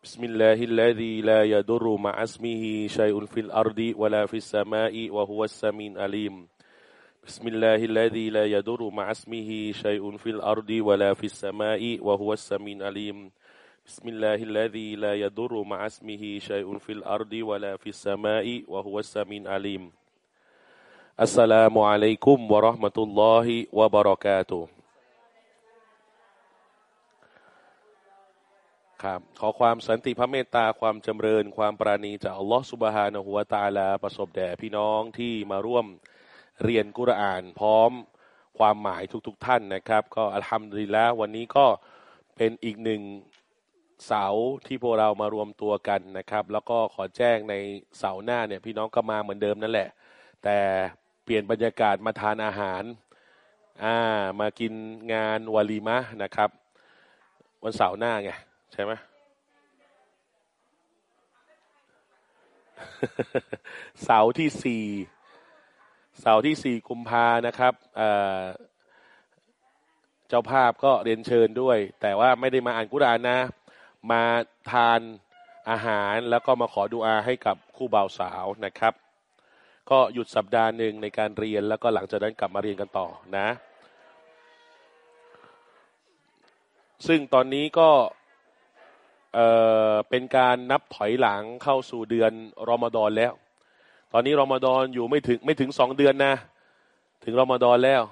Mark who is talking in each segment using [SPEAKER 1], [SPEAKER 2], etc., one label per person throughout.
[SPEAKER 1] بسم الله الذي لا يضر مع اسمه شيء في الأرض ولا في السماء وهو السميع العليم. بسم الله الذي لا يضر مع اسمه شيء في الأرض ولا في السماء وهو السميع العليم. بسم الله الذي لا يضر مع اسمه شيء في الأرض ولا في السماء وهو السميع العليم. السلام عليكم ورحمة الله وبركاته. ครับขอความสันติพระเมตตาความจำเริญ ความปราณีจากอัลลอฮฺสุบฮานะฮุวาตาลาประสบแด่พี่น้องที่มาร่วมเรียนกุรอาน พร้อมความหมายทุกๆทท่านนะครับ ก็อัลฮัมดุลิลละวันนี้ก็เป็นอีกหนึ่งเสาที่พวกเรามารวมตัวกันนะครับ แล้วก็ขอแจ้งในเสาหน้าเนี่ยพี่น้องก็มาเหมือนเดิมนั่นแหละ แต่เปลี่ยนบรรยากาศมาทานอาหารอ่ามากินงานวาลีมะนะครับ วันเสาร์หน้าไง ใช่ไหมเสาร์ที่สี่เสาร์ที่สี่กุมภานะครับเจ้าภาพก็เรียนเชิญด้วย แต่ว่าไม่ได้มาอ่านกุรานนะ มาทานอาหารแล้วก็มาขอดูอาให้กับคู่บ่าวสาวนะครับ ก็หยุดสัปดาห์หนึ่งในการเรียนแล้วก็หลังจากนั้นกลับมาเรียนกันต่อนะ ซึ่งตอนนี้ก็ เอ่อเป็นการนับถอยหลังเข้าสู่เดือนรอมฎอนแล้ว ตอนนี้รอมฎอนอยู่ไม่ถึงไม่ถึงสองเดือนนะ ถึงรอมฎอนแล้ว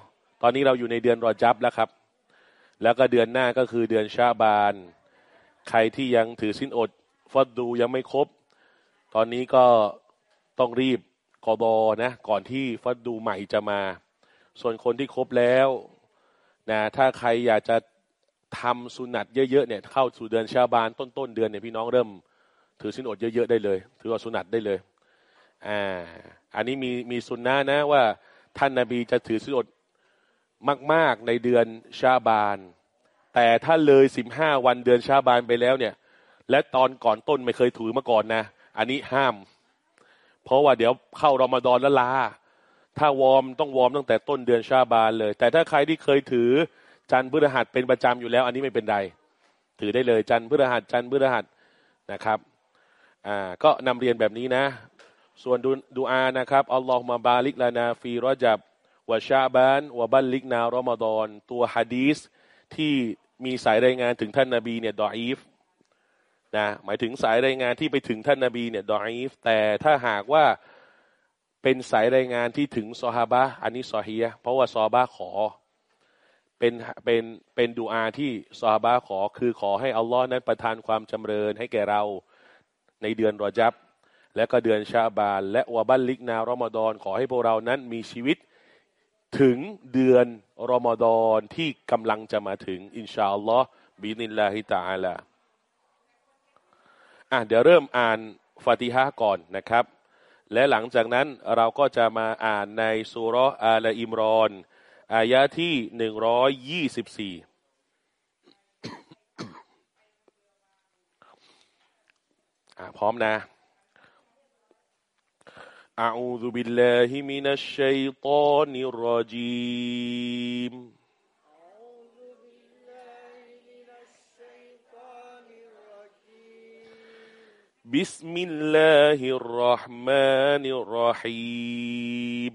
[SPEAKER 1] ตอนนี้เราอยู่ในเดือนรอจับแล้วครับ แล้วก็เดือนหน้าก็คือเดือนชาบาน ใครที่ยังถือสินอดฟอดดูยังไม่ครบ ตอนนี้ก็ต้องรีบกอบอนะก่อนที่ฟัดดูใหม่จะมา ส่วนคนที่ครบแล้วนะถ้าใครอยากจะ ทำสุนัตเยอะๆเนี่ยเข้าสู่เดือนชาบานต้นๆเดือนเนี่ยพี่น้องเริ่ม ถือสินอดเยอะๆได้เลย ถือว่าสุนัตได้เลยอ่าอันนี้มีมีสุนนะนะว่าท่านนาบีจะถือสินอดมาก ๆในเดือนชาบาน แต่ถ้าเลยสิบห้าวันเดือนชาบานไปแล้วเนี่ย และตอนก่อนต้นไม่เคยถือมาก่อนนะ อันนี้ห้าม เพราะว่าเดี๋ยวเข้ารอมฎอนแล้วล่ะ ถ้า warm ต้อง warm ตั้งแต่ต้นเดือนชาบานเลย แต่ถ้าใครที่เคยถือ จันทร์พฤหัสเป็นประจำอยู่แล้ว อันนี้ไม่เป็นไรถือได้เลยจันทร์พฤหัสจันทร์พฤหัสนะครับอ่าก็นำเรียนแบบนี้นะ ส่วนดูดูอานะครับอัลลอฮฺมาบาลิกลานาฟีรอจับวะชาบานวะบัลลิกนารอมฎอนตัวฮะดีสที่มีสายรายงานถึงท่านนาบีเนี่ยดออีฟนะหมายถึงสายรายงานที่ไปถึงท่านนาบีเนี่ยดออีฟแต่ถ้าหากว่าเป็นสายรายงานที่ถึงซอฮาบะอันนี้ซอฮียเพราะว่าซอฮาบะขอ เป็นเป็นเป็นดูอาที่ซาบาขอคือขอให้อัลลอฮ์นั้นประทานความจำเริญให้แก่เราในเดือนรอจับ และก็เดือนชาบาน และวาบัลลิกนารอมฎอนขอให้พวกเรานั้นมีชีวิตถึงเดือนรอมฎอนที่กำลังจะมาถึงอินชาอัลลอฮ์บินิลลาฮิตาอัลาอะเดี๋ยวเริ่มอ่านฟาติฮะก่อนนะครับ และหลังจากนั้นเราก็จะมาอ่านในสุรอาลอิมรอน อายะที่หนึ่งร้อยยี่สิบสี่พร้อมนะ أعوذ بالله من الشيطان الرجيم بسم الله الرحمن الرحيم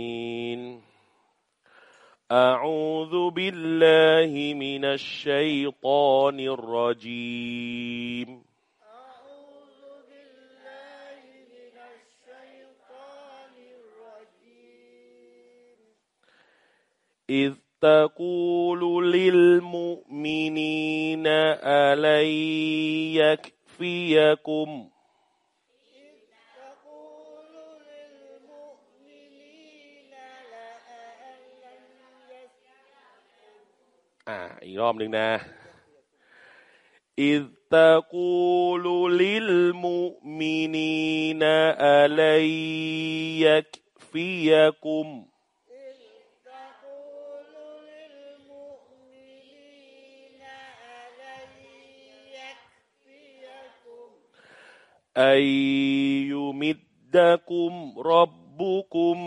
[SPEAKER 1] أعوذ بالله من الشيطان الرجيم. أعوذ بالله من الشيطان الرجيم. إذ تقول للمؤمنين ألن يكفيكم؟ آه، อ่า อีกรอบหนึ่งนะ إذ تقول للمؤمنين ألن يكفيكم؟ أن يمدكم ربكم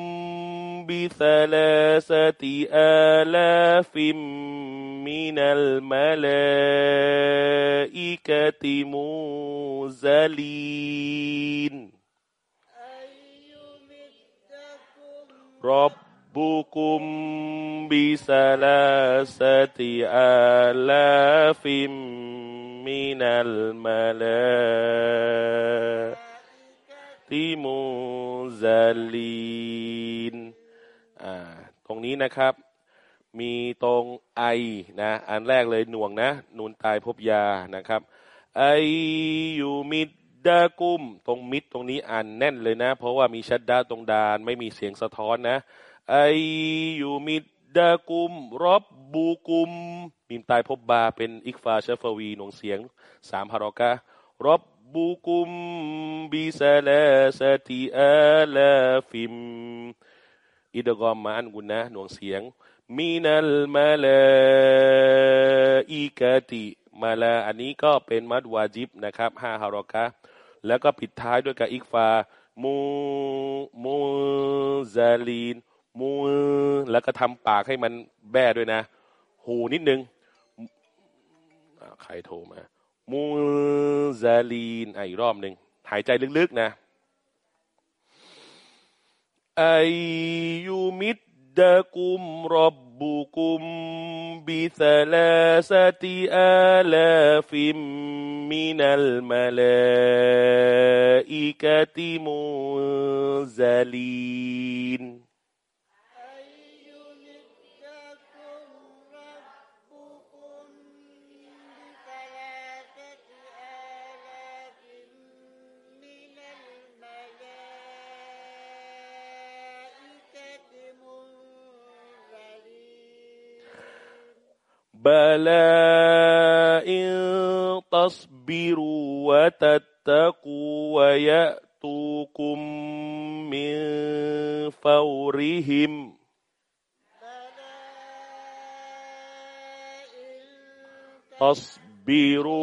[SPEAKER 1] بثلاثة آلاف من الملائكة منزلين ربكم بثلاثة آلاف من الملائكة منزلين ตรงนี้นะครับ มีตรงไอนะอันแรกเลยหน่วงนะ นูนตายพบยานะครับ ไอยูมิดดากุม ตรงมิดตรงนี้อ่านแน่นเลยนะ เพราะว่ามีชัดดาตรงดาน ไม่มีเสียงสะท้อนนะไอยูมิดดากุมรบบูกุมมีมตายพบบาเป็นอิกฟาเชฟวีหน่วงเสียงสามฮารอกะรบบูกุมบิซาลาสติอาลาฟิมอิดกอมมาอันกุนนะหน่วงเสียง มินัลมาลาอิกาติมาลาอันนี้ก็เป็นมัดวาจิบนะครับห้าฮารอกะแล้วก็ปิดท้ายด้วยกับอิกฟามูมูซาลีนมูแล้วก็ทำปากให้มันแบ้ด้วยนะ หูนิดนึงใครโทรมามูซาลีนอีกรอบหนึ่งหายใจลึกๆนะไอยูมิดดะกุมรับบุกุมบิสลายุมมิ นฟาวริฮิม ตัสบิรุ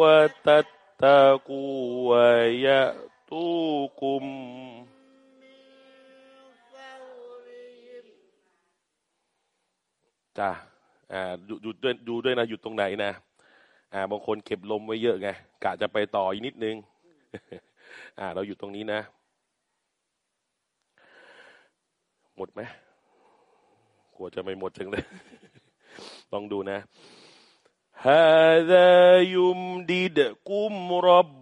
[SPEAKER 1] วะตัตตะกูวะยะตูคุมจ้า อ่าดูดูด้วยดูด้วยนะหยุดตรงไหนนะอ่าบางคนเก็บลมไว้เยอะไงกะจะไปต่ออีกนิดนึงอ่า เราอยู่ตรงนี้นะ หมดไหมกลัวจะไม่หมดจังเลยต้องดูนะฮาดายุมดีดกุมรับ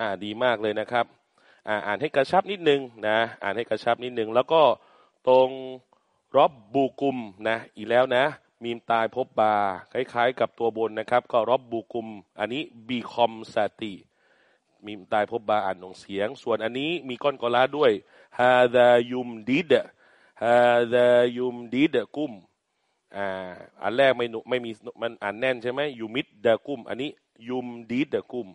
[SPEAKER 1] อ่าดีมากเลยนะครับอ่าอ่านให้กระชับนิดนึงนะอ่านให้กระชับนิดนึง แล้วก็ตรงรอบบูกุมนะอีกแล้วนะมีมตายพบบาคล้าย ๆ กับตัวบนนะครับ ก็รอบบูกุม อันนี้บีคอมสติมีมตายพบบาอ่านของเสียง ส่วนอันนี้มีก้อนกอลาด้วยฮาดายุมดิดฮาดายุมดิดกุมอ่าอันแรกไม่ไม่มีมันอ่านแน่นใช่ไหมยูมิดดะกุม อันนี้ยุมดิดกุม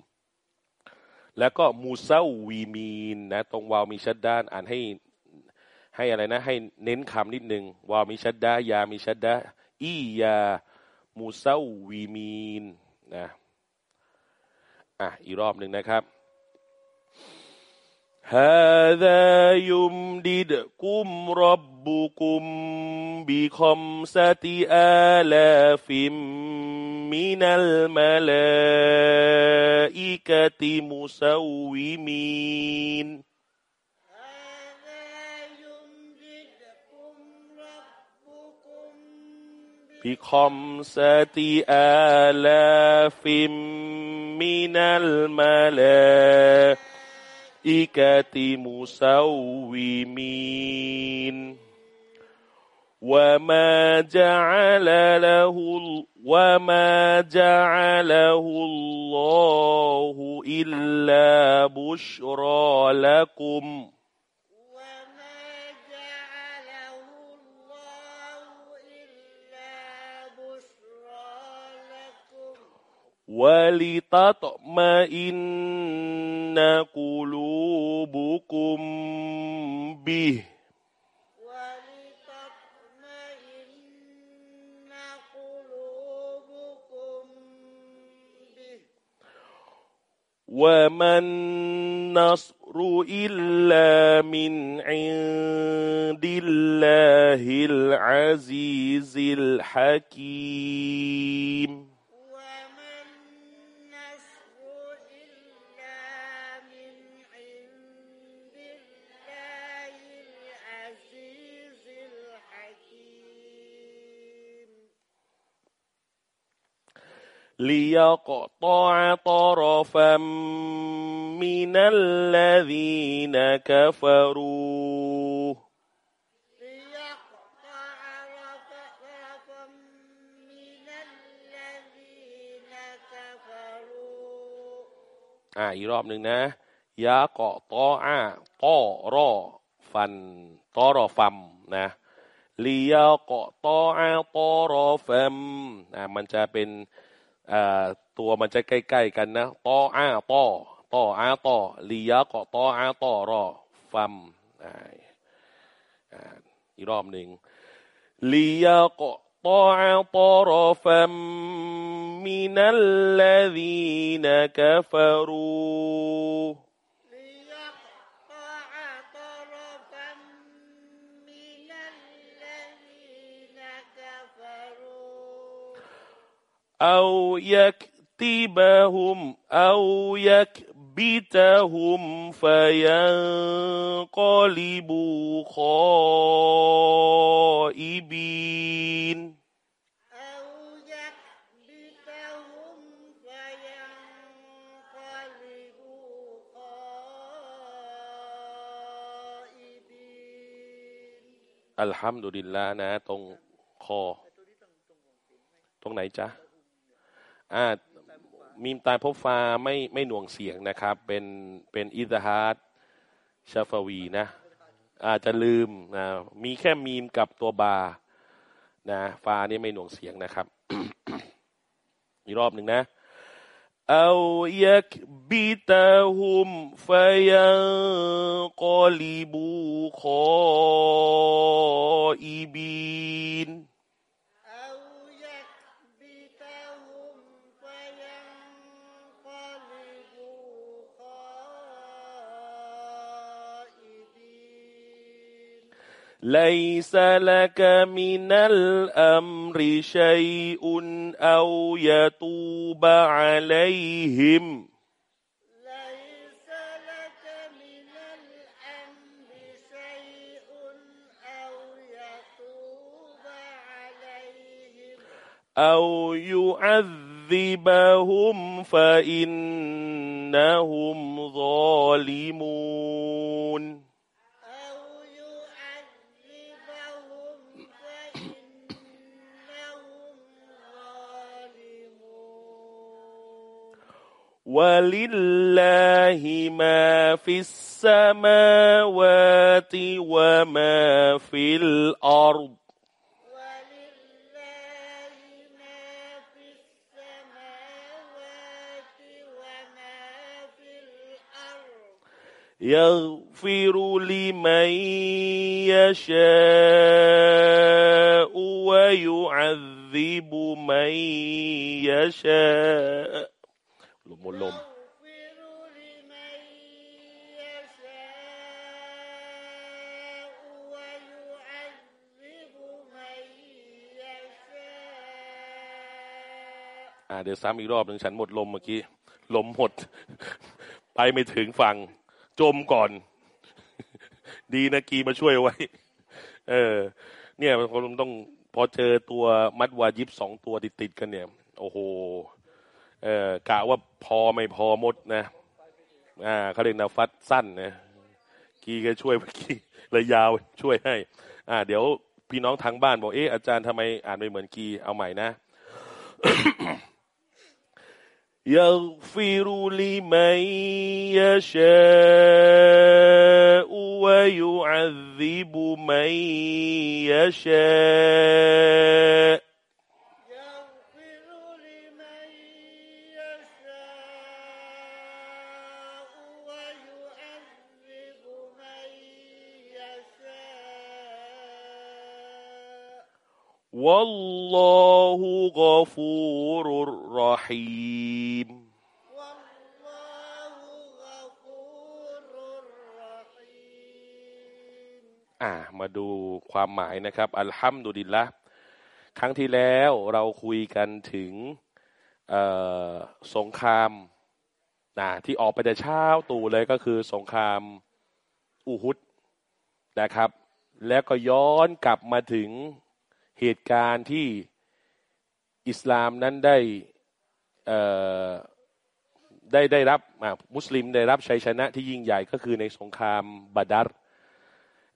[SPEAKER 1] แล้วก็มูเซาวีมีนนะตรงวาวมีชัดด้านอ่านให้ให้อะไรนะ ให้เน้นคำนิดหนึ่งวาวมีชัดดายามีชัดดาอียามูเซาวีมีนนะอะอีกรอบหนึ่งนะครับ هذا يمددكم ربكم بخمسة آلاف من الملائكة مسومين. بخمسة آلاف من الملائكة الملائكة مسومين. وما جعل له وما جعله الله إلا بشرى لكم. ولتطمئن قلوبكم به. ولتطمئن قلوبكم به. وما النصر إلا من عند الله العزيز الحكيم. ليقطع طرفا من الذين كفروا كفروا อ่าอีกรอบหนึ่งนะยาเกาะตออ้าต้อรอฟันตอรอฟัมนะลียาเกาะตออ้าตอรอฟัมอ่ามันจะเป็น ตัวมันจะใกล้ ๆ กันนะตออาตอตออาตอลียะกอตออาตอรอฟัมอีกรอบหนึ่งลียะกอตออาตอรอฟัมมินัลลดีนกฟรู เอายักติบะฮุมเอายักบิตะฮุมฟยันกอลิบูขออิบินอัลฮัมดุลิลลาห์นะตรงคอ ตรงไหนจ๊ะ อ่ามีมตายพบฟ้าไม่ไม่หน่วงเสียงนะครับ เป็นเป็นอิสฮาร์ดชาฟาวีนะ อาจจะลืมนะมีแค่มีมกับตัวบานะฟ้านี่ไม่หน่วงเสียงนะครับ อีกรอบหนึ่งนะเอายักบิตาฮุมฟยันกอลิบูขออีบิน ليس لك من الأمر شيء أو يتوب عليهم. ليس لك من الأمر شيء أو يتوب أو يعذبهم فإنهم ظالمون. ولله ما في السماوات وما في الأرض يغفر لمن يشاء ويعذب من يشاء ลมลมอ่าเดี๋ยวซ้ำอีกรอบหนึ่งฉันหมดลมเมื่อกี้ ลมหมด ไปไม่ถึงฟังจมก่อน ดีนะกีมาช่วยไว้ เออ เนี่ยคนต้องพอเจอตัวมัดวายิบสองตัวติดติดกันเนี่ย โอ้โห เออกะว่าพอไม่พอมดนะอ่าเขาเรียกนะฟัดสั้นนะกีก็ช่วยกีเลยยาวช่วยให้ อ่า เดี๋ยวพี่น้องทางบ้านบอกเอออาจารย์ทำไมอ่านไม่เหมือนกีเอาใหม่นะยัฟรุลิมัย
[SPEAKER 2] ยะชาวะ
[SPEAKER 1] ยุอัซิบุมัยยะชา والله غفور رحيم
[SPEAKER 2] والله غفور رحيم
[SPEAKER 1] อ่า มาดูความหมายนะครับ อัลฮัมดุลิลละครั้งที่แล้วเราคุยกันถึงเอ่อสงครามนะที่ออกไปแต่เช้าตู่เลยก็คือสงครามอูฮุดนะครับ แล้วก็ย้อนกลับมาถึง เหตุการณ์ที่อิสลามนั้นได้ได้ได้รับมุสลิมได้รับชัยชนะที่ยิ่งใหญ่ก็คือในสงครามบาดัร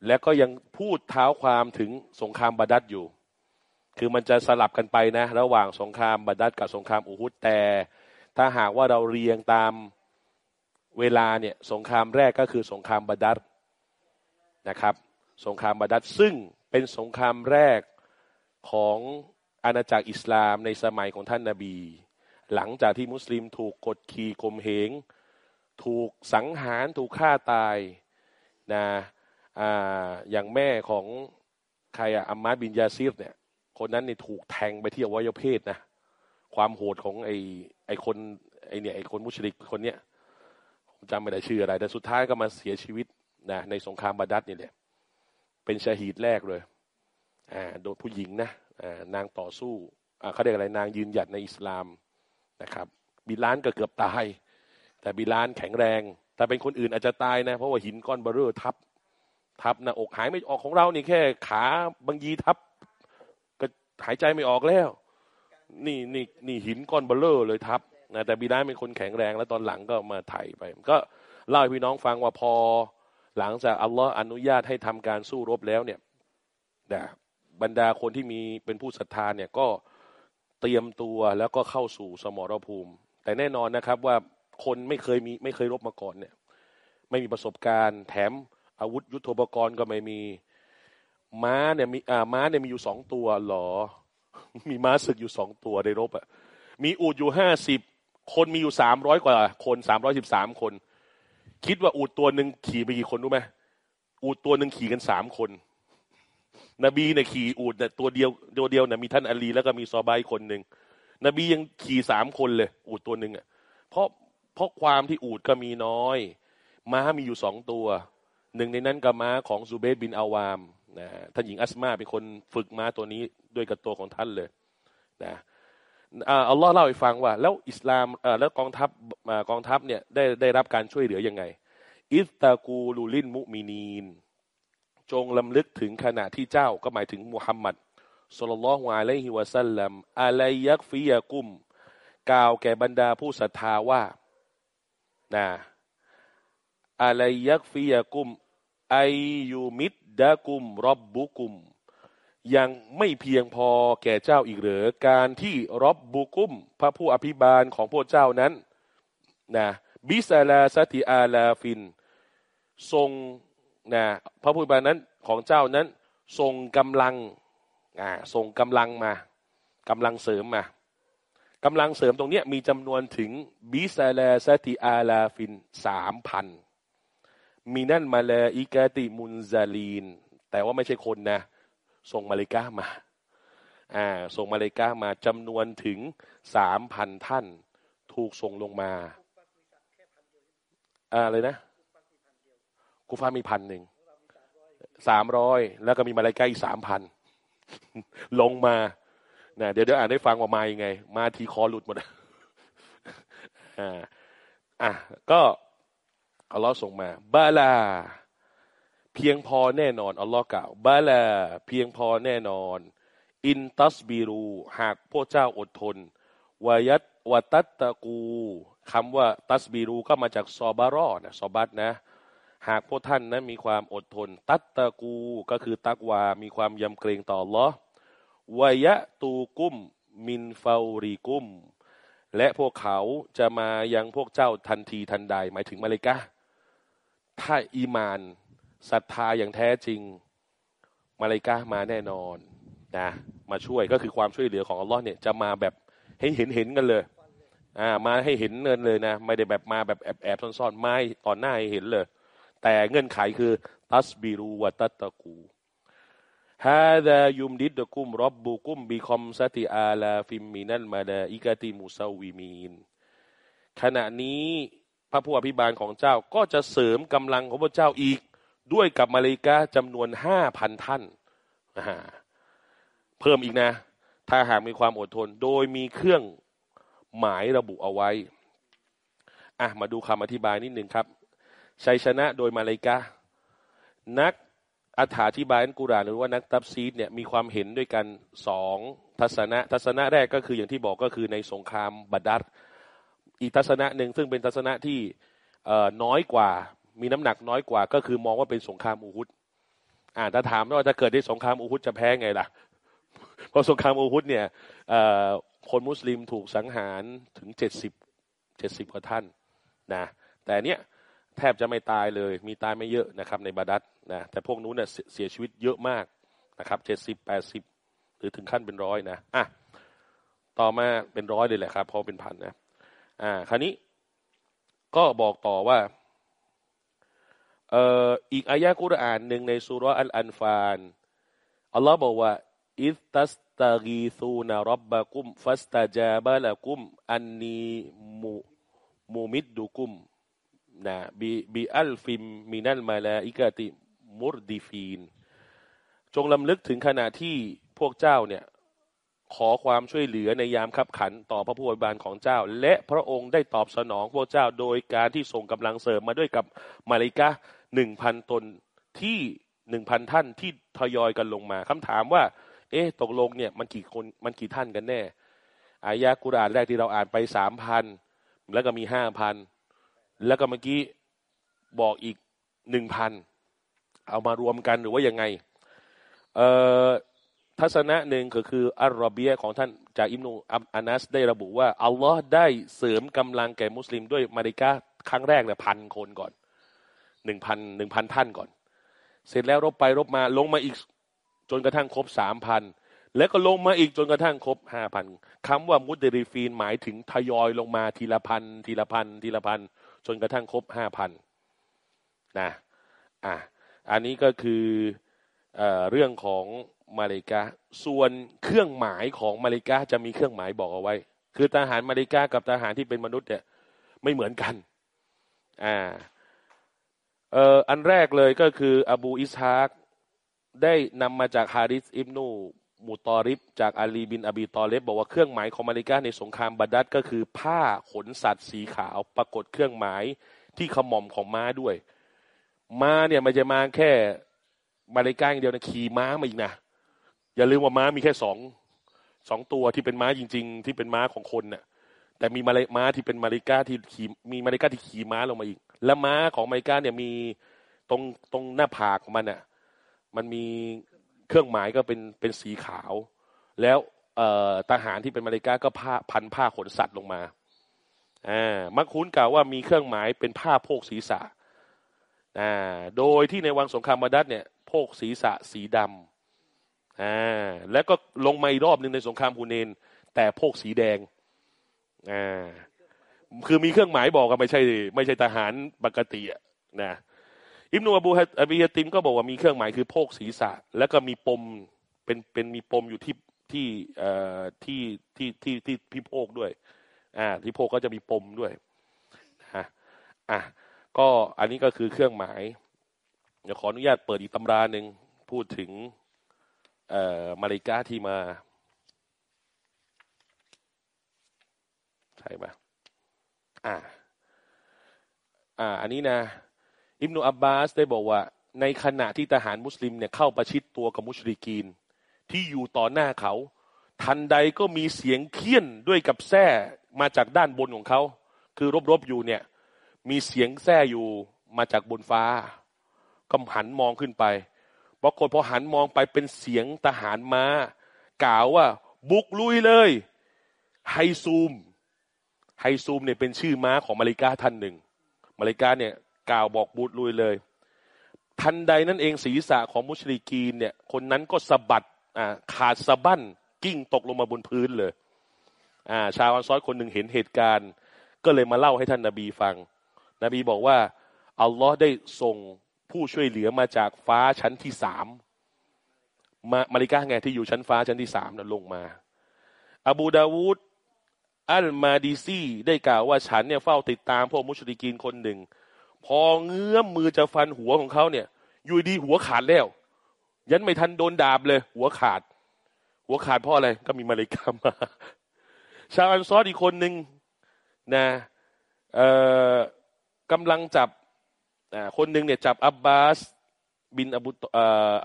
[SPEAKER 1] แล้วก็ยังพูดเท้าความถึงสงครามบาดัดอยู่ คือมันจะสลับกันไปนะ ระหว่างสงครามบาดัดกับสงครามอูฮุดแต่ ถ้าหากว่าเราเรียงตามเวลาเนี่ยสงครามแรกก็คือสงครามบาดัดนะครับ สงครามบาดัดซึ่งเป็นสงครามแรก ของอาณาจักรอิสลามในสมัยของท่านนาบี หลังจากที่มุสลิมถูกกดขี่ข่มเหง ถูกสังหารถูกฆ่าตายนะอ่าอย่างแม่ของใครอะอัมมาบินยาซิรเนี่ยคนนั้นเนี่ยถูกแทงไปที่อวัยวเพศนะความโหดของไอ้ไอ้คนไอ้เนี่ยไอ้คนมุชริกคนเนี้ยผมจำไม่ได้ชื่ออะไร แต่สุดท้ายก็มาเสียชีวิตนะในสงครามบาดัดนี่แหละเป็น شهيد แรกเลย โดนผู้หญิงนะนางต่อสู้เขาเรียกอะไรนางยืนหยัดในอิสลามนะครับบิลานก็เกือบตาย แต่บิลานแข็งแรง แต่เป็นคนอื่นอาจจะตายนะเพราะว่าหินก้อนเบอร์เรอร์ทับ ทับหน้าอกหายใจไม่ออกของเรานี่แค่ขาบางยีทับ ก็หายใจไม่ออกแล้ว นี่นี่นี่หินก้อนเบ้อเร่อเลยทับนะแต่บิลานเป็นคนแข็งแรงแล้วตอนหลังก็มาไถ่ไป ก็เล่าให้พี่น้องฟังว่าพอ หลังจากอัลลอฮ์อนุญาตให้ทำการสู้รบแล้วเนี่ยนะ บรรดาคนที่มีเป็นผู้ศรัทธาเนี่ยก็เตรียมตัวแล้วก็เข้าสู่สมรภูมิ แต่แน่นอนนะครับว่าคนไม่เคยมีไม่เคยรบมาก่อนเนี่ยไม่มีประสบการณ์ แถมอาวุธยุทโธปกรณ์ก็ไม่มีม้าเนี่ยมีอ่าม้าเนี่ยมีอยู่สองตัวหรอ มีม้าศึกอยู่สองตัวในรบอะมีอูดอยู่ห้าสิบคนมีอยู่สามร้อยกว่า คนสามร้อยสิบสามคน คิดว่าอูดตัวหนึ่งขี่ไปกี่คนรู้ไหมอูดตัวหนึ่งขี่กันสามคน นบีเนี่ยขี่อูดเนี่ยตัวเดียวตัวเดียวเนี่ยมีท่านอาลีแล้วก็มีซอบายคนหนึ่งนบียังขี่สามคนเลย อูดตัวหนึ่งอะเพราะเพราะความที่อูดก็มีน้อย ม้ามีอยู่สองตัว หนึ่งในนั้นก็ม้าของซูเบตบินอาวามนะท่านหญิงอัสมาเป็นคนฝึกม้าตัวนี้ด้วยกับตัวของท่านเลยนะอัลลอฮ์เล่าให้ฟังว่า แล้วอิสลามแล้วกองทัพกองทัพเนี่ยได้ได้รับการช่วยเหลือยังไง อิสตากูลูลินมุมินีน จงลำลึกถึงขณะที่เจ้าก็หมายถึงมุฮัมมัดสุลลัลฮุอะลัยฮิวะสัลลัมอะลัยยักฟิยะกุม กล่าวแก่บรรดาผู้ศรัทธาว่านะอะลัยยักฟิยะกุมأن يمدكم ربكم ยังไม่เพียงพอแก่เจ้าอีกหรือการที่ ربكم พระผู้อภิบาลของพวกเจ้านั้นนะ بثلاثة آلاف ทรง นะพระผู้อภิบาลนั้นของเจ้านั้นส่งกำลังอ่าส่งกำลังมากำลังเสริมมากำลังเสริมตรงนี้มีจำนวนถึงبثلاثة آلافสามพันมีนั่นมาเลอิกาติมุนซาลีน แต่ว่าไม่ใช่คนนะ ส่งมาเลกามาอ่าส่งมาเลกามาจำนวนถึงสามพันท่าน ถูกส่งลงมาอะไรนะ กูฟ้ามีพันหนึ่งสามร้อยแล้วก็มีมาเลกาอีกสามพันลงมานะเดี๋ยวเดี๋ยวอ่านให้ฟังว่ามายังไง มาทีคอหลุดหมดอ่าอะก็อัลลอฮ์ส่งมาบาลา เพียงพอแน่นอนอัลลอฮ์กล่าวบาลา เพียงพอแน่นอน อินตัสบิรู หากพวกเจ้าอดทนวายัตวตัตตะกูคำว่า ตัสบิรูก็มาจากซอบารอนะซอบัตนะ หากพวกท่านนั้นมีความอดทน ตัตตะกูก็คือตักวา มีความยำเกรงต่อลอวยะตูกุม มินฟารีกุม และพวกเขาจะมายังพวกเจ้าทันทีทันใด หมายถึงมาเลกาถ้าอีมานศรัทธาอย่างแท้จริง มาเลกามาแน่นอนนะมาช่วยก็คือความช่วยเหลือของอัลลอฮ์เนี่ยจะมาแบบให้เห็นเห็นกันเลยอ่ามาให้เห็นเงินเลยนะ ไม่ได้แบบมาแบบแอบแอบซ่อนๆไม่ต่อหน้าให้เห็นเลย แต่เงื่อนไขคือตัสบิรูวะตัตตะกูฮาดายุมดิดกุมรับบุกุมบิคอมสติอาลาฟิมมินัลมาดาอิกาติมุซาวิมีนขณะนี้พระผู้อภิบาลของเจ้าก็จะเสริมกำลังของพระเจ้าอีก ด้วยกับมาเลกาจำนวนห้าพันท่าน เพิ่มอีกนะ ถ้าหากมีความอดทน โดยมีเครื่องหมายระบุเอาไว้ อะ มาดูคำอธิบายนิดหนึ่งครับ ชัยชนะโดยมาเลกานักอธิบายอันกุรานหรือว่านักตับซีดเนี่ยมีความเห็นด้วยกันสองทัศนะ ทัศนะแรกก็คืออย่างที่บอกก็คือในสงครามบัดดัตอีกทัศนะหนึ่งซึ่งเป็นทัศนะที่น้อยกว่า มีน้ำหนักน้อยกว่า ก็คือมองว่าเป็นสงครามอูฮุดอ่าถ้าถามว่าจะเกิดได้สงครามอูฮุดจะแพ้ไงล่ะเพราะสงครามอูฮุดเนี่ยคนมุสลิมถูกสังหารถึงเจ็ดสิบเจ็ดสิบกว่าท่านนะแต่เนี้ย แทบจะไม่ตายเลย มีตายไม่เยอะนะครับ ในบาดัดนะแต่พวกนู้นเนี่ยเสียชีวิตเยอะมากนะครับเจ็ดสิบแปดสิบหรือถึงขั้นเป็นร้อยนะอะต่อมาเป็นร้อยเลยแหละครับพอเป็นพันนะอ่าคราวนี้ก็บอกต่อว่าเอ่ออีกอายะกุรอานหนึ่งในสุรอัลอันฟานอัลลอฮ์บอกว่าอิสตัสตากีซูนารับบะกุม ฟัสตาจาบะละกุม อันนีมูมูมิดดุกุม นะบีบีอัลฟิมมินัลมาลาอิกาติมุรดีฟีน จงลำลึกถึงขณะที่พวกเจ้าเนี่ยขอความช่วยเหลือในยามขับขันต่อพระผู้อภิบาลของเจ้า และพระองค์ได้ตอบสนองพวกเจ้าโดยการที่ส่งกำลังเสริมมาด้วยกับมาลิกะหนึ่งพันตนที่หนึ่งพันท่านที่ทยอยกันลงมาคำถามว่า เอ๊ะตกลงเนี่ยมันกี่คนมันกี่ท่านกันแน่อายะกุรอานแรกที่เราอ่านไปสามพันแล้วก็มีห้าพัน แล้วก็เมื่อกี้บอกอีกหนึ่งพันเอามารวมกันหรือว่ายังไงทัศนะหนึ่งก็คืออัลรอเบียของท่านจากอิมนูอานัสได้ระบุว่า อัลลอฮ์ได้เสริมกำลังแก่มุสลิมด้วยมาริกาครั้งแรกเนี่ยพันคนก่อนหนึ่งพันหนึ่งพันท่านก่อน เสร็จแล้วรบไปรบมาลงมาอีกจนกระทั่งครบสามพันแล้วก็ลงมาอีกจนกระทั่งครบห้าพันคำว่ามุดเดริฟีนหมายถึงทยอยลงมาทีละพันทีละพันทีละพัน จนกระทั่งครบห้าพันนะอะอันนี้ก็คือเอเรื่องของมาเลกาส่วนเครื่องหมายของมาเลกาจะมีเครื่องหมายบอกเอาไว้ คือทหารมาเลกากับทหารที่เป็นมนุษย์เนี่ยไม่เหมือนกันอ่าเอ่ออันแรกเลยก็คืออบูอิสฮากได้นำมาจากฮาริสอิบนู มูตอริบจากอาลีบินอบีตอเลบบอกว่าเครื่องหมายของมาริกาในสงครามบัดดัดก็คือผ้าขนสัตว์สีขาวปรากฏเครื่องหมายที่ขมอมของม้าด้วย ม้าเนี่ยมันจะมาแค่มาริกาอย่างเดียวนะขี่ม้ามาอีกนะอย่าลืมว่าม้ามีแค่สองสองตัวที่เป็นม้าจริง ๆ ที่เป็นม้าของคนน่ะแต่มีมาเลม้าที่เป็นมาริกาที่ขี่มีมาริกาที่ขี่ม้าลงมาอีก และม้าของมาริกาเนี่ยมีตรงตรงหน้าผากของมันน่ะ มันมี เครื่องหมายก็เป็นเป็นสีขาว แล้วเอ่อทหารที่เป็นมาริกาก็ผ้าพันผ้าขนสัตว์ลงมาอ่ามักคุ้นกล่าวว่ามีเครื่องหมายเป็นผ้าโพกศีรษะอ่าโดยที่ในวังสงครามบาดัดเนี่ยโพกศีรษะสีดำอ่าแล้วก็ลงมาอีกรอบหนึ่งในสงครามฮูเนน แต่โพกสีแดงอ่าคือมีเครื่องหมายบอกกันไม่ใช่ ไม่ใช่ทหารปกติอะนะ อิบนุอบูฮะอบียะติมก็บอกว่ามีเครื่องหมายคือโพกศีรษะ แล้วก็มีปมเป็นเป็นมีปมอยู่ที่ที่เอ่อที่ที่ที่ที่ที่โพกด้วย อ่าที่โพกก็จะมีปมด้วยฮะอะก็อันนี้ก็คือเครื่องหมายเดี๋ยวขออนุญาตเปิดอีกตำราหนึ่งพูดถึงเอ่อมาริกาที่มาใช่ปะอ่า อ่า อันนี้นะ อิบนุอับบาสได้บอกว่า ในขณะที่ทหารมุสลิมเนี่ยเข้าประชิดตัวกับมุชริกีน ที่อยู่ต่อหน้าเขา ทันใดก็มีเสียงเคี่ยนด้วยกับแส้มาจากด้านบนของเขา คือรบๆอยู่เนี่ย มีเสียงแส้อยู่มาจากบนฟ้าก็หันมองขึ้นไปปรากฏพอหันมองไปเป็นเสียงทหารมา้ากล่าวว่า บุกลุยเลย ไฮซูม ไฮซูมเนี่ยเป็นชื่อม้าของมาริกาท่านหนึ่ง มาริกาเนี่ย กล่าวบอกบุตรลุยเลย ทันใดนั่นเองศีรษะของมุชริกีนเนี่ย คนนั้นก็สะบัดอ่าขาดสะบั้นกิ้งตกลงมาบนพื้นเลยอ่าชาวอันซอดคนหนึ่งเห็นเหตุการณ์ ก็เลยมาเล่าให้ท่านนาบีฟัง นบีบอกว่าอัลลอฮ์ได้ส่งผู้ช่วยเหลือมาจากฟ้าชั้นที่สามมามาริกาไงที่อยู่ชั้นฟ้าชั้นที่สามนั้นลงมา อบูดาวูดอัลมาดีซีได้กล่าวว่าฉันเนี่ยเฝ้าติดตามพวกมุชริกีนคนหนึ่ง พอเงื้อมมือจะฟันหัวของเขาเนี่ย อยู่ดีหัวขาดแล้ว ยันไม่ทันโดนดาบเลย หัวขาด หัวขาดเพราะอะไรก็มีมาริกามา ชาวอันซอดอีกคนหนึ่งนะกำลังจับคนหนึ่งเนี่ยจับอับบาสบินอบ,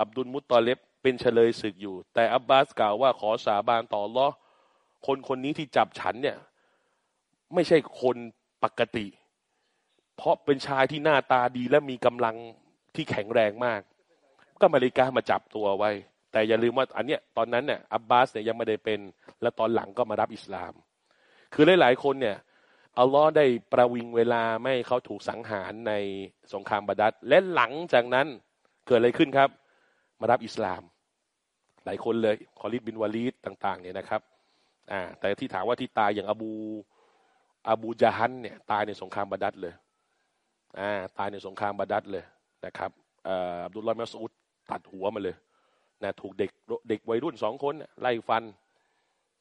[SPEAKER 1] อับดุลมุตตอเลบเป็นเฉลยศึกอยู่ แต่อับบาสกล่าวว่าขอสาบานต่อลอคนคนนี้ที่จับฉันเนี่ย ไม่ใช่คนปกติ เพราะเป็นชายที่หน้าตาดีและมีกำลังที่แข็งแรงมาก ก็มาริกามาจับตัวไว้ แต่อย่าลืมว่าอันเนี้ยตอนนั้นเนี่ยอับบาสเนี่ยยังไม่ได้เป็น และตอนหลังก็มารับอิสลาม คือหลาย ๆ คนเนี่ยอัลลอฮ์ได้ประวิงเวลาไม่เขาถูกสังหารในสงครามบาดัดและหลังจากนั้นเกิดอะไรขึ้นครับ มารับอิสลาม หลายคนเลยคอลิดบินวาลีดต่าง ๆ เนี่ยนะครับอ่าแต่ที่ถามว่าที่ตายอย่างอบูอบูจาฮันเนี่ยตายในสงครามบาดัดเลย ตายในสงครามบาดัดเลยนะครับอับดุลลอฮ์มัสอุดตัดหัวมาเลยนะถูกเด็กเด็กวัยรุ่นสองคนไล่ฟัน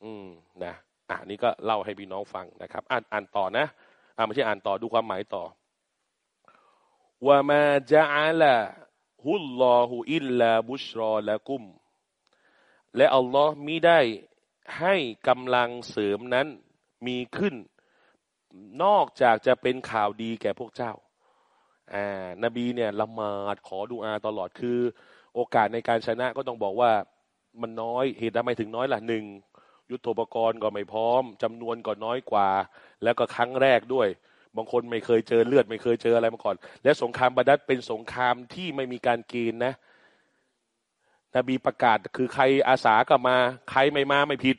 [SPEAKER 1] อืมนะอ่านี่ก็เล่าให้พี่น้องฟังนะครับ อ่านอ่านต่อนะอ่าไม่ใช่อ่านต่อดูความหมายต่อว่ามาจะอัลฮุลลอฮุอิลลาบุชรอละกุม และอัลลอฮ์มิได้ให้กำลังเสริมนั้นมีขึ้น นอกจากจะเป็นข่าวดีแก่พวกเจ้า อ่านบีเนี่ยละหมาดขอดูอาตลอดคือ โอกาสในการชนะก็ต้องบอกว่ามันน้อยเหตุทำไมถึงน้อยล่ะหนึ่งยุทโธปกรณ์ก็ไม่พร้อมจำนวนก็น้อยกว่า แล้วก็ครั้งแรกด้วย บางคนไม่เคยเจอเลือด ไม่เคยเจออะไรมาก่อน และสงครามบาดัดเป็นสงครามที่ไม่มีการเกณฑ์นะ นบีประกาศคือใครอาสาก็มา ใครไม่มาไม่ผิด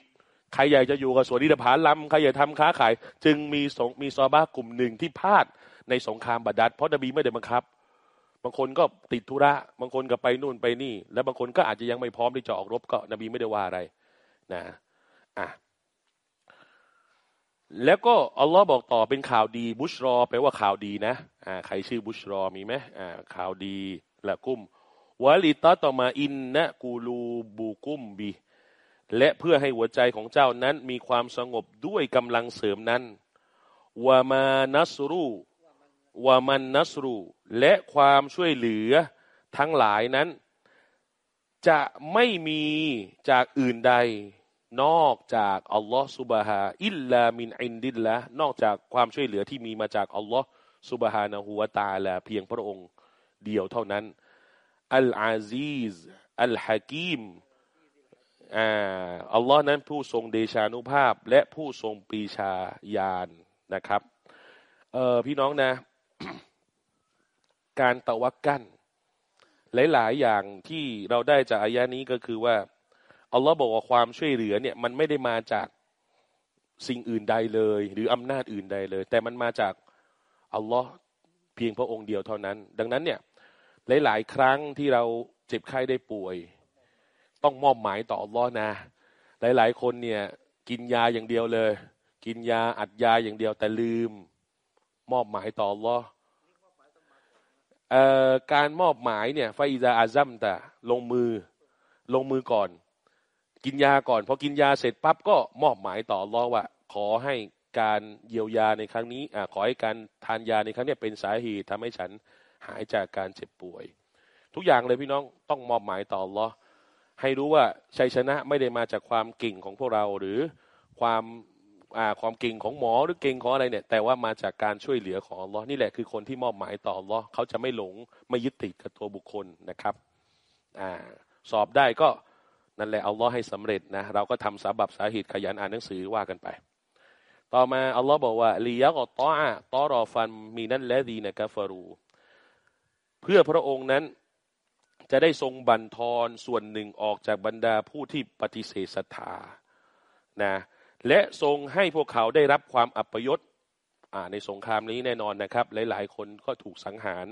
[SPEAKER 1] ใครอยากจะอยู่กับสวนนิดผาลำใครอยากทำค้าขาย จึงมีสงมีซอบ้ากลุ่มหนึ่งที่พลาด ในสงครามบาดัดเพราะนบีไม่ได้บังคับ บางคนก็ติดธุระบางคนก็ไปนู่นไปนี่ แล้วบางคนก็อาจจะยังไม่พร้อมที่จะออกรบก็นบีไม่ได้ว่าอะไรนะอะแล้วก็อัลลอฮ์บอกต่อเป็นข่าวดีบุชรอแปลว่าข่าวดีนะอ่าใครชื่อบุชรอมีไหมอ่าข่าวดี لكم ولتطمئن قلوبكم به และเพื่อให้หัวใจของเจ้านั้นมีความสงบด้วยกำลังเสริมนั้นوما النصر وما النصر และความช่วยเหลือทั้งหลายนั้น จะไม่มีจากอื่นใด นอกจากอัลลอฮ์ سبحانه إلا من عند الله นอกจากความช่วยเหลือที่มีมาจากอัลลอฮ์สุบฮานะฮูวาตาละเพียงพระองค์เดียวเท่านั้นอัลอาซีซอัลฮะกีมอัลลอฮ์นั้นผู้ทรงเดชานุภาพและผู้ทรงปีชาญาณนะครับพี่น้องนะ การตะวักกันหลาย ๆ อย่างที่เราได้จากอายะนี้ก็คือว่าอัลลอฮ์บอกว่าความช่วยเหลือเนี่ยมันไม่ได้มาจากสิ่งอื่นใดเลย หรืออำนาจอื่นใดเลย แต่มันมาจากอัลลอฮ์เพียงพระองค์เดียวเท่านั้น ดังนั้นเนี่ยหลาย ๆ ครั้งที่เราเจ็บไข้ได้ป่วย ต้องมอบหมายต่ออัลลอฮ์นะ หลาย ๆ คนเนี่ยกินยาอย่างเดียวเลย กินยาอัดยาอย่างเดียวแต่ลืม มอบหมายต่อลอการมอบหมายเนี่ยฟาอิซาอาซัมแต่ลงมือลงมือก่อน กินยาก่อนพอกินยาเสร็จปั๊บก็มอบหมายต่อลอว่า ขอให้การเยียวยาในครั้งนี้อขอให้การทานยาในครั้งนี้เป็นสาเหตุทำให้ฉันหายจากการเจ็บป่วย ทุกอย่างเลยพี่น้องต้องมอบหมายต่อลอให้รู้ว่าชัยชนะไม่ได้มาจากความเก่งของพวกเราหรือความ ความเก่งของหมอหรือเก่งของอะไรเนี่ย แต่ว่ามาจากการช่วยเหลือของอัลลอฮ์นี่แหละคือคนที่มอบหมายต่ออัลลอฮ์เขาจะไม่หลงไม่ยึดติดกับตัวบุคคลนะครับอสอบได้ก็นั่นแหละอัลลอฮ์ให้สำเร็จนะเราก็ทำสาบับสาเหตุขยันอ่านหนังสือว่ากันไป ต่อมาอัลลอฮ์บอกว่าลียะกตออะตอรอฟันมีนั่นและดีนะกาฟารู เพื่อพระองค์นั้นจะได้ทรงบันทอนส่วนหนึ่งออกจากบรรดาผู้ที่ปฏิเสธศรัทธานะ และทรงให้พวกเขาได้รับความอัปยศในสงครามนี้แน่นอนนะครับ หลาย ๆ คนก็ถูกสังหาร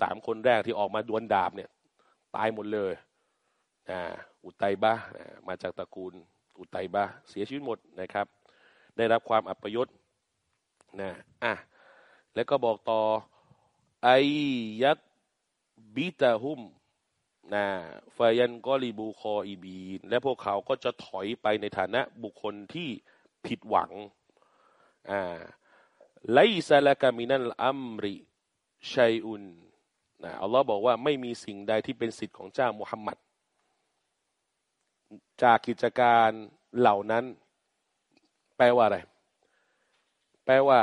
[SPEAKER 1] สามคนแรกที่ออกมาดวลดาบเนี่ยตายหมดเลยอุตัยบะมาจากตระกูลอุตัยบะเสียชีวิตหมดนะครับ ได้รับความอัปยศนะอะแล้วก็บอกต่อไอยักบิตาหุม นะฟายันกอลีบูคออีบีน และพวกเขาก็จะถอยไปในฐานะบุคคลที่ผิดหวังอ่าไลซาลกามินัลอัมริชัยอุนนะอัลลอฮ์บอกว่าไม่มีสิ่งใดที่เป็นสิทธิ์ของเจ้ามุฮัมมัด จากกิจการเหล่านั้น แปลว่าอะไร แปลว่า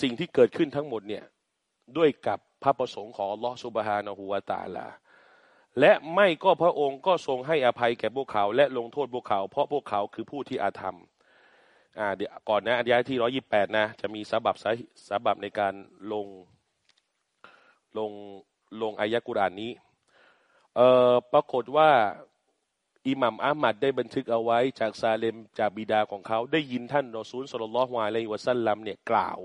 [SPEAKER 1] สิ่งที่เกิดขึ้นทั้งหมดเนี่ย ด้วยกับพระประสงค์ของอัลลอฮ์สุบฮานะฮูวาตาลา และไม่ก็พระองค์ก็ทรงให้อภัยแก่พวกเขา และลงโทษพวกเขา เพราะพวกเขาคือผู้ที่อาธรรมอ่าเดี๋ยวก่อนนะอธิยายที่ร้อยิบแปดนะ จะมีสาบับสาบับในการลงลงลงอายะกุรานนี้เอ่อปรากฏว่าอิหมัมอามัดได้บันทึกเอาไว้จากซาเลมจากบิดาของเขาได้ยินท่านรอซูลสุลลอฮวาเลยวะซัลลัมเนี่ยกล่าว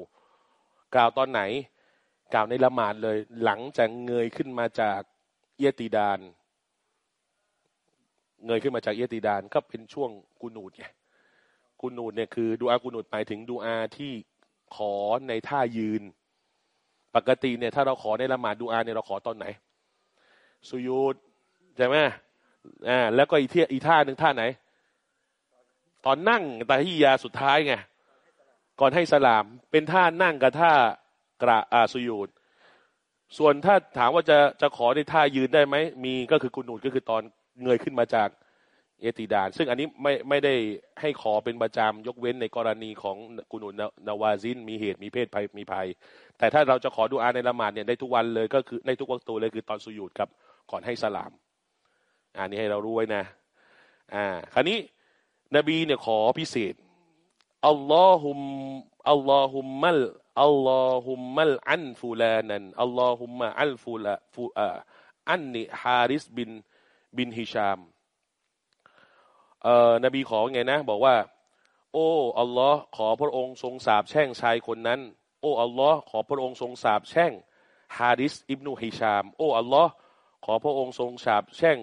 [SPEAKER 1] กล่าวตอนไหน กล่าวในละหมาดเลย หลังจากเงยขึ้นมาจาก เยติดาน เงยขึ้นมาจากเยติดานก็เป็นช่วงกุนูดไงกุนูดเนี่ยคือดูอากุนูดหมายถึงดูอาที่ขอในท่ายืน ปกติเนี่ยถ้าเราขอในละหมาดดูอาเนี่ยเราขอตอนไหน สุยูดใช่ไหมอ่าแล้วก็อีเที่อีท่าหนึ่งท่าไหน ตอนนั่งตาฮิยาสุดท้ายไงก่อนให้สลาม เป็นท่านั่งกับท่ากระอาสุยูด ส่วนถ้าถามว่าจะจะขอในท่ายืนได้ไหมมีก็คือกุนูดก็คือตอนเงยขึ้นมาจากเอติดาน ซึ่งอันนี้ไม่ไม่ได้ให้ขอเป็นประจำยกเว้นในกรณีของกุนูดนาวาซินมีเหตุมีเพศภัยมีภัย แต่ถ้าเราจะขอดูอาในละหมาดเนี่ยได้ทุกวันเลยก็คือในทุกวัตัวเลยคือตอนสุญูดกับก่อนให้สลาม อันนี้ให้เรารู้ไว้นะ อ่า คราวนี้นบีเนี่ยขอพิเศษอัลลอฮุมอัลลอฮุมมัล อัลลอฮุมมัลอันฟูลานันอัลลอฮุมมะอัลฟูลาฟูอาอันนิฮาริสบินบินฮิชามเอ่อนบีขอไงนะ บอกว่า โอ้อัลลอฮ์ขอพระองค์ทรงสาบแช่งชายคนนั้น โอ้อัลลอฮ์ขอพระองค์ทรงสาบแช่งฮาริสอิบนุฮิชาม โอ้อัลลอฮ์ขอพระองค์ทรงสาบแช่ง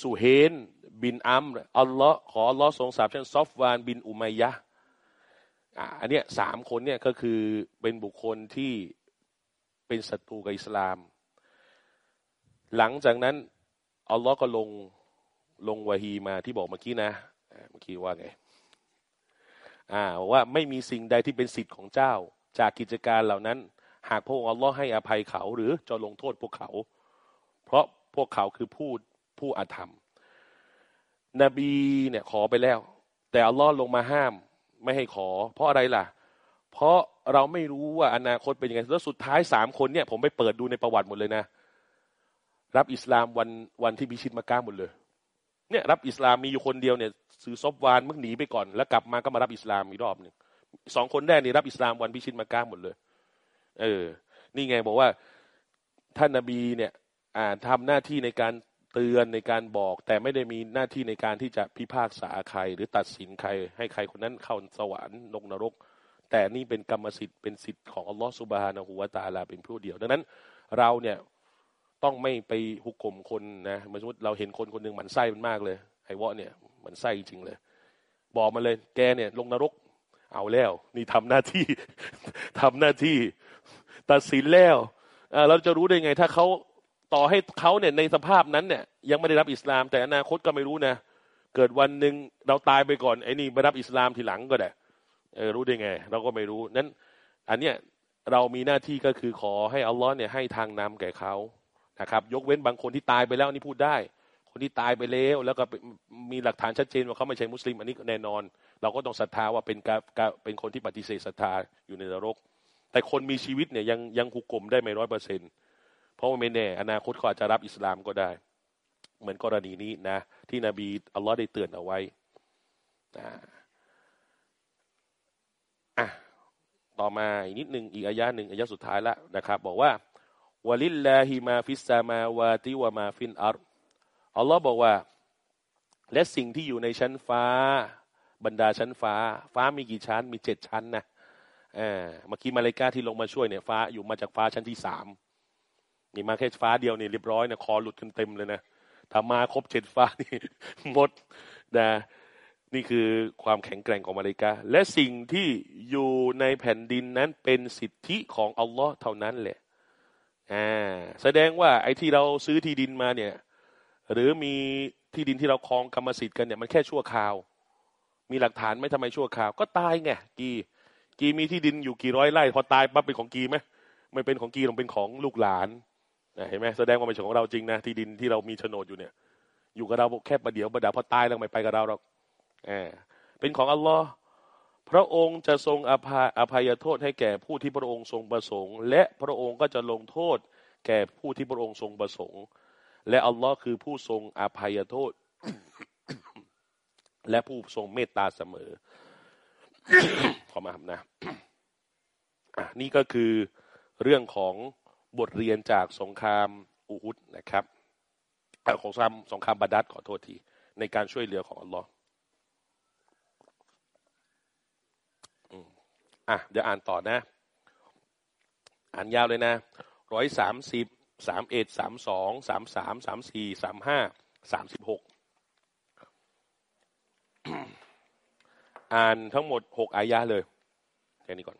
[SPEAKER 1] สุเฮลบินอัมร์ อัลลอฮ์ขออัลลอฮ์ทรงสาบแช่งซอฟวานบินอุมัยยะ อันเนี้ยสามคนเนี่ยก็คือเป็นบุคคลที่เป็นศัตรูกับอิสลาม หลังจากนั้นอัลลอฮ์ก็ลงลงวะฮีมาที่บอกเมื่อกี้นะเมื่อกี้ว่าไงอ่าว่าไม่มีสิ่งใดที่เป็นสิทธิ์ของเจ้า จากกิจการเหล่านั้น หากพระองค์อัลลอฮ์ให้อภัยเขา หรือจะลงโทษพวกเขา เพราะพวกเขาคือผู้ผู้อาธรรม นบีเนี่ยขอไปแล้ว แต่อัลลอฮ์ลงมาห้าม ไม่ให้ขอ เพราะอะไรล่ะ เพราะเราไม่รู้ว่าอนาคตเป็นยังไงแล้วสุดท้ายสามคนเนี่ย ผมไปเปิดดูในประวัติหมดเลยนะ รับอิสลามวันวันที่พิชิตมาก้าหมดเลย เนี่ย รับอิสลามมีอยู่คนเดียวเนี่ยซื้อซบวานมึงหนีไปก่อน แล้วกลับมาก็มารับอิสลามอีกรอบหนึ่งสองคนแรกนี่รับอิสลามวันพิชิตมาก้าหมดเลย เออ นี่ไงบอกว่าท่านนบีเนี่ย อ่าทำหน้าที่ในการ เตือนในการบอก แต่ไม่ได้มีหน้าที่ในการที่จะพิพากษาใคร หรือตัดสินใคร ให้ใครคนนั้นเข้าสวรรค์ลงนรก แต่นี่เป็นกรรมสิทธิ์เป็นสิทธิ์ของอัลลอฮฺสุบฮานะฮูวาตาลาเป็นผู้เดียว ดังนั้นเราเนี่ยต้องไม่ไปหุกกลมคนนะสมมติเราเห็นคนคนหนึ่งหมันไส้มันมากเลยไอ้วะเนี่ยหมันไส้จริงเลย บอกมาเลยแกเนี่ยลงนรกเอาแล้ว นี่ทำหน้าที่ทำหน้าที่ ตัดสินแล้วเราจะรู้ได้ไงถ้าเขา ต่อให้เขาเนี่ยในสภาพนั้นเนี่ย ยังไม่ได้รับอิสลาม แต่อนาคตก็ไม่รู้นะเกิดวันหนึ่งเราตายไปก่อนไอ้นี่ไปรับอิสลามทีหลังก็ได้เออรู้ได้ไง เราก็ไม่รู้นั้น อันเนี้ยเรามีหน้าที่ก็คือขอให้อัลลอฮ์เนี่ยให้ทางนำแก่เขานะครับ ยกเว้นบางคนที่ตายไปแล้วนี่พูดได้ คนที่ตายไปแล้วแล้วก็มีหลักฐานชัดเจนว่าเขาไม่ใช่มุสลิม อันนี้แน่นอน เราก็ต้องศรัทธาว่าเป็นการเป็นคนที่ปฏิเสธศรัทธาอยู่ในนรก แต่คนมีชีวิตเนี่ยยังยัง حكم ได้ไม่ร้อยเปอร์เซ็นต์ เพราะว่าไม่แน่ อนาคตเขาอาจจะรับอิสลามก็ได้ เหมือนกรณีนี้นะ ที่นบีอัลลอฮ์ได้เตือนเอาไว้อะต่อมาอีกนิดหนึ่งอีกอายะหนึ่งอายะสุดท้ายละนะครับ บอกว่าولله ما في السماوات وما في الأرض อัลลอฮ์บอกว่า และสิ่งที่อยู่ในชั้นฟ้า บรรดาชั้นฟ้า ฟ้ามีกี่ชั้น มีเจ็ดชั้นนะเมื่อกี้มาเลกาที่ลงมาช่วยเนี่ยฟ้าอยู่มาจากฟ้าชั้นที่สาม นี่มาแค่ฟ้าเดียวเนี่ยเรียบร้อยนี่ยคอหลุดเต็มเลยนะถ้ามาครบเจ็ดฟ้านี่หมดนะนี่คือความแข็งแกร่งของมาเลกาและสิ่งที่อยู่ในแผ่นดินนั้นเป็นสิทธิของอัลลอฮ์เท่านั้นแหละอ่าแสดงว่าไอ้ที่เราซื้อที่ดินมาเนี่ย หรือมีที่ดินที่เราครองกรรมสิทธิ์กันเนี่ยมันแค่ชั่วคราว มีหลักฐานไหมทำไมชั่วคราว ก็ตายไงกีกีมีที่ดินอยู่กี่ร้อยไร่พอตายปั๊บเป็นของกีไหมไม่เป็นของกีต้องเป็นของลูกหลาน เห็นไหมแสดงว่าเป็นของเราจริงนะที่ดินที่เรามีโฉนดอยู่เนี่ย อยู่กับเราแค่ประเดี๋ยวประดาพอตายแล้วไม่ไปกับเราหรอกเป็นของอัลลอฮ์พระองค์จะทรงอภัยอภัยโทษให้แก่ผู้ที่พระองค์ทรงประสงค์ และพระองค์ก็จะลงโทษ แก่ผู้ที่พระองค์ทรงประสงค์ และอัลลอฮ์คือผู้ทรงอภัยโทษ และผู้ทรงเมตตาเสมอขอมาครับนะนี่ก็คือเรื่องของ บทเรียนจากสงครามอูฮุดนะครับของสงครามสงครามบาดัดขอโทษที ในการช่วยเหลือของอัลลอฮ์อะเดี๋ยวอ่านต่อนะ อ่านยาวเลยนะร้อยสามสิบสามเอ็ดสามสองสามสามสามสี่สามห้าสามสิบหกอ่านทั้งหมดหกอายะเลยแค่นี้ก่อน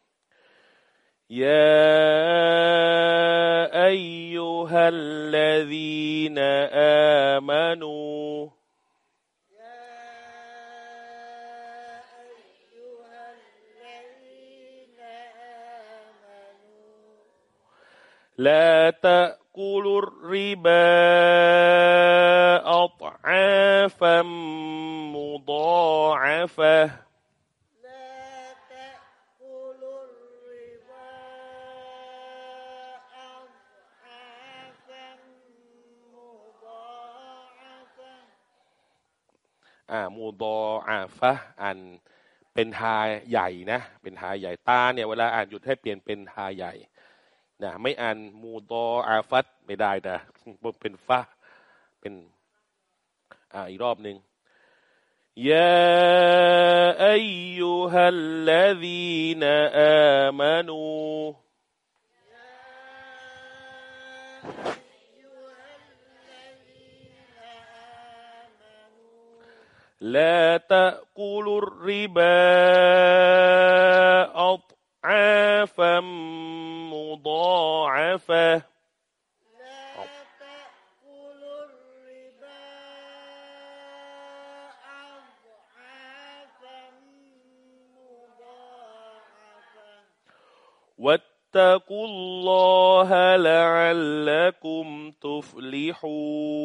[SPEAKER 1] يا أيها الذين آمنوا لا تأكلوا الربا أضعافا مضاعفة มูดออาฟะอันเป็นฮาใหญ่นะ เป็นฮาใหญ่ตาเนี่ยเวลาอ่านหยุดให้เปลี่ยนเป็นฮาใหญ่นะไม่อ่านมูดออาฟัตไม่ได้นะเป็นฟะเป็นอ่าอีกรอบหนึ่งยาอายุฮัลลดีนอามานู لا تأكلوا الربا أضعافا مضاعفة. واتقوا الله لعلكم تفلحون.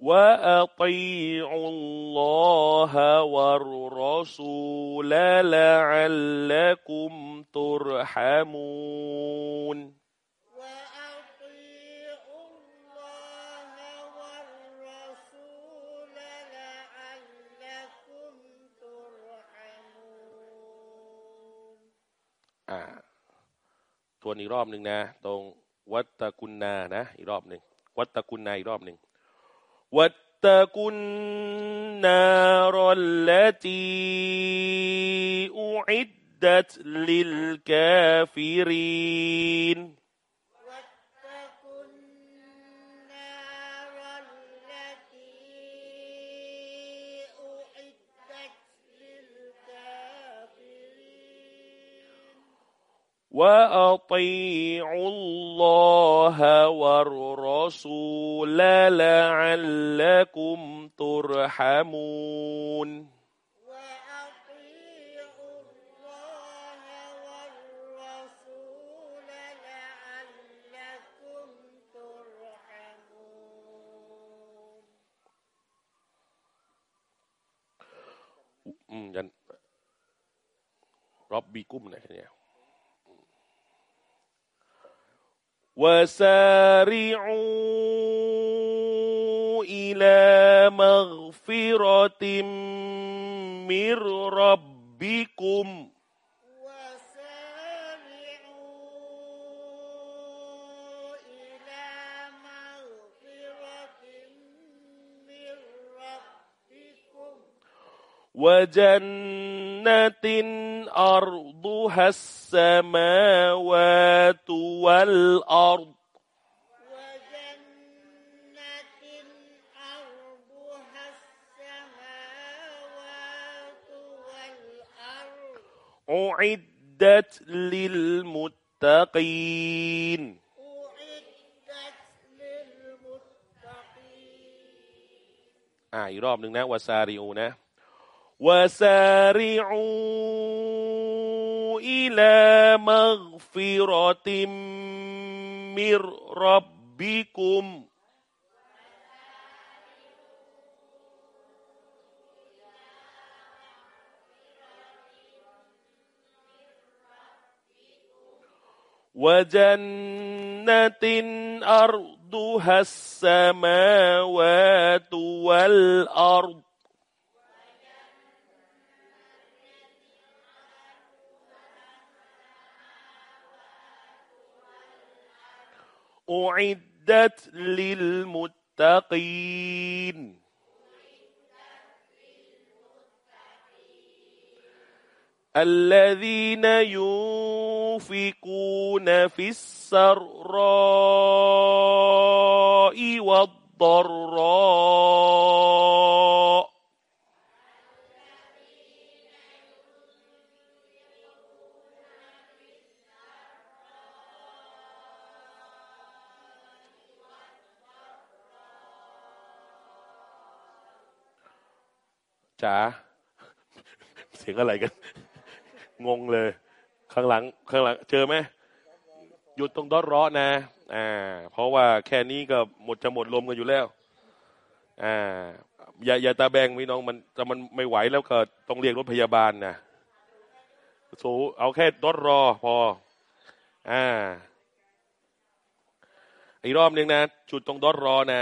[SPEAKER 1] وأطيعوا الله والرسول لعلكم ترحمون
[SPEAKER 2] وأطيعوا الله والرسول لعلكم ترحمون
[SPEAKER 1] อ่าทวนอีกรอบหนึ่งนะ ตรงวัตตะกุณนานะ อีกรอบหนึ่งวัตตะกุณนาอีกรอบหนึ่ง
[SPEAKER 2] واتقوا النار التي أعدت للكافرين.
[SPEAKER 1] وأطيعوا الله الله والرسول لعلكم ترحمون.
[SPEAKER 2] وأطيعوا الله والرسول لعلكم ترحمون
[SPEAKER 1] ربكم نحن يعني وسارعوا إلى مغفرة من ربكم. وجنة أرضها السماوات والأرض
[SPEAKER 2] وجنة أرضها السماوات والأرض
[SPEAKER 1] أعدت للمتقين
[SPEAKER 2] أعدت للمتقين
[SPEAKER 1] อ่าอีกรอบหนึ่งนะวาซาริอูนะ وسارعوا إلى مغفرة من ربكم. وجنة أرضها السماوات والأرض. أعدت للمتقين الذين ينفقون في السراء والضراء จ๋าเสียงอะไรกัน งงเลย ข้างหลัง ข้างหลัง เจอไหมหยุดตรงดอดร้อนะ อ่า เพราะว่าแค่นี้ก็หมดจะหมดลมกันอยู่แล้ว อ่า อย่าอย่าตาแบงพี่น้องมันจะมันไม่ไหวแล้วก็ต้องเรียกรถพยาบาลนะโซเอาแค่ดอดรอพอ อ่าอีกรอบหนึ่งนะจุดตรงดอดรอนะ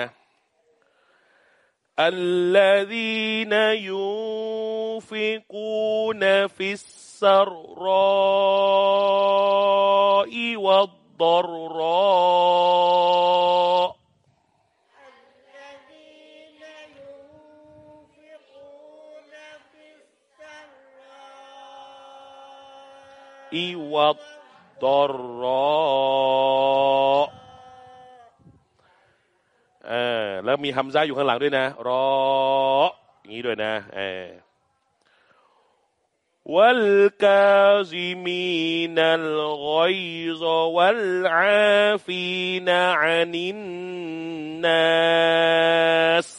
[SPEAKER 1] الذين ينفقون في السراء والضراء والضراء เออแล้วมีฮัมซาอยู่ข้างหลังด้วยนะ รอ อย่างนี้ด้วยนะเออวัลกาซิ
[SPEAKER 2] มีนัลกอ
[SPEAKER 1] ยซวั
[SPEAKER 2] ลอา
[SPEAKER 1] ฟีนอานินนัส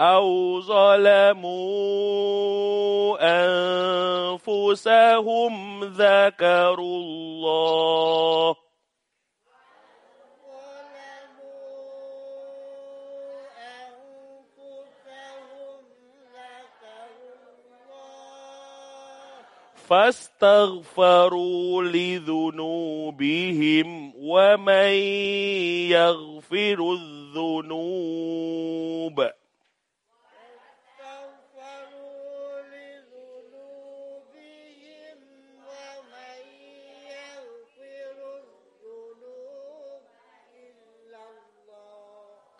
[SPEAKER 1] أو ظلموا أنفسهم ذكروا الله. فاستغفروا لذنوبهم ومن يغفر الذنوب.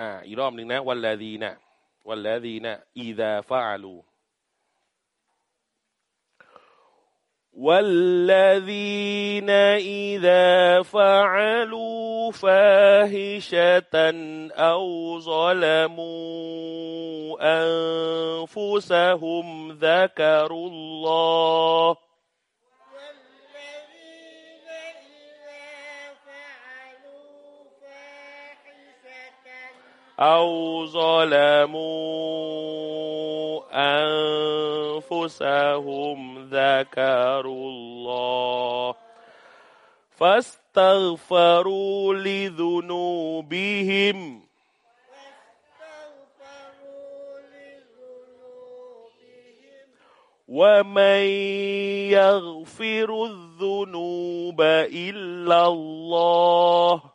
[SPEAKER 1] อ่า อีกรอบหนึ่งนะ วันลาดีนะวันลาดีนะอีดาฟาลู والذين إذا فعلوا فاحشة أو ظلموا أنفسهم ذكروا الله أو ظلموا أنفسهم ذكروا الله فاستغفروا لذنوبهم. ومن يغفر الذنوب إلا الله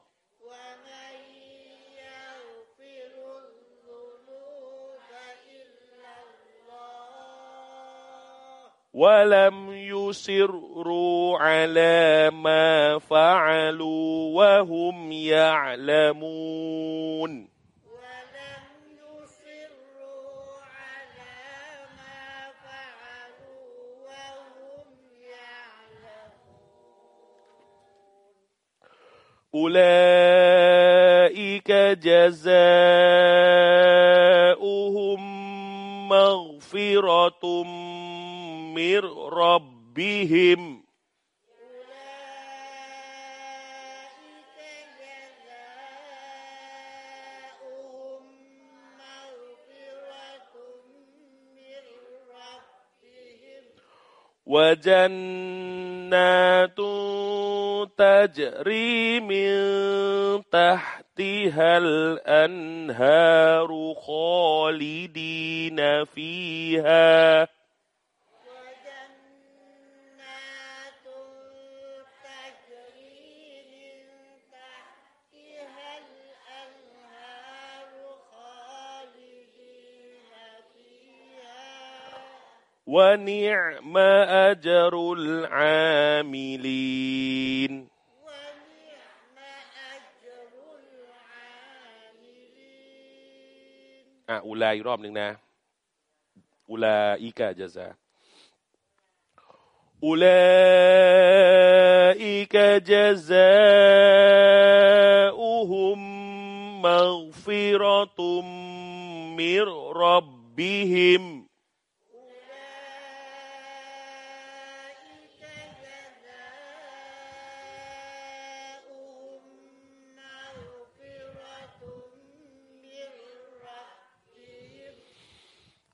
[SPEAKER 1] ولم يسروا على ما فعلوا وهم يعلمون
[SPEAKER 2] ولم يصروا على ما فعلوا وهم يعلمون
[SPEAKER 1] أولئك جزاؤهم مغفرة من ربهم. وجنات تجري من تحتها الأنهار خالدين فيها. ونعم أجر العاملين
[SPEAKER 2] ونعم أجر العاملين
[SPEAKER 1] อ่ะอุลาอีกรอบหนึ่งนะอุลาอีกะจะซาอุลาอีก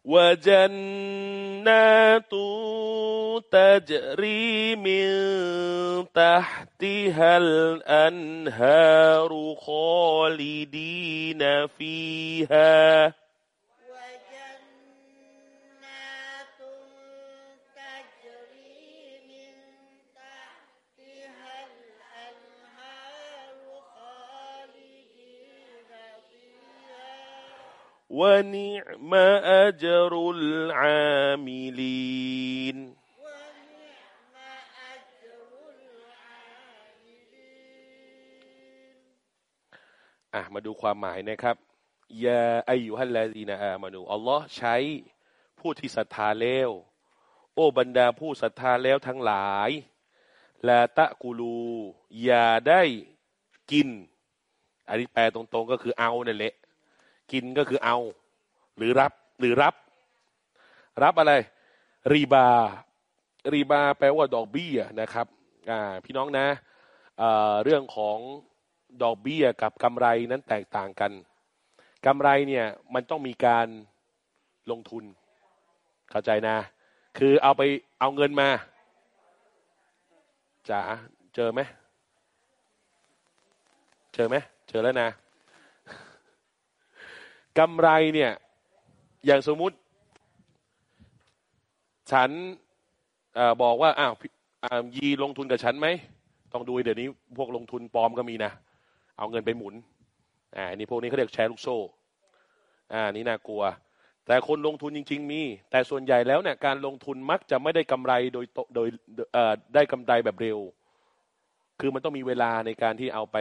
[SPEAKER 1] وجنات تجري من تحتها الأنهار خالدين فيها ونعم أجر العاملين
[SPEAKER 2] ونعم أجر العاملين
[SPEAKER 1] อ่ะมาดูความหมายนะครับยาอายุฮัลลาดีนาอามานูอัลลอฮ์ใช้ผู้ที่ศรัทธาแล้ว โอ้บรรดาผู้ศรัทธาแล้วทั้งหลายลาตะกูลูอย่าได้กิน อันนี้แปลตรงๆก็คือเอานั่นแหละ กินก็คือเอา หรือรับหรือรับ รับอะไร รีบา รีบาแปลว่าดอกเบี้ยนะครับพี่น้องนะเรื่องของดอกเบี้ยกับกำไรนั้นแตกต่างกันกำไรเนี่ยมันต้องมีการลงทุน เข้าใจนะ คือเอาไปเอาเงินมาจ๋าเจอไหมเจอไหมเจอแล้วนะ กำไรเนี่ย อย่างสมมุติ ฉันอบอกว่าอ้าวยีลงทุนกับฉันไหม ต้องดูเดี๋ยวนี้พวกลงทุนปลอมก็มีนะ เอาเงินไปหมุนอ่าอันนี้พวกนี้เขาเรียกแชร์ลูกโซ่อ่านี่น่ากลัว แต่คนลงทุนจริง ๆ มี แต่ส่วนใหญ่แล้วเนี่ยการลงทุนมักจะไม่ได้กำไรโดยโดยเอ่อได้กำไรแบบเร็ว คือมันต้องมีเวลาในการที่เอาไป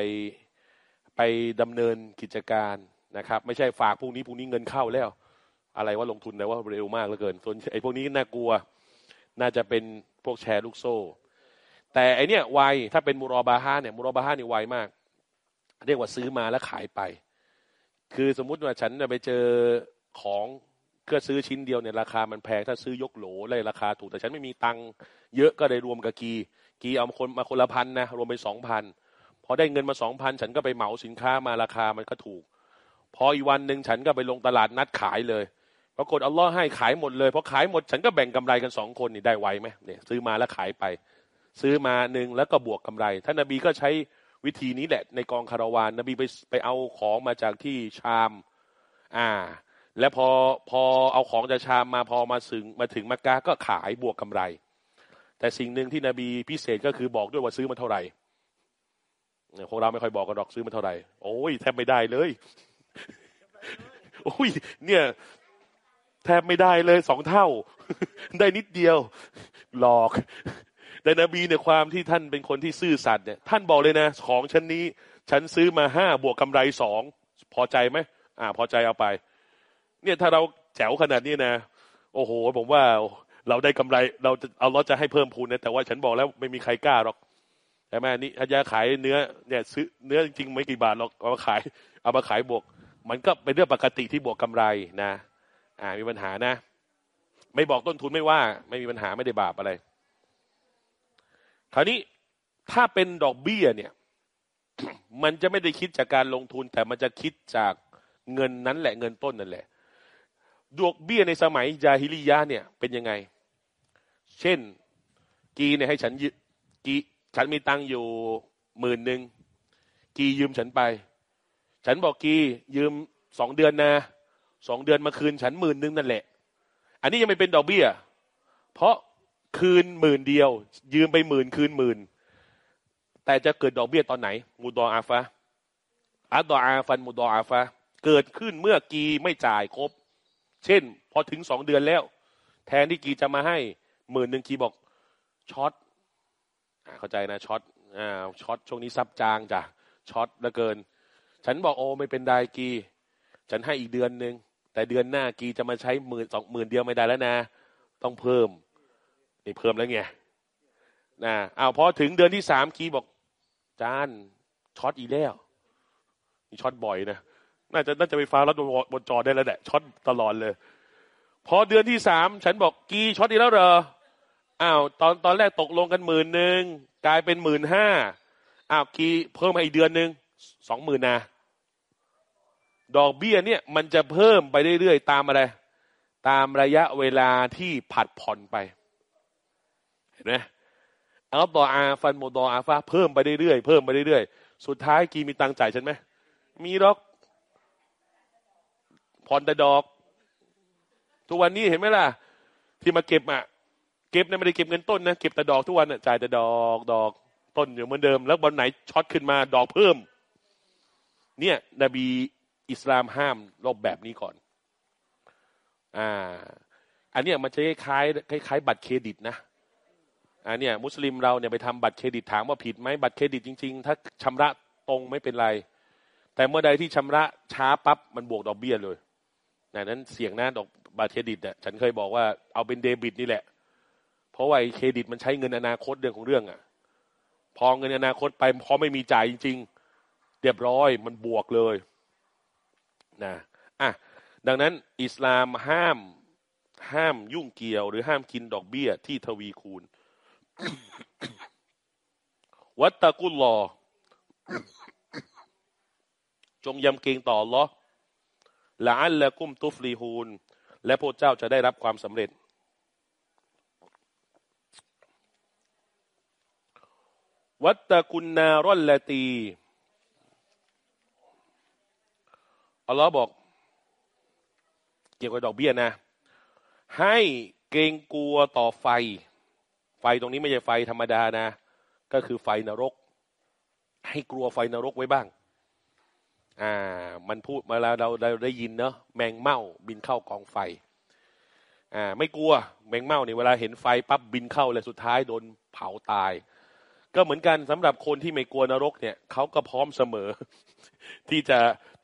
[SPEAKER 1] ไปดำเนินกิจการ นะครับ ไม่ใช่ฝากพวกนี้พวกนี้เงินเข้าแล้ว อะไรว่าลงทุนแต่ว่าเร็วมากเหลือเกินส่วนไอ้พวกนี้น่ากลัว น่าจะเป็นพวกแชร์ลูกโซ่ แต่ไอเนี้ยไวถ้าเป็นมูรอบาฮาเนี่ยมูรอบาฮานี่ไวมาก เรียกว่าซื้อมาแล้วขายไป คือสมมุติว่าฉันจะไปเจอของเพื่อซื้อชิ้นเดียวเนี่ยราคามันแพงถ้าซื้อยกโหลเลยราคาถูกแต่ฉันไม่มีตังค์เยอะก็ได้รวมกับกี กีเอามาคนมาคนละพันนะรวมเป็นสองพันพอได้เงินมาสองพันฉันก็ไปเหมาสินค้ามาราคามันก็ถูก พออีกวันหนึ่งฉันก็ไปลงตลาดนัดขายเลยปรากฏอัลลอฮ์ให้ขายหมดเลยพอขายหมดฉันก็แบ่งกำไรกันสองคนนี่ได้ไวไหมเนี่ยซื้อมาแล้วขายไป ซื้อมาหนึ่งแล้วก็บวกกำไรท่านนบีก็ใช้วิธีนี้แหละ ในกองคาราวานนบีไปไปเอาของมาจากที่ชาม อ่า แล้วพอพอเอาของจากชามมาพอมาถึงมาถึงมักกะก็ขายบวกกำไร แต่สิ่งหนึ่งที่นบีพิเศษก็คือบอกด้วยว่าซื้อมาเท่าไหร่เนี่ยพวกเราไม่ค่อยบอกกันหรอกซื้อมาเท่าไหร่โอ้ยแทบไม่ได้เลย โอ้ย เนี่ย แทบไม่ได้เลยสองเท่า ได้นิดเดียว หลอกแต่นบีเนี่ยความที่ท่านเป็นคนที่ซื่อสัตย์เนี่ยท่านบอกเลยนะ ของชั้นนี้ ฉันซื้อมาห้าบวกกำไรสองพอใจไหมอ่า พอใจเอาไป เนี่ยถ้าเราแจ๋วขนาดนี้นะ โอ้โห ผมว่าเราได้กำไร เราจะเอาเราจะให้เพิ่มพูนนะแต่ว่าฉันบอกแล้วไม่มีใครกล้าหรอกใช่ไหมนี่ถ้าจะขายเนื้อเนี่ยซื้อเนื้อจริงๆไม่กี่บาทหรอกเอามาขายเอามาขายบวก มันก็เป็นเรื่องปกติที่บวกกำไรนะ อ่า มีปัญหานะ ไม่บอกต้นทุนไม่ว่า ไม่มีปัญหาไม่ได้บาปอะไร คราวนี้ถ้าเป็นดอกเบี้ยเนี่ย มันจะไม่ได้คิดจากการลงทุน แต่มันจะคิดจากเงินนั้นแหละเงินต้นนั่นแหละ ดอกเบี้ยในสมัยยาฮิลิยะเนี่ยเป็นยังไง เช่น กีเนี่ยให้ฉันยืกีฉันมีตังอยู่หมื่นหนึ่งกียืมฉันไป ฉันบอกกียืมสองเดือนนะสองเดือนมาคืนฉันหมื่นหนึ่งนั่นแหละ อันนี้ยังไม่เป็นดอกเบี้ย เพราะคืนหมื่นเดียว ยืมไปหมื่นคืนหมื่นแต่จะเกิดดอกเบี้ยตอนไหน มูดออาฟะอัดดออาฟันมูดออาฟะเกิดขึ้นเมื่อกีไม่จ่ายครบ เช่น พอถึงสองเดือนแล้ว แทนที่กีจะมาให้หมื่นหนึ่งกีบอกช็อตอเข้าใจนะช็อตอ่าช็อตช่วงนี้ซับจางจ้ะช็อตลือเกิน ฉันบอกโอ้ไม่เป็นไรกี ฉันให้อีกเดือนหนึ่งแต่เดือนหน้ากีจะมาใช้หมื่นสองหมื่นเดียวไม่ได้แล้วนะ ต้องเพิ่มนี่เพิ่มแล้วไงนะเอาพอถึงเดือนที่สามกีบอกจานช็อตอีแล้วนี่ช็อตบ่อยนะน่าจะน่าจะไปฟ้ารัดบนจอได้แล้วแหละช็อตตลอดเลย พอเดือนที่สามฉันบอกกีช็อตอีแล้วเหรออ้าวตอนตอนแรกตกลงกันหมื่นหนึ่งกลายเป็นหมื่นห้าอ้าวกีเพิ่มมาอีกเดือนหนึ่งสองหมื่นนะ ดอกเบี้ยเนี่ยมันจะเพิ่มไปเรื่อยๆตามอะไร ตามระยะเวลาที่ผัดผ่อนไป เห็นไหมเอาต่อ أضعافا مضاعفة เพิ่มไปเรื่อยๆเพิ่มไปเรื่อยๆสุดท้ายกีมีตังจ่ายฉันไหมมีหรอกผ่อนแต่ดอก ทุกวันนี้เห็นไหมล่ะ ที่มาเก็บอะ เก็บเนี่ยไม่ได้เก็บเงินต้นนะเก็บแต่ดอกทุกวันอะจ่ายแต่ดอกดอกต้นอยู่เหมือนเดิม แล้ววันไหนช็อตขึ้นมาดอกเพิ่ม เนี่ย นบี อิสลามห้ามรบแบบนี้ก่อน อ่า อันเนี้ยมันจะคล้ายคล้ายบัตรเครดิตนะอันเนี้ยมุสลิมเราเนี่ยไปทำบัตรเครดิตถามว่าผิดไหมบัตรเครดิตจริง ๆ ถ้าชำระตรงไม่เป็นไร แต่เมื่อใดที่ชำระช้าปั๊บมันบวกดอกเบี้ยเลยนะนั้นเสี่ยงนะดอกบัตรเครดิตเนี่ยฉันเคยบอกว่าเอาเป็นเดบิตนี่แหละ เพราะว่าเครดิตมันใช้เงินอนาคตเรื่องของเรื่องอะ่ะ พอเงินอนาคตไปพอไม่มีจ่ายจริง ๆเรียบร้อยมันบวกเลย นะอะดังนั้นอิสลามห้ามห้ามยุ่งเกี่ยว หรือห้ามกินดอกเบี้ยที่ทวีคูณ วัตตะกุลลอ จงยำเกรงต่อลอละอัลละกุ้มตุฟลีฮูน และพระเจ้าจะได้รับความสำเร็จวัตตะกุนนารอลละตี อัลลอฮ์บอก เกี่ยวกับดอกเบี้ยนะ ให้เกรงกลัวต่อไฟ ไฟตรงนี้ไม่ใช่ไฟธรรมดานะ ก็คือไฟนรก ให้กลัวไฟนรกไว้บ้าง อ่า มันพูดมาแล้วเราเราได้ยินเนาะแมงเม่าบินเข้ากองไฟ อ่า ไม่กลัวแมงเม่าเนี่ยเวลาเห็นไฟปั๊บบินเข้าเลยสุดท้ายโดนเผาตาย ก็เหมือนกันสำหรับคนที่ไม่กลัวนรกเนี่ยเขาก็พร้อมเสมอ ที่จะ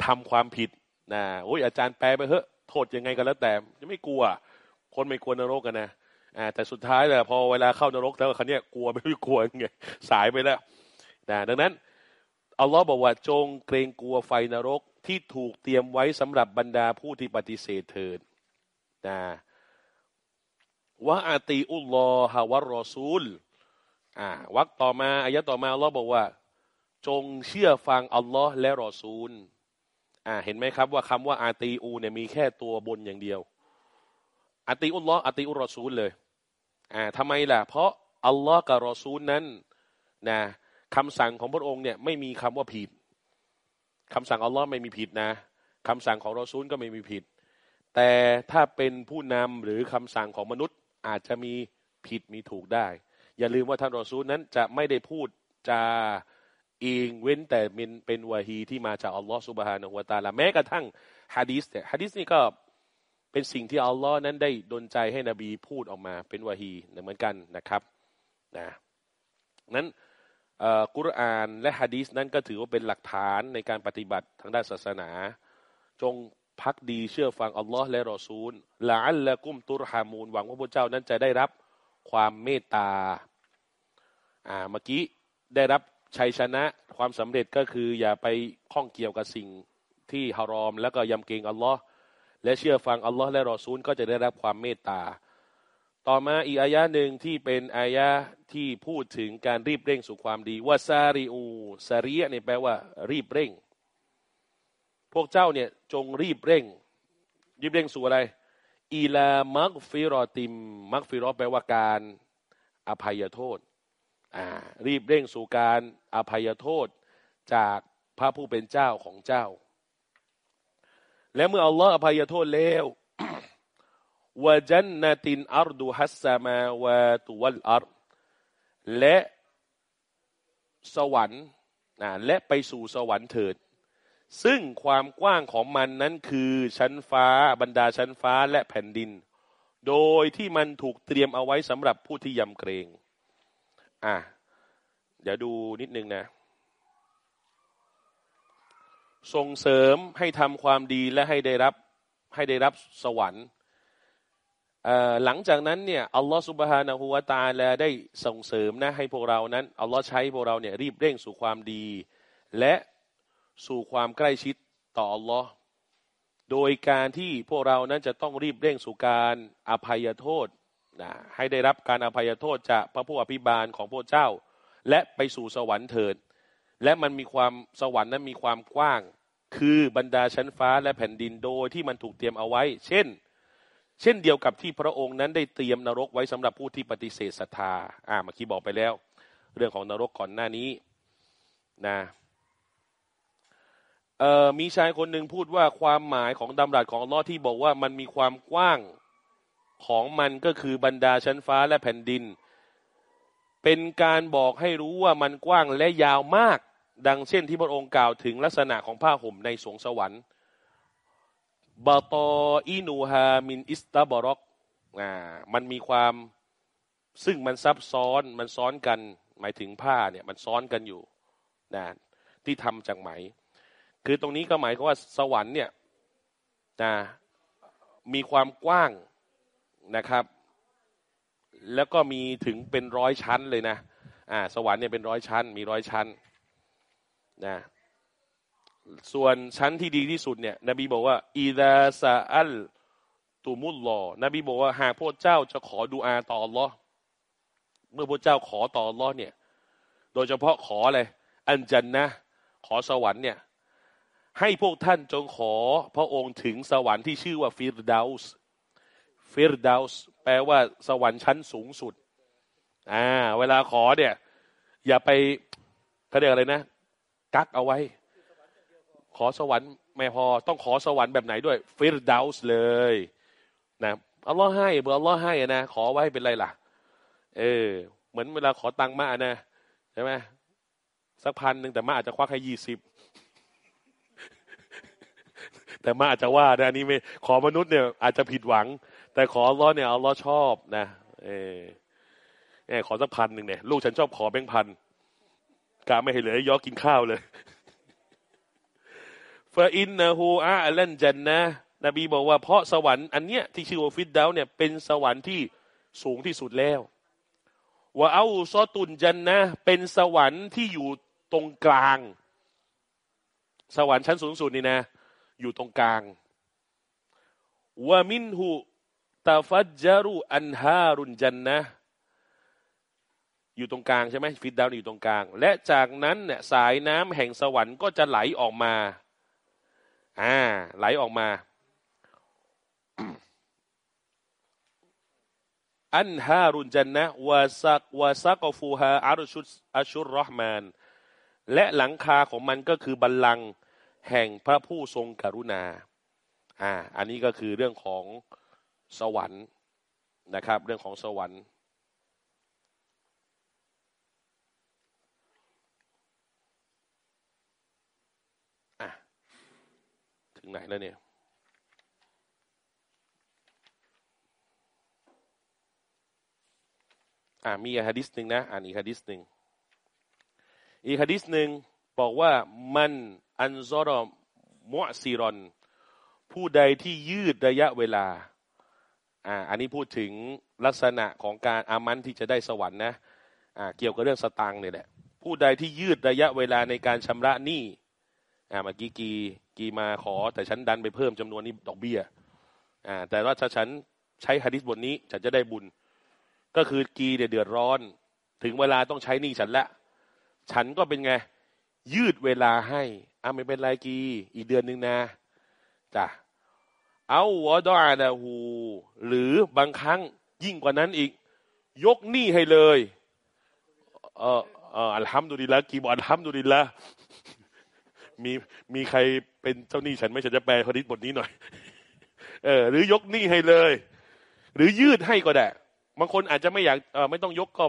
[SPEAKER 1] ทำความผิดนะโอ้ยอาจารย์แปลไปเถอะโทษยังไงก็แล้วแต่จะไม่กลัว คนไม่กลัวนรกกันนะอ่าแต่สุดท้ายแหละพอเวลาเข้านรกแล้วเขาเนี่ยกลัวไม่รู้กลัวยังไงสายไปแล้วนะดังนั้นอัลลอฮ์บอกว่าจงเกรงกลัวไฟนรกที่ถูกเตรียมไว้สำหรับบรรดาผู้ที่ปฏิเสธเถิดนะว่าอาตีอุลลอฮาวะรอซูลอ่าวักต่อมาอายะต่อมาอัลลอฮ์บอกว่า จงเชื่อฟังอัลลอฮ์และรอซูลอ่าเห็นไหมครับว่าคำว่าอาตีอูเนี่ยมีแค่ตัวบนอย่างเดียวอาตีอุลลอฮ์อาตีอุรอซูลเลยอ่าทำไมล่ะ เพราะอัลลอฮ์กับรอซูลนั้นนะคำสั่งของพระองค์เนี่ยไม่มีคำว่าผิดคำสั่งอัลลอฮ์ไม่มีผิดนะคำสั่งของรอซูลก็ไม่มีผิด แต่ถ้าเป็นผู้นำหรือคำสั่งของมนุษย์อาจจะมีผิดมีถูกได้ อย่าลืมว่าท่านรอซูลนั้นจะไม่ได้พูดจา เองเว้นแต่เป็นเป็นวาฮีที่มาจากอัลลอฮ์สุบฮานะฮุวาตาลาแม้กระทั่งฮะดีสเนี่ยฮะดีสนี่ก็เป็นสิ่งที่อัลลอฮ์นั้นได้ดลใจให้นบีพูดออกมาเป็นวาฮีเหมือนกันนะครับนะนั้นกุรอานและฮะดีสนั้นก็ถือว่าเป็นหลักฐานในการปฏิบัติทางด้านศาสนา จงพักดีเชื่อฟังอัลลอฮ์และรอซูลละอัลละกุมตุรฮามูลหวังว่าพระเจ้านั้นจะได้รับความเมตตาอ่าเมื่อกี้ได้รับ ชัยชนะความสำเร็จก็คืออย่าไปข้องเกี่ยวกับสิ่งที่ฮารอม แล้วก็ยำเกรงอัลลอฮ์และเชื่อฟังอัลลอฮ์และรอซูลก็จะได้รับความเมตตา ต่อมาอีกอายะหนึ่งที่เป็นอายะที่พูดถึงการรีบเร่งสู่ความดีว่าซาริอูซารียเนี่ยแปลว่า รีบเร่ง พวกเจ้าเนี่ยจงรีบเร่ง รีบเร่งสู่อะไร อีลามักฟิรอติม มักฟิรอแปลว่าการอภัยโทษ รีบเร่งสู่การอภัยโทษจากพระผู้เป็นเจ้าของเจ้า และเมื่ออัลลอฮ์อภัยโทษแล้ววะจันนตินอัรดูฮัสซามาวะตุวัลอัรและสวรรค์และไปสู่สวรรค์เถิด ซึ่งความกว้างของมันนั้นคือชั้นฟ้าบรรดาชั้นฟ้าและแผ่นดิน โดยที่มันถูกเตรียมเอาไว้สำหรับผู้ที่ยำเกรง อะ เดี๋ยวดูนิดนึงนะ ส่งเสริมให้ทำความดีและให้ได้รับให้ได้รับสวรรค์หลังจากนั้นเนี่ยอัลลอฮฺสุบฮานะฮูวาตาลาได้ส่งเสริมนะให้พวกเรานั้นอัลลอฮ์ใช้พวกเราเนี่ยรีบเร่งสู่ความดี และสู่ความใกล้ชิดต่ออัลลอฮ์โดยการที่พวกเรานั้นจะต้องรีบเร่งสู่การอภัยโทษ นะให้ได้รับการอภัยโทษจากพระผู้อภิบาลของพระเจ้า และไปสู่สวรรค์เถิด และมันมีความสวรรค์นั้นมีความกว้าง คือบรรดาชั้นฟ้าและแผ่นดินโดยที่มันถูกเตรียมเอาไว้ เช่น เช่นเดียวกับที่พระองค์นั้นได้เตรียมนรกไว้สำหรับผู้ที่ปฏิเสธศรัทธาอ่าเมื่อกี้บอกไปแล้ว เรื่องของนรกก่อนหน้านี้นะมีชายคนหนึ่งพูดว่าความหมายของดำรัสของลอที่บอกว่ามันมีความกว้าง ของมันก็คือบรรดาชั้นฟ้าและแผ่นดิน เป็นการบอกให้รู้ว่ามันกว้างและยาวมาก ดังเช่นที่พระองค์กล่าวถึงลักษณะของผ้าห่มในสวงสวรรค์บาตออินูฮามินอิสตาบรอกอ่ามันมีความซึ่งมันซับซ้อนมันซ้อนกัน หมายถึงผ้าเนี่ยมันซ้อนกันอยู่นะที่ทำจากไหม คือตรงนี้ก็หมายความว่าสวรรค์เนี่ยนะมีความกว้าง นะครับ แล้วก็มีถึงเป็นร้อยชั้นเลยนะอ่าสวรรค์เนี่ยเป็นร้อยชั้น มีร้อยชั้นนะส่วนชั้นที่ดีที่สุดเนี่ย นบีบอกว่าอีดาซาอัลตูมุลลอนบีบอกว่าหากพวกเจ้าจะขอดูอาต่ออัลลอฮ์เมื่อพวกเจ้าขอต่ออัลลอฮ์เนี่ย โดยเฉพาะขออะไรالجنةขอสวรรค์เนี่ย ให้พวกท่านจงขอพระองค์ถึงสวรรค์ที่ชื่อว่าฟิรเดาส์ ฟิรเดาส์แปลว่าสวรรค์ชั้นสูงสุด อ่า เวลาขอเนี่ย อย่าไปเขาเรียกอะไรนะ กักเอาไว้ ขอสวรรค์ไม่พอต้องขอสวรรค์แบบไหนด้วย ฟิรดาสเลยนะอัลลอฮ์ให้เบอร์อัลลอฮ์ให้นะขอไว้เป็นไรล่ะ เออ เหมือนเวลาขอตังค์มานะใช่ไหมสักพันหนึ่งแต่มาอาจจะควักให้ยี่สิบแต่มาอาจจะว่านะนี่ไม่ขอมนุษย์เนี่ยอาจจะผิดหวัง แต่ขอร้อนเนี่ยเอาล้อชอบนะเออขอสักพันหนึ่งเนี่ยลูกฉันชอบขอแบงพันกาไม่ให้เหลือยอกินข้าวเลยฟาอินนะฮูอาอัลนจันนะนบีบอกว่าเพราะสวรรค์อันเนี้ยที่ชื่อว่าฟิดดาวเนี่ยเป็นสวรรค์ที่สูงที่สุดแล้วว่าเอาซอตุนจันนะเป็นสวรรค์ที่อยู่ตรงกลาง สวรรค์ชั้นสูงสุดนี่นะ อยู่ตรงกลางว่ามินหู ตาฟัจารุอันฮารุนจันนะอยู่ตรงกลางใช่ไหมฟิดดาวอยู่ตรงกลาง และจากนั้นเนี่ยสายน้ำแห่งสวรรค์ก็จะไหลออกมาอ่าไหลออกมา อันฮารุนจันนะวาซักวาซักฟูฮาอารุชุดอัชุรรอห์มาน และหลังคาของมันก็คือบัลลังก์แห่งพระผู้ทรงกรุณาอ่าอันนี้ก็คือเรื่องของ สวรรค์นะครับ เรื่องของสวรรค์ถึงไหนแล้วเนี่ยอ่ามีอีกฮะดิษหนึ่งนะ อ่านอีกฮะดิษหนึ่งอีกฮะดิษหนึ่งบอกว่ามันอันซอรอมุซีรอน ผู้ใดที่ยืดระยะเวลา อ่าอันนี้พูดถึงลักษณะของการอามันที่จะได้สวรรค์นะอ่าเกี่ยวกับเรื่องสตังเนี่ยแหละผู้ใดที่ยืดระยะเวลาในการชำระหนี้อ่าเมื่อกี้กีกีมาขอ แต่ฉันดันไปเพิ่มจำนวนนี้ดอกเบี้ยอ่าแต่ว่าถ้าฉันใช้ฮะดิษบทนี้ฉันจะได้บุญ ก็คือกีเดือดร้อน ถึงเวลาต้องใช้หนี้ฉันละ ฉันก็เป็นไงยืดเวลาให้อ่าไม่เป็นไรกีอีกเดือนหนึ่งนะจ้ะ เอาวอดอาดาหูหรือบางครั้งยิ่งกว่านั้นอีก ยกหนี้ให้เลย เออเอออัลฮัมดุลิลละกีบอัลฮัมดุลิลละมีมีใครเป็นเจ้าหนี้ฉันไม่ฉันจะแปลคดิษบทนี้หน่อย เออ หรือยกหนี้ให้เลย หรือยืดให้ก็ได้บางคนอาจจะไม่อยากเออไม่ต้องยกก็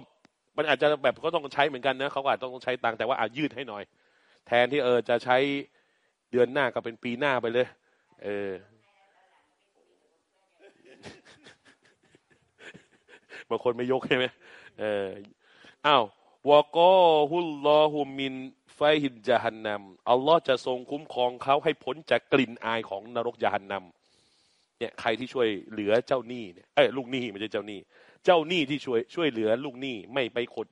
[SPEAKER 1] มันอาจจะแบบก็ต้องใช้เหมือนกันนะเขาอาจจะต้องใช้ตังค์แต่ว่าอายืดให้หน่อย แทนที่เออจะใช้เดือนหน้าก็เป็นปีหน้าไปเลย เออ บางคนไม่ยกใช่ไหมเอออ้าววกอฮุลลอฮุมินไฟหินจาฮันนัมอัลลอฮ์จะทรงคุ้มครองเขาให้พ้นจากกลิ่นอายของนรกยาฮันนัมเนี่ยใครที่ช่วยเหลือเจ้าหนี้เนี่ยเอ้ยลูกหนี้ไม่ใช่เจ้าหนี้ เจ้าหนี้ที่ช่วยช่วยเหลือลูกหนี้ไม่ไปกด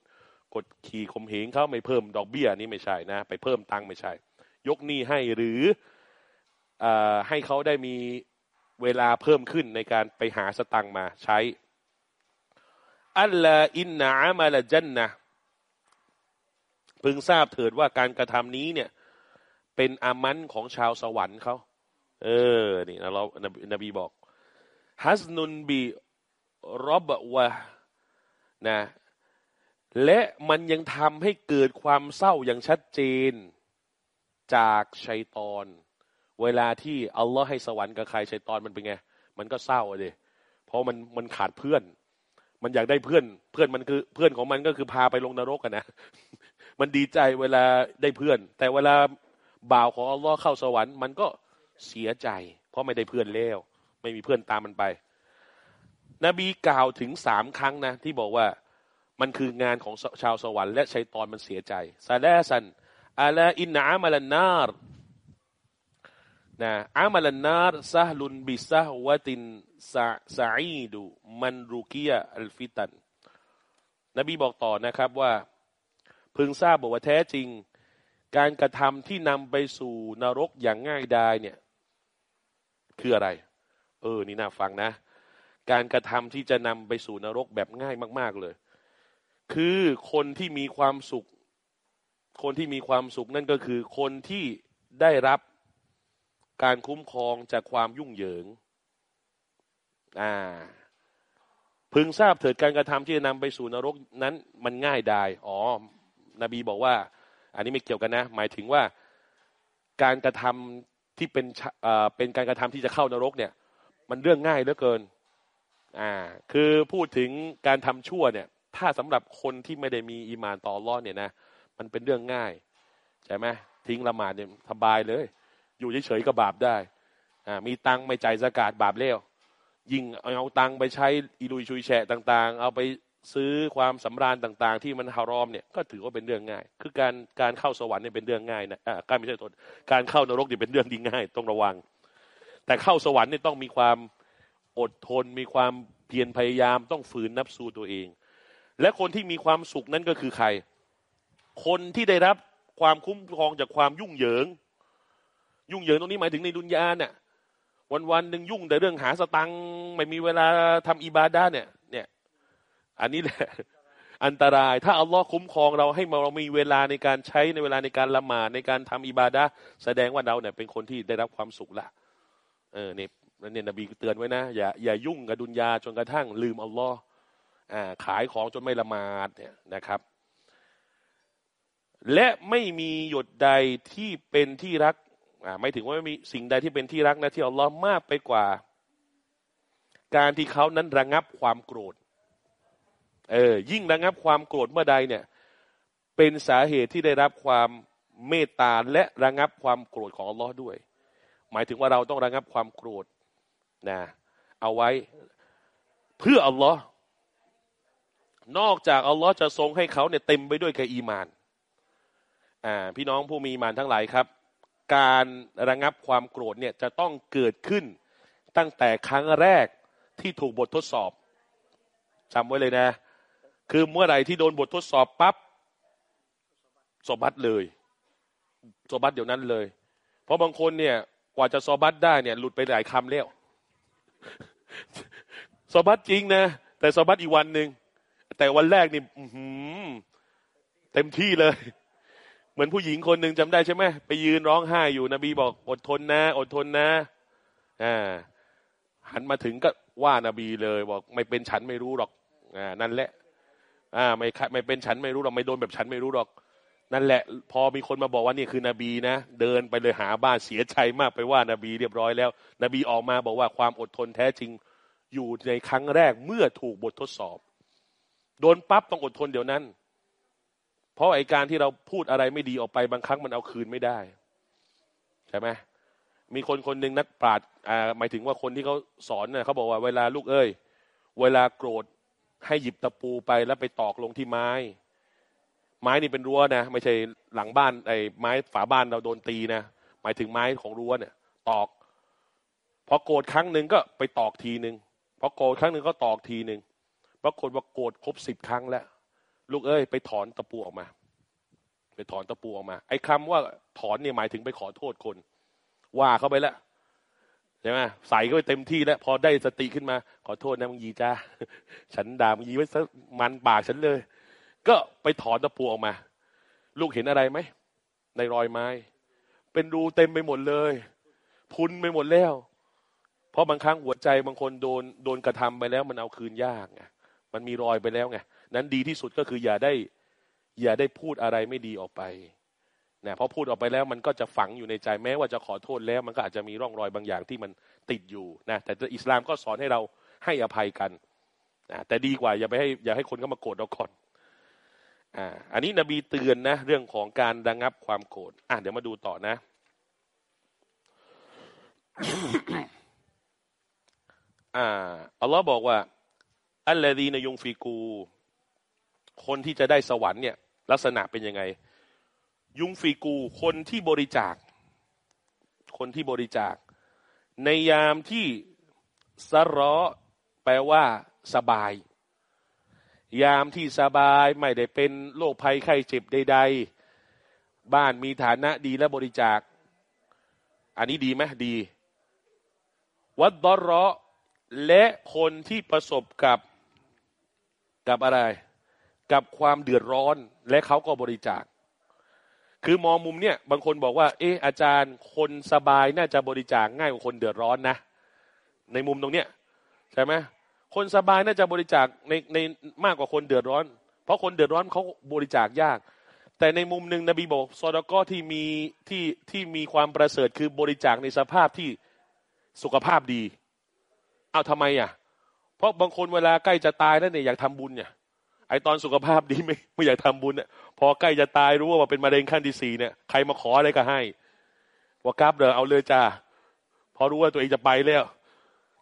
[SPEAKER 1] กดขี่ข่มเหงเขาไม่เพิ่มดอกเบี้ยนี่ไม่ใช่นะ ไปเพิ่มตังค์ไม่ใช่ ยกหนี้ให้หรืออให้เขาได้มีเวลาเพิ่มขึ้นในการไปหาสตังค์มาใช้ อัลลออินนาอามาลจันนะพึงทราบเถิดว่าการกระทำนี้เนี่ย เป็นอามันของชาวสวรรค์เขาเออนี่นะเรานบีบอกฮัสนุนบีรอบวะนะและมันยังทำให้เกิดความเศร้าอย่างชัดเจน จากชัยตอน เวลาที่อัลลอฮ์ให้สวรรค์กับใครชัยตอนมันเป็นไง มันก็เศร้าเลยเพราะมันมันขาดเพื่อน มันอยากได้เพื่อน เพื่อนมันคือเพื่อนของมันก็คือพาไปลงนรกกันะ มันดีใจเวลาได้เพื่อน แต่เวลาบ่าวของอัลลอฮ์เข้าสวรรค์มันก็เสียใจ เพราะไม่ได้เพื่อนแล้ว ไม่มีเพื่อนตามมันไป นบีกล่าวถึงสามครั้งนะ ที่บอกว่ามันคืองานของชาวสวรรค์และชัยตอนมันเสียใจثلاثا ألا إن عمل النار นะ عمل النار سهل بسهوة والسعيد من وقي الفتن นบีบอกต่อนะครับว่า พึงทราบบอกว่าแท้จริง การกระทำที่นำไปสู่นรกอย่างง่ายดายเนี่ย คืออะไร เออ นี่น่าฟังนะ การกระทำที่จะนำไปสู่นรกแบบง่ายมาก ๆ เลย คือคนที่มีความสุข คนที่มีความสุขนั่นก็คือคนที่ได้รับการคุ้มครองจากความยุ่งเหยิง อ่า พึงทราบเถิดการกระทำที่จะนำไปสู่นรกนั้น มันง่ายดายอ๋อ นบีบอกว่า อันนี้ไม่เกี่ยวกันนะ หมายถึงว่าการกระทำที่เป็นเป็นการกระทำที่จะเข้านรกเนี่ย มันเรื่องง่ายเหลือเกิน อ่า คือพูดถึงการทำชั่วเนี่ย ถ้าสำหรับคนที่ไม่ได้มีอีมานต่อรอดเนี่ยนะมันเป็นเรื่องง่ายใช่ไหมทิ้งละหมาดเนี่ยสบายเลย อยู่เฉยๆก็บาปได้ อ่า มีตังไม่ใจสกาดบาปเลี้ยว ยิ่งเอาตังไปใช้อิรุยชุยแฉะต่าง ๆ เอาไปซื้อความสำราญต่าง ๆ ที่มันฮารอมเนี่ยก็ถือว่าเป็นเรื่องง่าย คือการการเข้าสวรรค์เนี่ยเป็นเรื่องง่ายนะอ่าการไม่ใช่ตนการเข้านรกเนี่ยเป็นเรื่องดีง่ายต้องระวัง แต่เข้าสวรรค์เนี่ยต้องมีความอดทน มีความเพียรพยายามต้องฝืนนับสู้ตัวเอง และคนที่มีความสุขนั่นก็คือใคร คนที่ได้รับความคุ้มครองจากความยุ่งเหยิง ยุ่งเหยิงตรงนี้หมายถึงในดุนยาเนี่ย วันวันหนึ่งยุ่งแต่เรื่องหาสตังไม่มีเวลาทำอิบาดาเนี่ย เนี่ย อันนี้แหละ อันตราย ถ้าอัลลอฮ์คุ้มครองเราให้เรามีเวลาในการใช้ในเวลาในการละหมาดในการทำอิบาดะแสดงว่าเราเนี่ยเป็นคนที่ได้รับความสุขละเออเนี่ยเนี่ยนบีเตือนไว้นะ อย่าอย่ายุ่งกับดุนยาจนกระทั่งลืมอัลลอฮ์อ่าขายของจนไม่ละหมาดเนี่ยนะครับและไม่มีหยดใดที่เป็นที่รัก ไม่ถึงว่าไม่มีสิ่งใดที่เป็นที่รักนะที่อัลลอฮ์มากไปกว่า การที่เขานั้นระงับความโกรธ เออ ยิ่งระงับความโกรธเมื่อใดเนี่ย เป็นสาเหตุที่ได้รับความเมตตาและระงับความโกรธของอัลลอฮ์ด้วย หมายถึงว่าเราต้องระงับความโกรธนะเอาไว้เพื่ออัลลอฮ์นอกจากอัลลอฮ์จะทรงให้เขาเนี่ยเต็มไปด้วยกับอีมาน อ่า พี่น้องผู้มีอีมานทั้งหลายครับ การระงับความโกรธเนี่ยจะต้องเกิดขึ้นตั้งแต่ครั้งแรกที่ถูกบททดสอบจำไว้เลยนะ คือเมื่อไหร่ที่โดนบททดสอบปับ๊บสอบัตเลยสอบัตเดี๋ยวนั้นเลย เพราะบางคนเนี่ยกว่าจะสอบัตได้เนี่ย หลุดไปหลายคำแล้วสอบัตจริงนะ แต่สอบัตอีกวันหนึ่งแต่วันแรกนี่เต็มที่เลย เหมือนผู้หญิงคนหนึ่งจำได้ใช่ไหมไปยืนร้องไห้อยู่นบีบอกอดทนนะ อดทนนะอ่าหันมาถึงก็ว่านาบีเลยบอกไม่เป็นฉันไม่รู้หรอกอ่านั่นแหละอ่าไม่ไม่เป็นฉันไม่รู้หรอกไม่โดนแบบฉันไม่รู้หรอก นั่นแหละ พอมีคนมาบอกว่านี่คือ นบีนะ เดินไปเลยหาบ้านเสียใจมากไปว่านาบีเรียบร้อยแล้ว นบีออกมาบอกว่าความอดทนแท้จริงอยู่ในครั้งแรกเมื่อถูกบททดสอบ โดนปั๊บต้องอดทนเดี๋ยวนั้น เพราะไอการที่เราพูดอะไรไม่ดีออกไปบางครั้งมันเอาคืนไม่ได้ใช่ไหมมีคนคนหนึ่งนักปราชญ์หมายถึงว่าคนที่เขาสอนเนี่ยเขาบอกว่าเวลาลูกเอ้ย เวลาโกรธให้หยิบตะปูไปแล้วไปตอกลงที่ไม้ ไม้นี่เป็นรั้วนะไม่ใช่หลังบ้านไอ้ไม้ฝาบ้านเราโดนตีนะหมายถึงไม้ของรั้วเนี่ย ตอกพพอโกรธครั้งหนึ่งก็ไปตอกทีหนึ่งพอโกรธครั้งหนึ่งก็ตอกทีหนึ่งปรากฏว่าโกรธครบสิบครั้งแล้ว ลูกเอ้ยไปถอนตะปูออกมา ไปถอนตะปูออกมา ไอ้คำว่าถอนเนี่ยหมายถึงไปขอโทษคน ว่าเข้าไปแล้วใช่ไหมใส่ก็ไปเต็มที่แล้ว พอได้สติขึ้นมา ขอโทษนะมึงยีจ้าฉันด่ามึงยีไว้ซะมันปากฉันเลย ก็ไปถอนตะปูออกมา ลูกเห็นอะไรไหมในรอยไม้ เป็นรูเต็มไปหมดเลย พุนไปหมดแล้ว เพราะบางครั้งหัวใจบางคนโดนโดนกระทำไปแล้ว มันเอาคืนยากไงมันมีรอยไปแล้วไง นั้นดีที่สุดก็คืออย่าได้อย่าได้พูดอะไรไม่ดีออกไปนะเพราะพูดออกไปแล้วมันก็จะฝังอยู่ในใจแม้ว่าจะขอโทษแล้ว มันก็อาจจะมีร่องรอยบางอย่างที่มันติดอยู่นะแต่อิสลามก็สอนให้เราให้อภัยกันนะแต่ดีกว่าอย่าไปให้อย่าให้คนก็มาโกรธเราก่อนอ่าอันนี้นบีเตือนนะ เรื่องของการระงับความโกรธอะเดี๋ยวมาดูต่อนะอ่าอัลลอฮ์บอกว่าอัลลอฮีนยุงฟีกู คนที่จะได้สวรรค์เนี่ย ลักษณะเป็นยังไง ยุงฟีกู คนที่บริจาค คนที่บริจาค ในยามที่สร้อแปลว่า สบาย ยามที่สบายไม่ได้เป็นโรคภัยไข้เจ็บใดๆ บ้านมีฐานะดีและบริจาค อันนี้ดีไหมดี วัดดอรอและคนที่ประสบกับกับอะไร กับความเดือดร้อนและเขาก็บริจาค คือมองมุมเนี่ยบางคนบอกว่า เอออาจารย์คนสบายน่าจะบริจาคง่ายกว่าคนเดือดร้อนนะ ในมุมตรงเนี้ยใช่ไหมคนสบายน่าจะบริจาคในในมากกว่าคนเดือดร้อน เพราะคนเดือดร้อนเขาบริจาคยาก แต่ในมุมหนึ่งนบีบอกซอดก็ที่มีที่ที่มีความประเสริฐคือบริจาคในสภาพที่สุขภาพดี เอาทำไมอะ เพราะบางคนเวลาใกล้จะตายนั่นเนี่ยอยากทำบุญเนี่ย ไอตอนสุขภาพดีไม่ไม่อยากทำบุญเนี่ยพอใกล้จะตายรู้ว่าเป็นมะเร็งขั้นที่สี่เนี่ยใครมาขออะไรก็ให้ว่ากราบเดอเอาเลยจ้าพอรู้ว่าตัวเองจะไปแล้ว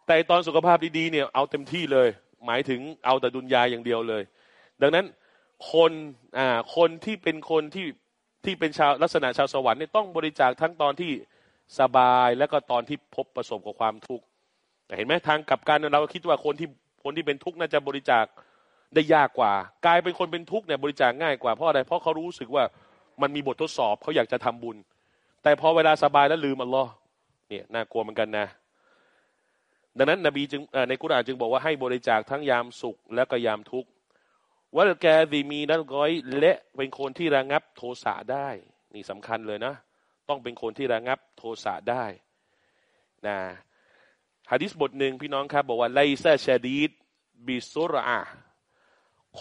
[SPEAKER 1] แต่ตอนสุขภาพดีๆเนี่ยเอาเต็มที่เลย หมายถึงเอาแต่ดุนยาอย่างเดียวเลย ดังนั้นคนอ่าคนที่เป็นคนที่ที่เป็นชาวลักษณะชาวสวรรค์เนี่ยต้องบริจาคทั้งตอนที่สบายและก็ตอนที่พบประสบกับความทุกข์เห็นไหมทางกลับกันเราคิดว่าคนที่คนที่เป็นทุกข์น่าจะบริจาค ได้ยากกว่า กลายเป็นคนเป็นทุกข์เนี่ยบริจาคง่ายกว่าเพราะอะไรเพราะเขารู้สึกว่ามันมีบททดสอบเขาอยากจะทำบุญ แต่พอเวลาสบายแล้วลืมอัลลอฮ์เนี่ยน่ากลัวเหมือนกันนะ ดังนั้นนบีจึงในกุรอานจึงบอกว่าให้บริจาคทั้งยามสุขและก็ยามทุกข์วัลแกดีมีนัลก้อยและเป็นคนที่ระงับโทสะได้นี่สำคัญเลยนะ ต้องเป็นคนที่ระงับโทสะได้นะฮะดิษบทหนึ่งพี่น้องครับ บอกว่าไลซาชาดีดบิซุรอา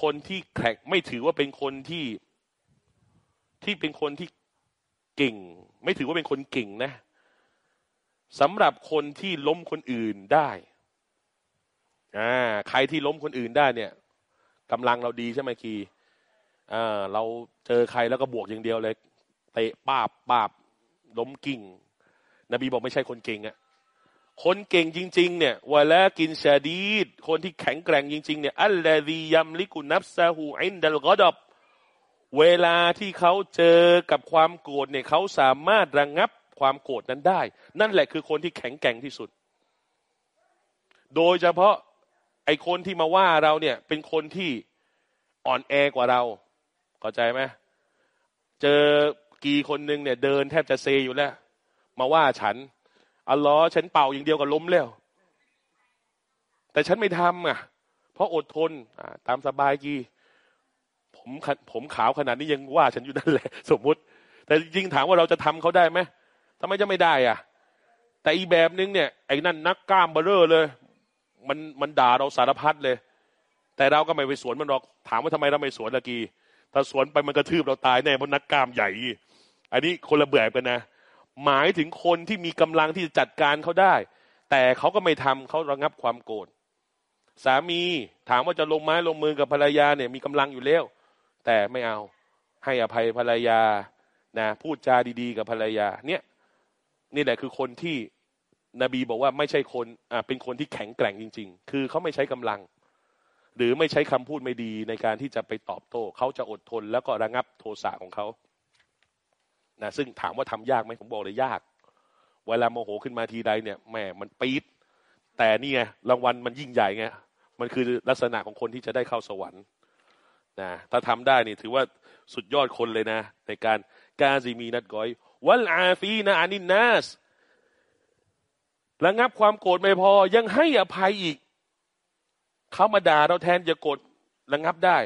[SPEAKER 1] คนที่แข็งไม่ถือว่าเป็นคนที่ที่เป็นคนที่เก่ง ไม่ถือว่าเป็นคนเก่งนะสำหรับคนที่ล้มคนอื่นได้อ่าใครที่ล้มคนอื่นได้เนี่ยกำลังเราดีใช่ไหมคีอ่าเราเจอใครแล้วก็บวกอย่างเดียวเลยเตะป้าบป้าบล้มกิ่ง นบีบอกไม่ใช่คนเก่งอะ คนเก่งจริง ๆ เนี่ยวลากินชาดีดคนที่แข็งแกร่งจริง ๆ เนี่ยอัลลอฮียัมลิกุนับซาหูอินดัลกอดบเวลาที่เขาเจอกับความโกรธเนี่ยเขาสามารถระงงับความโกรธนั้นได้ นั่นแหละคือคนที่แข็งแกร่งที่สุด โดยเฉพาะไอคนที่มาว่าเราเนี่ย เป็นคนที่อ่อนแอกว่าเราเข้าใจไหมเจอกี่คนหนึ่งเนี่ย เดินแทบจะเซอยู่แล้ว มาว่าฉัน อัลลอฮ์ฉันเป่าอย่างเดียวก็ล้มแล้ว แต่ฉันไม่ทำอะ เพราะอดทนตามสบายกีผมผมขาวขนาดนี้ยังว่า ฉันอยู่นั่นแหละ สมมุติ แต่จริงถามว่าเราจะทำเขาได้ไหมทำไมจะไม่ได้อะ แต่อีแบบนึงเนี่ยไอ้นั่นนักกล้ามเบลอเลย มันมันด่าเราสารพัดเลย แต่เราก็ไม่ไปสวนมันหรอก ถามว่าทำไมเราไม่สวนละกีถ้าสวนไปมันกระทืบเราตายแน่เพราะนักกล้ามใหญ่ อันนี้คนละแบบกันนะ หมายถึงคนที่มีกำลังที่จะจัดการเขาได้ แต่เขาก็ไม่ทำเขาระงับความโกรธสามีถามว่าจะลงไม้ลงมือกับภรรยาเนี่ยมีกำลังอยู่แล้ว แต่ไม่เอาให้อภัยภรรยานะพูดจาดีๆ กับภรรยาเนี่ยนี่แหละคือคนที่นบีบอกว่าไม่ใช่คนอ่าเป็นคนที่แข็งแกร่งจริง ๆ คือเขาไม่ใช้กำลัง หรือไม่ใช้คำพูดไม่ดีในการที่จะไปตอบโต้เขาจะอดทนแล้วก็ระงับโทสะของเขา นะซึ่งถามว่าทำยากไหมผมบอกเลยยาก เวลาโมโหขึ้นมาทีใดเนี่ยแหมมันปี๊ดแต่นี่ไงรางวัลมันยิ่งใหญ่ไงมันคือลักษณะของคนที่จะได้เข้าสวรรค์นะถ้าทำได้นี่ถือว่าสุดยอดคนเลยนะ ในการกาซิมีนัดกอยวัลอาฟีนะอานินนัสระงับความโกรธไม่พอยังให้อภัยอีกเขามาด่าเราแทนจะโกรธระงับได้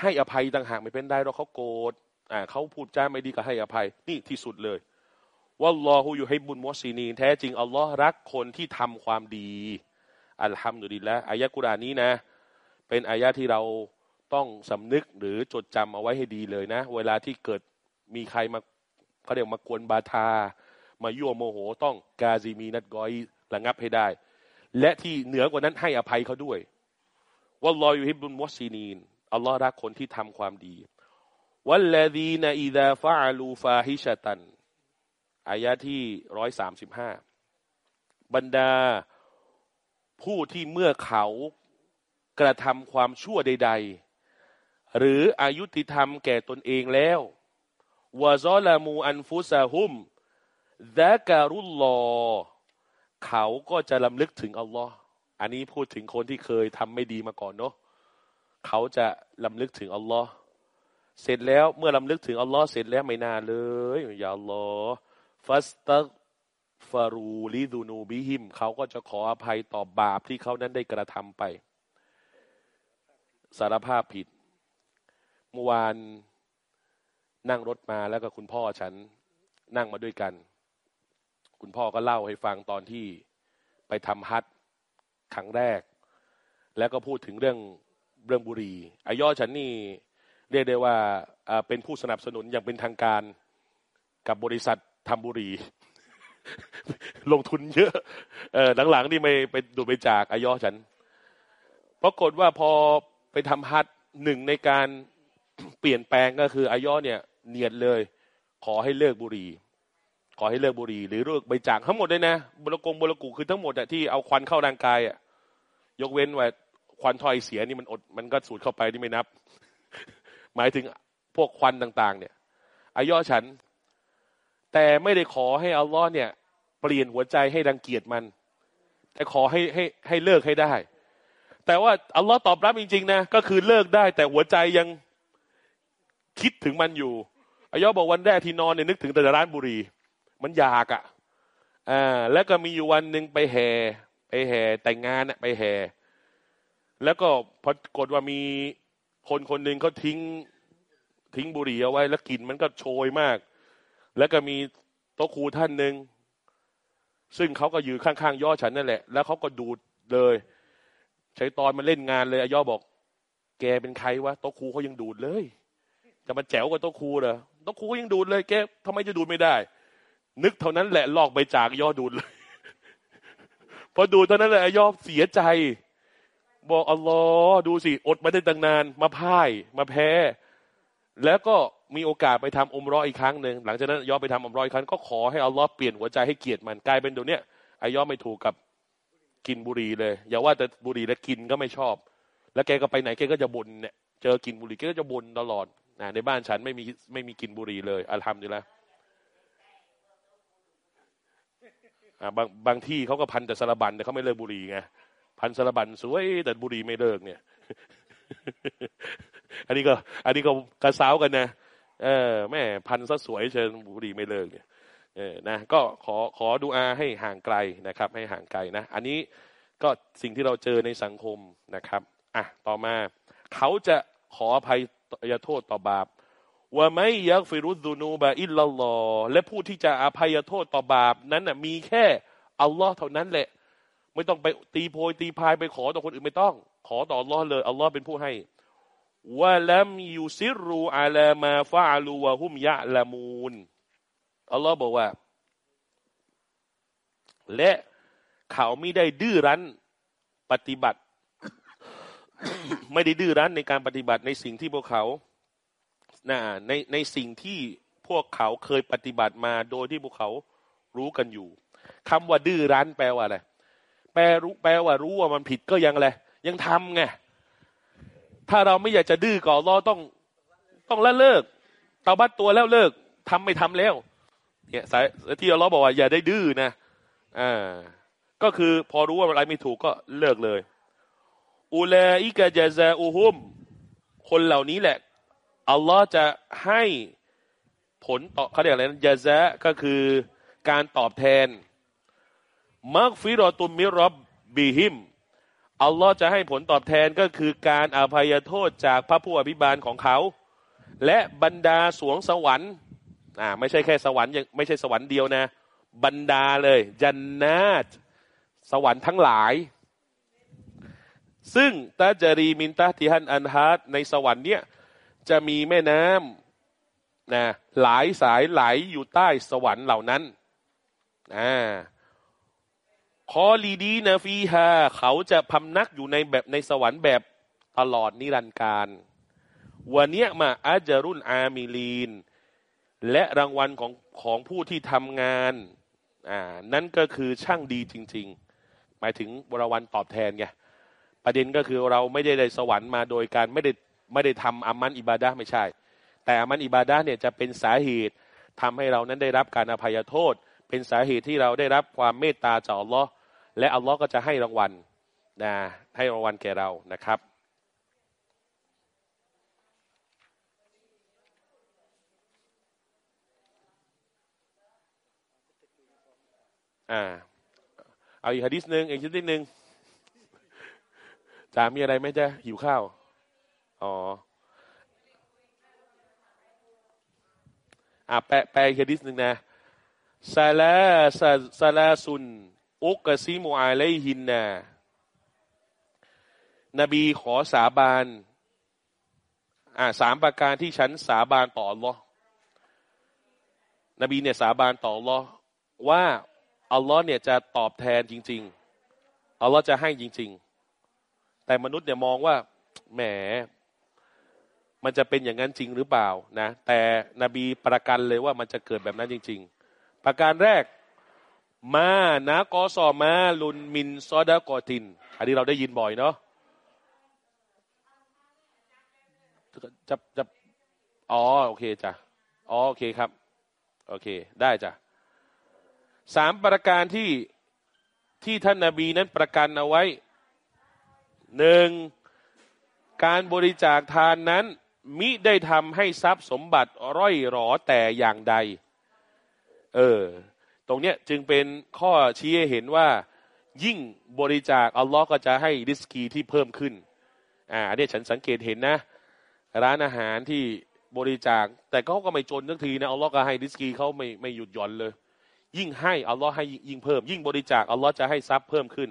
[SPEAKER 1] ให้อภัยต่างหากไม่เป็นได้เราเขาโกรธ อ่าเขาพูดจาไม่ดีก็ให้อภัย นี่ที่สุดเลยวัลลอฮุอยู่ให้บุญมุสซีนีแท้จริงอัลลอฮ์รักคนที่ทำความดี الحمد للهอายะกุรานี้นะ เป็นอายะที่เราต้องสำนึกหรือจดจำเอาไว้ให้ดีเลยนะ เวลาที่เกิดมีใครมาเขาเรียกมากวนบาทา มายั่วโมโหต้องكاظمين الغيظระงับให้ได้ และที่เหนือกว่านั้นให้อภัยเขาด้วยوالله يحب المحسنينอัลลอฮ์รักคนที่ทำความดี والذين إذا فعلوا فاحشةอายะที่ร้อยสามสิบห้าบรรดาผู้ที่เมื่อเขากระทำความชั่วใด ๆ หรืออายุติธรรมแก่ตนเองแล้ววะซอลามูอันฟุซาฮุมดะการุลลอ เขาก็จะลำลึกถึงอัลลอฮ์อันนี้พูดถึงคนที่เคยทำไม่ดีมาก่อนเนาะเขาจะลำลึกถึงอัลลอฮ์ เสร็จแล้วเมื่อลำลึกถึงอัลลอฮ์เสร็จแล้วไม่นานเลยอย่าอัลลอฮ์ฟัสตัฟารูลิดูนูบิฮิมเขาก็จะขออภัยต่อบาปที่เขานั้นได้กระทำไป สารภาพผิดเมื่อวานนั่งรถมาแล้วก็คุณพ่อฉันนั่งมาด้วยกัน คุณพ่อก็เล่าให้ฟังตอนที่ไปทำฮัทครั้งแรก แล้วก็พูดถึงเรื่องเรื่องบุรีอายอฉันนี่ เรียกได้ว่าเป็นผู้สนับสนุนอย่างเป็นทางการกับบริษัททำบุรี ลงทุนเยอะเออหลังๆนี่ไม่ไปดูไปจากอายอฉันปรากฏว่าพอไปทำฮัทหนึ่งในการเปลี่ยนแปลงก็คืออายอเนี่ย เนียดเลย ขอให้เลิกบุรี ขอให้เลิกบุรี หรือเลิกไปจากทั้งหมดเลยนะบุรกงบุรกุคือทั้งหมดอะที่เอาควันเข้าร่างกายอะยกเว้นว่าควันทอยเสียนี่มันอดมันก็สูดเข้าไปนี่ไม่นับ หมายถึงพวกควันต่าง ๆ เนี่ยอายอฉัน แต่ไม่ได้ขอให้อัลลอฮ์เนี่ย เปลี่ยนหัวใจให้ดังเกียจมัน แต่ขอให้ให้ให้เลิกให้ได้ แต่ว่าอัลลอฮ์ตอบรับจริง ๆ นะ ก็คือเลิกได้ แต่หัวใจยังคิดถึงมันอยู่อายอบอกวันแรกที่นอนเนี่ยนึกถึงแต่ร้านบุรี มันอยากอะ่ะอ่าแล้วก็มีอยู่วันหนึ่งไปแห่ไปแห่แต่งงานไปแห่แล้วก็พอกดว่ามี คนคนหนึ่งเขาทิ้งทิ้งบุหรี่เอาไว้ แล้วกลิ่นมันก็โชยมาก แล้วก็มีโต๊ะครูท่านหนึ่งซึ่งเขาก็อยู่ข้างๆย่อฉันนั่นแหละ แล้วเขาก็ดูดเลย ใช้ตอนมาเล่นงานเลยย่อบอก แกเป็นใครวะโต๊ะครูเขายังดูดเลยจะมาแจ๋วกับโต๊ะครูเหรอโต๊ะครูยังดูดเลย แกทำไมจะดูดไม่ได้ นึกเท่านั้นแหละลอกไปจากย่อดูดเลย พอดูเท่านั้นแหละย่อเสียใจ บอกอัลลอฮ์ดูสิ อดมาได้ตั้งนาน มาพ่าย มาแพ้ แล้วก็มีโอกาสไปทำอมร้อยอีกครั้งหนึ่งหลังจากนั้นย้อนไปทำอมร้อยครั้งก็ขอให้อัลลอฮ์เปลี่ยนหัวใจให้เกียรติมันกลายเป็นเดี๋ยวนี้ไอ้ย้อนไม่ถูกกับกินบุรีเลย อย่าว่าแต่บุรีแล้วกินก็ไม่ชอบ แล้วแกก็ไปไหนแกก็จะบ่นเนี่ยเจอกินบุรีแกก็จะบ่นตลอดนะในบ้านฉันไม่มีไม่มีกินบุรีเลยอัลฮัมดุลิลละบางบางที่เขาก็พันแต่สารบันแต่เขาไม่เลิกบุหรี่ไง พันสารบันสวยแต่บุรีไม่เลิกเนี่ย อันนี้ก็ อันนี้ก็กระซ้ากันนะเออแม่พันซะสวยเชิญบุรีไม่เลิกเนี่ยเออนะก็ขอขอดูอาให้ห่างไกลนะครับ ให้ห่างไกลนะ อันนี้ก็สิ่งที่เราเจอในสังคมนะครับอะต่อมา เขาจะขออภัยยโทษต่อบาปว่าไม่ยักฟิรุดูนูบะอิลลอและผู้ที่จะอภัยโทษต่อบาปนั้นน่ะมีแค่อัลลอฮ์เท่านั้นแหละ ไม่ต้องไปตีโพยตีพายไปขอต่อคนอื่นไม่ต้อง ขอต่ออัลลอฮ์เลยอัลลอฮ์เป็นผู้ให้วะลัมยูซิรูอาลามาฟาลูวะฮุมยะละมูนอัลลอฮ์บอกว่า และเขาไม่ได้ดื้อรั้นปฏิบัติ ไม่ได้ดื้อรั้นในการปฏิบัติในสิ่งที่พวกเขานะในในสิ่งที่พวกเขาเคยปฏิบัติมาโดยที่พวกเขารู้กันอยู่คำว่าดื้อรั้นแปลว่าอะไร แปลรู้แปลว่ารู้ว่ามันผิดก็ยังอะไรยังทำไงถ้าเราไม่อยากจะดื้อก่อรอต้องต้องละเลิกตาบัดตัวแล้วเลิกทำไม่ทำแล้ว เนี่ยสายที่เราบอกว่าอย่าได้ดื้อนะอ่าก็คือพอรู้ว่าอะไรไม่ถูกก็เลิกเลยอูลาอิกะจซาอูฮุม คนเหล่านี้แหละ อัลลอฮ์จะให้ผลต่อเขาเรียกอะไรนะยาซะก็คือการตอบแทน มักฟิรอตุมมิรอบبهمอัลลอฮ์จะให้ผลตอบแทนก็คือการอภัยโทษจากพระผู้อภิบาลของเขา และบรรดาสวงสวรรค์อ่าไม่ใช่แค่สวรรค์ยังไม่ใช่สวรรค์เดียวนะ บรรดาเลยجناتสวรรค์ทั้งหลาย ซึ่งتجري من تحتها الأنهارในสวรรค์เนี้ยจะมีแม่น้ำนะหลายสายไหลอยู่ใต้สวรรค์เหล่านั้นอ่า خالدين فيهاเขาจะพำนักอยู่ในแบบในสวรรค์แบบตลอดนิรันดร์การونعم أجر العاملين และรางวัลของของผู้ที่ทำงานอ่านั่นก็คือช่างดีจริง ๆ หมายถึงรางวัลตอบแทนไงประเด็นก็คือเราไม่ได้ได้สวรรค์มาโดยการไม่ได้ไม่ได้ทำอามัลอิบาดะไม่ใช่ แต่อามัลอิบาดะเนี่ยจะเป็นสาเหตุทำให้เรานั้นได้รับการอภัยโทษ เป็นสาเหตุที่เราได้รับความเมตตาจากอัลลอฮ์ และอัลลอฮ์ก็จะให้รางวัลนะให้รางวัลแก่เรานะครับอ่าเอาอีกฮะดิษหนึ่งอีกชิ้นหนึ่งจามีอะไรไหมจ๊ะหิวข้าว อ๋ออะแปลแปลอีกฮะดิษหนึ่งนะซาลาซาซาลาซุน อุกซิมูอาเลหินนะนบีขอสาบานอ่าสามประการที่ฉันสาบานต่ออัลลอฮ์นบีเนี่ยสาบานต่ออัลลอฮ์ว่าอัลลอฮ์เนี่ยจะตอบแทนจริง ๆอัลลอฮ์จะให้จริง ๆ แต่มนุษย์เนี่ยมองว่าแหม มันจะเป็นอย่างนั้นจริงหรือเปล่านะ แต่นบีประกันเลยว่ามันจะเกิดแบบนั้นจริง ๆ ประการแรก มานะกอซอมาลุนมินซอดากอติน อันนี้เราได้ยินบ่อยเนาะจะจะอ๋อโอเคจ้ะอ๋อโอเคครับ โอเค ได้จ้ะสามประการที่ที่ท่านนาบีนั้นประกันเอาไว้หนึ่งการบริจาคทานนั้น มิได้ทำให้ทรัพย์สมบัติร่อยหรอแต่อย่างใด เออ ตรงเนี้ยจึงเป็นข้อชี้ให้เห็นว่ายิ่งบริจาคอัลลอฮ์ก็จะให้ริสกีที่เพิ่มขึ้นอ่าเนี่ยฉันสังเกตเห็นนะ ร้านอาหารที่บริจาค แต่เขาก็ไม่จนสักทีนะอัลลอฮ์ก็ให้ริสกีเขาไม่ไม่หยุดหย่อนเลย ยิ่งให้อัลลอฮ์ให้ยิ่งเพิ่ม ยิ่งบริจาคอัลลอฮ์จะให้ทรัพย์เพิ่มขึ้น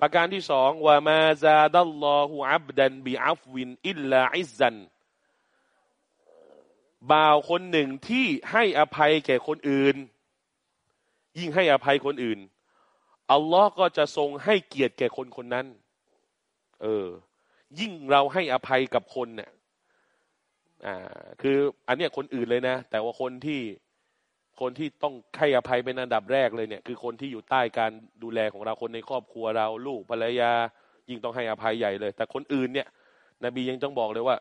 [SPEAKER 1] ประการที่สองوما زاد الله عبدا بعفو إلا عزاบ่าวคนหนึ่งที่ให้อภัยแก่คนอื่น ยิ่งให้อภัยคนอื่น อัลลอฮ์ก็จะทรงให้เกียรติแก่คนคนนั้น เออ ยิ่งเราให้อภัยกับคนเนี่ยอ่า คืออันเนี้ยคนอื่นเลยนะ แต่ว่าคนที่คนที่ต้องให้อภัยเป็นอันดับแรกเลยเนี่ย คือคนที่อยู่ใต้การดูแลของเราคนในครอบครัวเรา ลูกภรรยา ยิ่งต้องให้อภัยใหญ่เลย แต่คนอื่นเนี่ย นบียังต้องบอกเลยว่า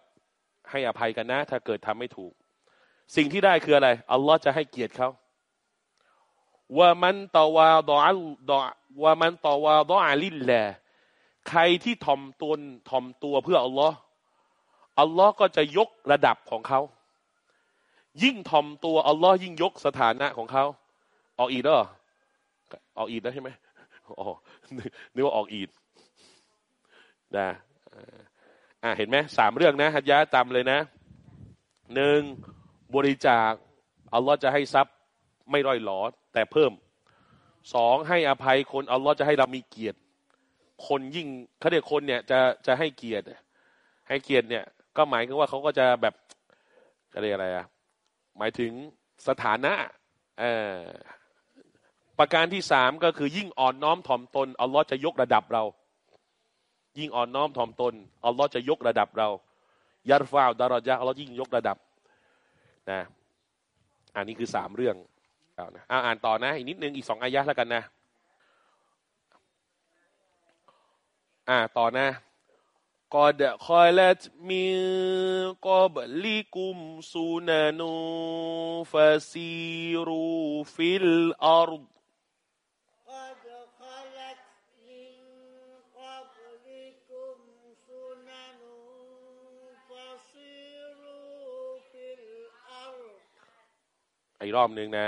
[SPEAKER 1] ให้อภัยกันนะ ถ้าเกิดทำไม่ถูก สิ่งที่ได้คืออะไรอัลลอฮ์จะให้เกียรติเขา ว่ามันตวาดอดอว่ามันตวาดออาลิลแหละใครที่ถ่อมตนถ่อมตัวเพื่ออัลลอฮ์อัลลอฮ์ก็จะยกระดับของเขา ยิ่งถ่อมตัวอัลลอฮ์ยิ่งยกสถานะของเขาออกอีดเหรอออกอีดแล้วใช่ไหมอ๋อนึกว่าออกอีดนะอ่าเห็นไหมสามเรื่องนะฮัจยะจำเลยนะหนึ่งบริจาคอัลลอฮ์จะให้ทรัพย์ไม่ร่อยหลอ แต่เพิ่มสองให้อภัยคนอัลลอฮ์จะให้เรามีเกียรติ คนยิ่งเขาเรียกคนเนี่ยจะจะให้เกียรติ ให้เกียรติเนี่ย ก็หมายถึงว่าเขาก็จะแบบเขาเรียกอะไรอะหมายถึงสถานะเออประการที่สามก็คือยิ่งอ่อนน้อมถ่อมตนอัลลอฮ์จะยกระดับเรา ยิ่งอ่อนน้อมถ่อมตนอัลลอฮ์จะยกระดับเราيرفع درجةอัลลอฮ์ยิ่งยกระดับนะอันนี้คือสามเรื่อง นะอ่าอ่านต่อนะ อีกนิดนึง อีกสองอายะแล้วกันนะ อ่า ต่อนะقد خلت من قبلكم سنن فسيروا في الأرض อีกรอบหนึ่งนะ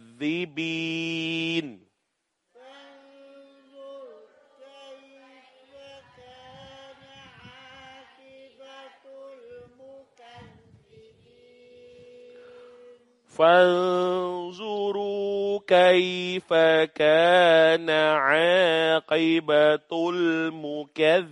[SPEAKER 2] المكذبين
[SPEAKER 1] فانظروا كيف كان عاقبة المكذبين.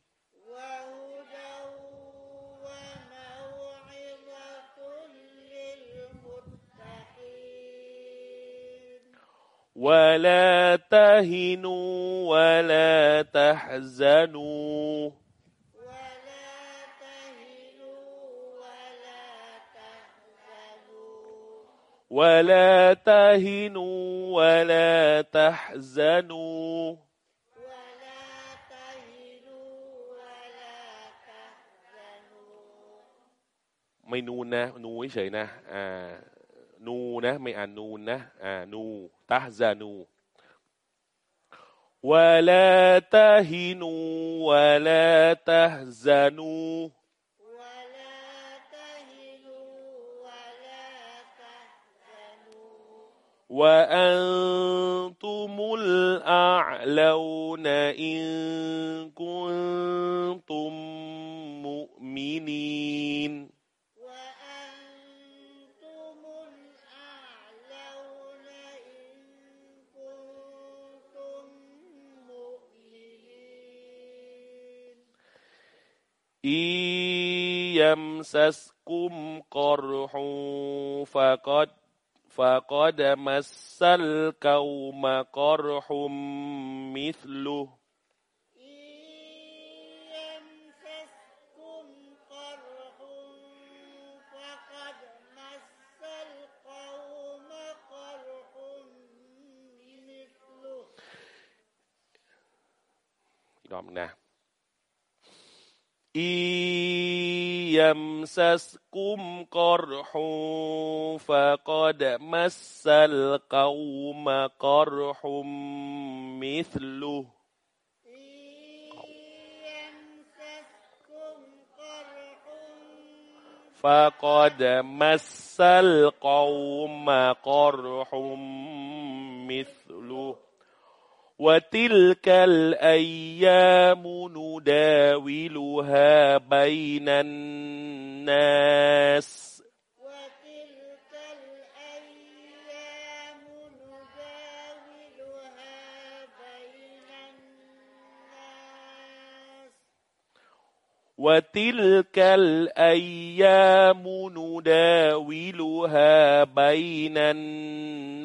[SPEAKER 1] ولا تهنوا ولا تحزنوا
[SPEAKER 2] ولا تهنوا ولا تحزنوا
[SPEAKER 1] ولا تهنوا ولا تحزنوا
[SPEAKER 2] ولا تهنوا ولا تحزنوا
[SPEAKER 1] ไม่นูนนะ นูเฉยๆนะอ่า นูนะ ไม่อ่านนูนนะอ่านูตะซานู ولا تهنوا ولا تحزنوا
[SPEAKER 2] ولا تهنوا ولا تحزنوا
[SPEAKER 1] وأنتم الأعلون إن كنتم مؤمنين
[SPEAKER 2] إن
[SPEAKER 1] يمسسكم قرح فقد فقد مس القوم قرح مثله
[SPEAKER 2] إن
[SPEAKER 1] إن يمسسكم قرح فقد مس القوم قرح مثله. فقد مس القوم قرح مثله. وتلك الأيام نداولها بين الناس.
[SPEAKER 2] وتلك الأيام نداولها بين الناس.
[SPEAKER 1] وتلك الأيام نداولها بين الناس.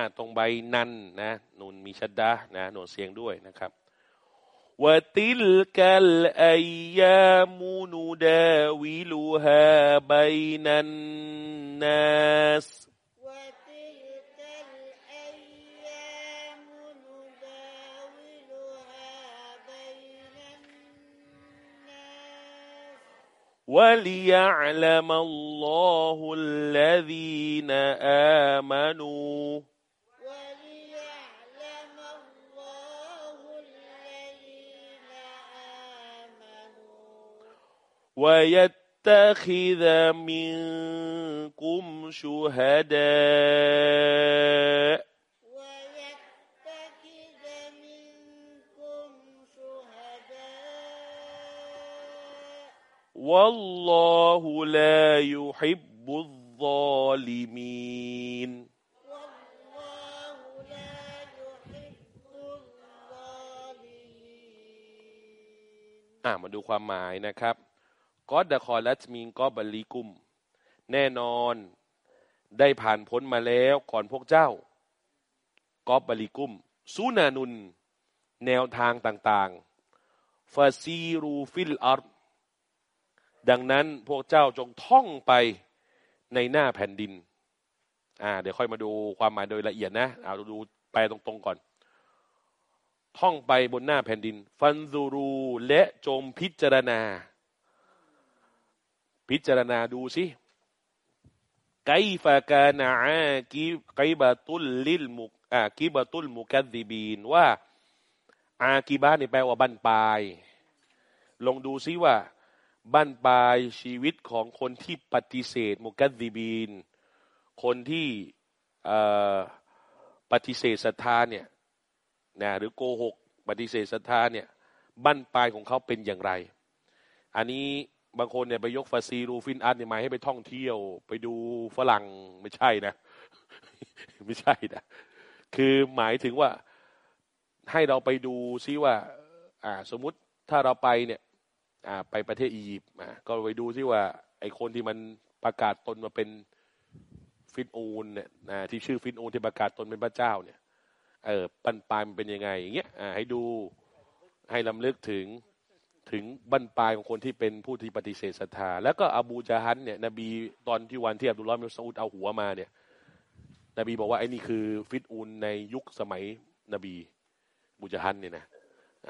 [SPEAKER 1] าตรงใบนันนะนุนมีชัดดะนะนูนเสียงด้วยนะครับวัติลกัลอายามูนูดาวิลูฮาใบนันนัส
[SPEAKER 2] วลียะลั
[SPEAKER 1] มอัลล
[SPEAKER 2] อฮุลลซีนอามานู
[SPEAKER 1] ويتخذ منكم شهداء
[SPEAKER 2] ويتخذ منكم شهداء
[SPEAKER 1] والله لا يحب الظالمين
[SPEAKER 2] والله لا يحب الظالمين
[SPEAKER 1] อ่ามาดูความหมายนะครับ กอดะคอลัตมีนกอบลีกุม แน่นอนได้ผ่านพ้นมาแล้วก่อนพวกเจ้ากอบบลีกุมซูนานุน แนวทางต่างๆفسيروا في الأرضดังนั้นพวกเจ้าจงท่องไปในหน้าแผ่นดินอ่าเดี๋ยวค่อยมาดูความหมายโดยละเอียดนะเอาดูแปลตรงๆก่อน ท่องไปบนหน้าแผ่นดิน فانظرواและจงพิจารณา พิจารณาดูสิكيف كان عاกิไกบะตุลลิลมุกอากิบะตุลมุกัดดิบีนว่า อากิบะนี่แปลว่าบั้นปลาย ลองดูซิว่าบั้นปลายชีวิตของคนที่ปฏิเสธมุกัดดิบีน คนที่ปฏิเสธศรัทธาเนี่ยนะหรือโกหก ปฏิเสธศรัทธาเนี่ยบั้นปลายของเขาเป็นอย่างไร อันนี้ บางคนเนี่ยไปยกฟาซีรูฟินอาร์ตเนี่ยหมายให้ไปท่องเที่ยว ไปดูฝรั่งไม่ใช่นะ ไม่ใช่นะ คือหมายถึงว่าให้เราไปดูซิว่า อ่า สมมุติถ้าเราไปเนี่ย อ่า ไปประเทศอียิปต์อ่าก็ไปดูซิว่า ไอคนที่มันประกาศตนมาเป็นฟินอูนเนี่ยนะที่ชื่อฟินอูนที่ประกาศตนเป็นพระเจ้าเนี่ย เออปันปายมันเป็นยังไงอย่างเงี้ยอ่าให้ดูให้ลำลึกถึง ถึงบั้นปลายของคนที่เป็นผู้ที่ปฏิเสธศรัทธา แล้วก็อบูจาฮันเนี่ยนบีตอนที่วันที่อับดุลลอฮ์มิสอุดเอาหัวมาเนี่ยนบีบอกว่าไอ้นี่คือฟิตอูนในยุคสมัยนบีบูจาฮันเนี่ยนะ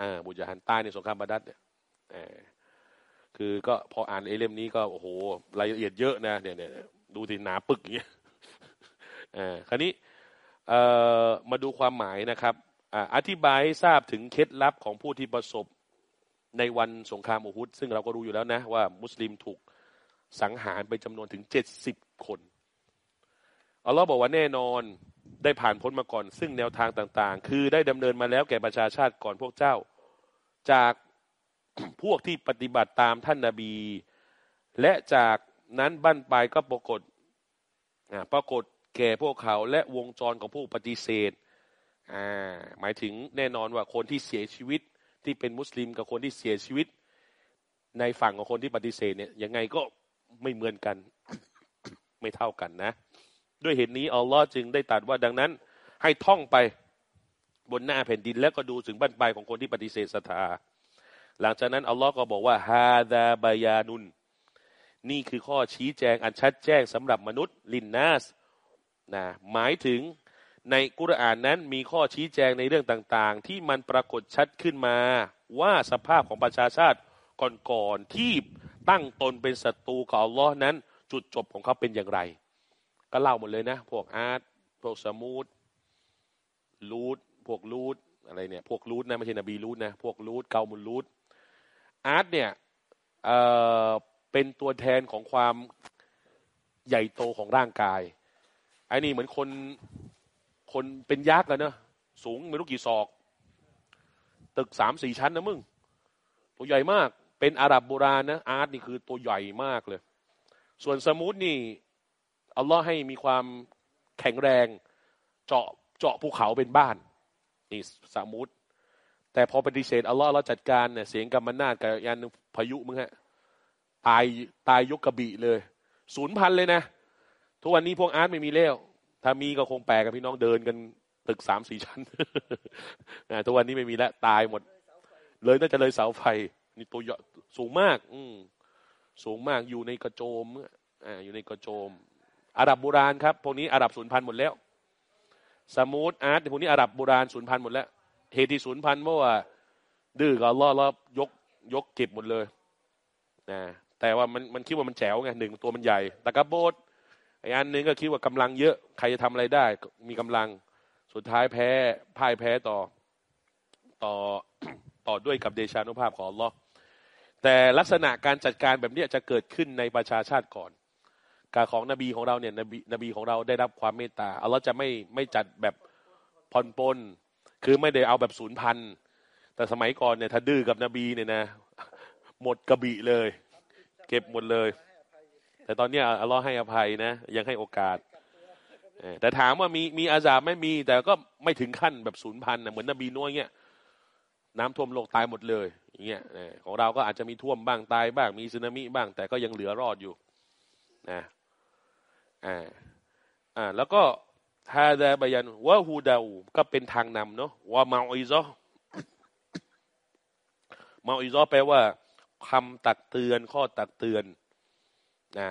[SPEAKER 1] อ่าบูจาฮันใต้ในสงครามบาดัดเนี่ยอคือก็พออ่านไอ้เล่มนี้ก็โอ้โหรายละเอียดเยอะนะเนี่ยเนี่ยดูสิหนาปึกอย่างเงี้ยอ่าคราวนี้เอ่อมาดูความหมายนะครับอ่าอธิบายให้ทราบถึงเคล็ดลับของผู้ที่ประสบ ในวันสงครามอูฮุดซึ่งเราก็รู้อยู่แล้วนะว่ามุสลิมถูกสังหารไปจำนวนถึงเจ็ดสิบคนอัลลอฮ์บอกว่าแน่นอนได้ผ่านพ้นมาก่อน ซึ่งแนวทางต่าง ๆ คือได้ดำเนินมาแล้วแก่ประชาชาติก่อนพวกเจ้า จากพวกที่ปฏิบัติตามท่านนาบี และจากนั้นบั้นปลายก็ปรากฏปรากฏแก่พวกเขาและวงจรของผู้ปฏิเสธอ่าหมายถึงแน่นอนว่าคนที่เสียชีวิต ที่เป็นมุสลิมกับคนที่เสียชีวิต ในฝั่งของคนที่ปฏิเสธเนี่ยยังไงก็ไม่เหมือนกัน ไม่เท่ากันนะ ด้วยเหตุนี้อัลลอฮ์จึงได้ตรัสว่าดังนั้น ให้ท่องไปบนหน้าแผ่นดิน แล้วก็ดูถึงบั้นปลายของคนที่ปฏิเสธศรัทธาหลังจากนั้นอัลลอฮ์ก็บอกว่าฮาดาบายานุนนี่คือข้อชี้แจงอันชัดแจ้งสำหรับมนุษย์ลินนาสนะหมายถึง ในกุรอานนั้นมีข้อชี้แจงในเรื่องต่างๆ ที่มันปรากฏชัดขึ้นมา ว่าสภาพของประชาชาติก่อนๆที่ตั้งตนเป็นศัตรูกับอัลลอฮ์นั้น จุดจบของเขาเป็นอย่างไร ก็เล่าหมดเลยนะ พวกอาร์ตพวกสมูทลูดพวกลูดอะไรเนี่ยพวกลูดนะไม่ใช่นบีลูดนะพวกลูดเกามุลลูดอาร์ตเนี่ยเอ่อเป็นตัวแทนของความใหญ่โตของร่างกายไอ้นี่เหมือนคน คนเป็นยักษ์อะเนอะสูงไม่รู้กี่ศอก ตึกสามสี่ชั้นนะมึง ตัวใหญ่มาก เป็นอาหรับโบราณนะ อาร์ตนี่คือตัวใหญ่มากเลย ส่วนซะมูดนี่อัลลอฮ์ให้มีความแข็งแรง เจาะเจาะภูเขาเป็นบ้าน นี่สมูทแต่พอปฏิเสธอัลลอฮ์เราจัดการเนี่ยเสียงกำมันนาดกับยานพายุมึงฮะตายตายยกกระบี่เลย ศูนย์พันเลยนะ ทุกวันนี้พวกอาร์ตไม่มีแล้ว ถ้ามีก็คงแปลกกับพี่น้องเดินกันตึกสามสี่ชั้นนะทุกวันนี้ไม่มีแล้วตายหมด เลยน่าจะเลยเสาไฟนี่ตัวสูงมาก อืสูงมากอยู่ในกระโจมอ่าอยู่ในกระโจม อาหรับโบราณครับพวกนี้อาหรับสูญพันธุ์หมดแล้ว ซะมูดอาดพวกนี้อาหรับโบราณสูญพันธุ์หมดแล้วเหตุที่สูญพันธุ์เพราะว่า ดื้อกับอัลลอฮ์แล้วยกยกเก็บหมดเลยนะแต่ว่ามันมันคิดว่ามันแจ๋วไงหนึ่งตัวมันใหญ่ตะกับโบร ไอ้อันหนึ่งก็คิดว่ากำลังเยอะใครจะทำอะไรได้ มีกำลังสุดท้ายแพ้พ่ายแพ้ต่อต่อต่อด้วยกับเดชานุภาพของอัลลอฮ์แต่ลักษณะการจัดการแบบนี้จะเกิดขึ้นในประชาชาติก่อน การของนบีของเราเนี่ยนบีนบีของเราได้รับความเมตตาอัลลอฮ์จะไม่ไม่จัดแบบผ่อนปลนคือไม่ได้เอาแบบศูนย์พันแต่สมัยก่อนเนี่ยถ้าดื้อกับนบีเนี่ยนะ หมดกระบี่เลย เก็บหมดเลย แต่ตอนนี้อัลลอฮ์ให้อภัยนะ ยังให้โอกาสแต่ถามว่ามีมีอาซาบไหม่มี แต่ก็ไม่ถึงขั้นแบบศูนย์พันนะเหมือนนบีนัวเงี้ยน้ำท่วมโลกตายหมดเลยอย่างเงี้ยของเราก็อาจจะมีท่วมบ้างตายบ้างมีสึนามิบ้าง แต่ก็ยังเหลือรอดอยู่นะอ่าอ่าแล้วก็ฮาดาบยันวะฮูดาก็เป็นทางนำเนาะวะมาอิซอมาอิซอแปลว่าคำตักเตือนข้อตักเตือน นะ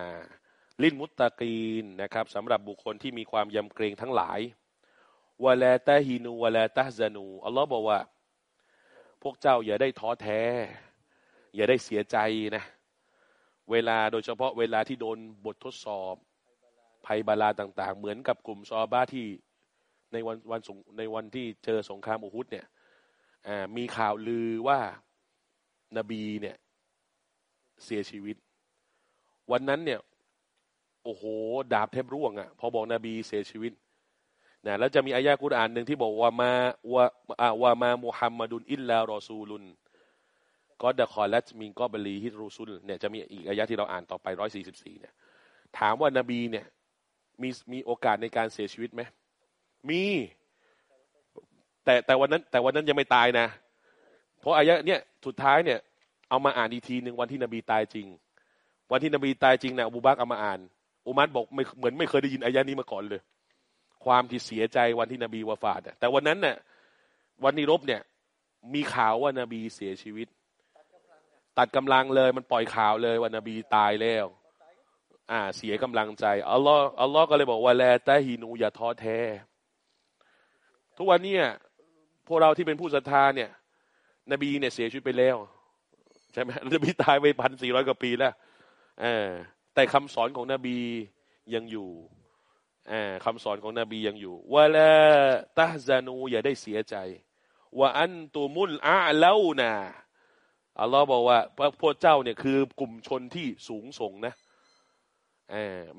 [SPEAKER 1] ลินมุตตะกีนนะครับสำหรับบุคคลที่มีความยำเกรงทั้งหลายวะลาตาฮินูวะลาตาซานูอัลลอฮ์บอกว่า พวกเจ้าอย่าได้ท้อแท้ อย่าได้เสียใจนะ เวลาโดยเฉพาะเวลาที่โดนบททดสอบ ภัยบาลาต่าง ๆ เหมือนกับกลุ่มซอบ้าที่ในวันวันสงในวันที่เจอสงครามอุฮุดเนี่ยมีข่าวลือว่านบีเนี่ยเสียชีวิต วันนั้นเนี่ย โอ้โห ดาบแทบร่วงอะ่ะ พอบอกนบีเสียชีวิตนะแล้วจะมีอายะกุรอานหนึ่งที่บอกว่ามาว่าว่ามามุฮัมมัดุนอิลลารอซูลุนก็ดะคอลัตมิงก็บลีฮิรูซุลเนี่ยจะมีอีกอายะที่เราอ่านต่อไปร้อยสี่สิบสี่เนี่ย ถามว่านบีเนี่ยมีมีโอกาสในการเสียชีวิตไหมมี แต่แต่วันนั้น แต่วันนั้นยังไม่ตายนะ เพราะอายะเนี่ยสุดท้ายเนี่ย เอามาอ่านอีกทีหนึ่งวันที่นบีตายจริง วันที่นบีตายจริงเนี่ยอบูบักเอามาอ่านอุมัรบอกเหมือนไม่เคยได้ยินอายะนี้มาก่อนเลย ความที่เสียใจวันที่นบีวาฟาดแต่วันนั้นเนี่ยวันนี้รบเนี่ย มีข่าวว่านบีเสียชีวิต ตัดกำลังเลยมันปล่อยข่าวเลยว่านบีตายแล้ว อ่า เสียกำลังใจอัลลอฮ์อัลลอฮ์ก็เลยบอกว่าแลตาฮีนูอย่าท้อแท้ ทุกวันนี้พวกเราที่เป็นผู้ศรัทธาเนี่ย นบีเนี่ยเสียชีวิตไปแล้ว ใช่ไหมนบีตายไปพันสี่ร้อยกว่าปีแล้ว อแต่คำสอนของนบียังอยู่อ่าคำสอนของนบียังอยู่ว่าละตาซานูอย่าได้เสียใจว่าอันตูมุลอาเล่านะอัลลอฮ์บอกว่าพวกเจ้าเนี่ยคือกลุ่มชนที่สูงส่งนะ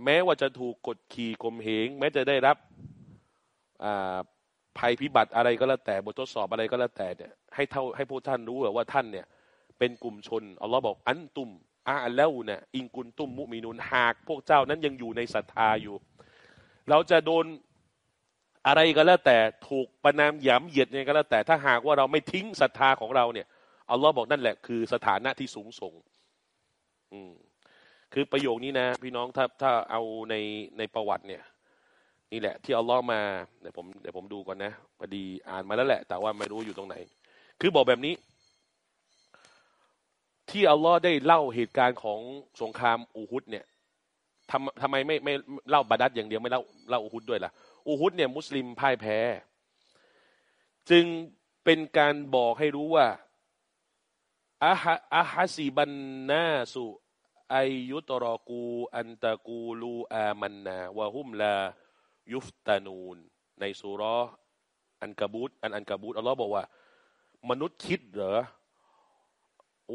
[SPEAKER 1] แม้ว่าจะถูกกดขี่ข่มเหงแม้จะได้รับภัยพิบัติอะไรก็แล้วแต่ บททดสอบอะไรก็แล้วแต่เนี่ยให้เท่าให้พวกท่านรู้ว่าท่านเนี่ย เป็นกลุ่มชนอัลลอฮ์บอกอันตุม อาแล้วเนี่ยอิงกุนตุมมุมีนุนหากพวกเจ้านั้นยังอยู่ในศรัทธาอยู่ เราจะโดนอะไรก็แล้วแต่ถูกประนามหยามเหยียดเนี่ยก็แล้วแต่ถ้าหากว่าเราไม่ทิ้งศรัทธาของเราเนี่ยอัลลอฮ์บอกนั่นแหละคือสถานะที่สูงส่ง อืม คือประโยคนี้นะ พี่น้องถ้าถ้าเอาในในประวัติเนี่ย นี่แหละ ที่อัลลอฮ์มาเดี๋ยวผมเดี๋ยวผมดูก่อนนะพอดีอ่านมาแล้วแหละ แต่ว่าไม่รู้อยู่ตรงไหน คือบอกแบบนี้ ที่อัลลอฮ์ได้เล่าเหตุการณ์ของสงครามอูฮุดเนี่ยทำทำไมไม่ไม่เล่าบาดัดอย่างเดียวไม่เล่าเล่าอูฮุดด้วยล่ะอูฮุดเนี่ยมุสลิมพ่ายแพ้ จึงเป็นการบอกให้รู้ว่าอาฮะอาฮัสีบันนาสุอายุตรอกู อันตะกูลูอามันนาวะฮุมลายุฟตานูน ในสุรอันกบูตอันอันกบูตอัลลอฮ์บอกว่า มนุษย์คิดเหรอ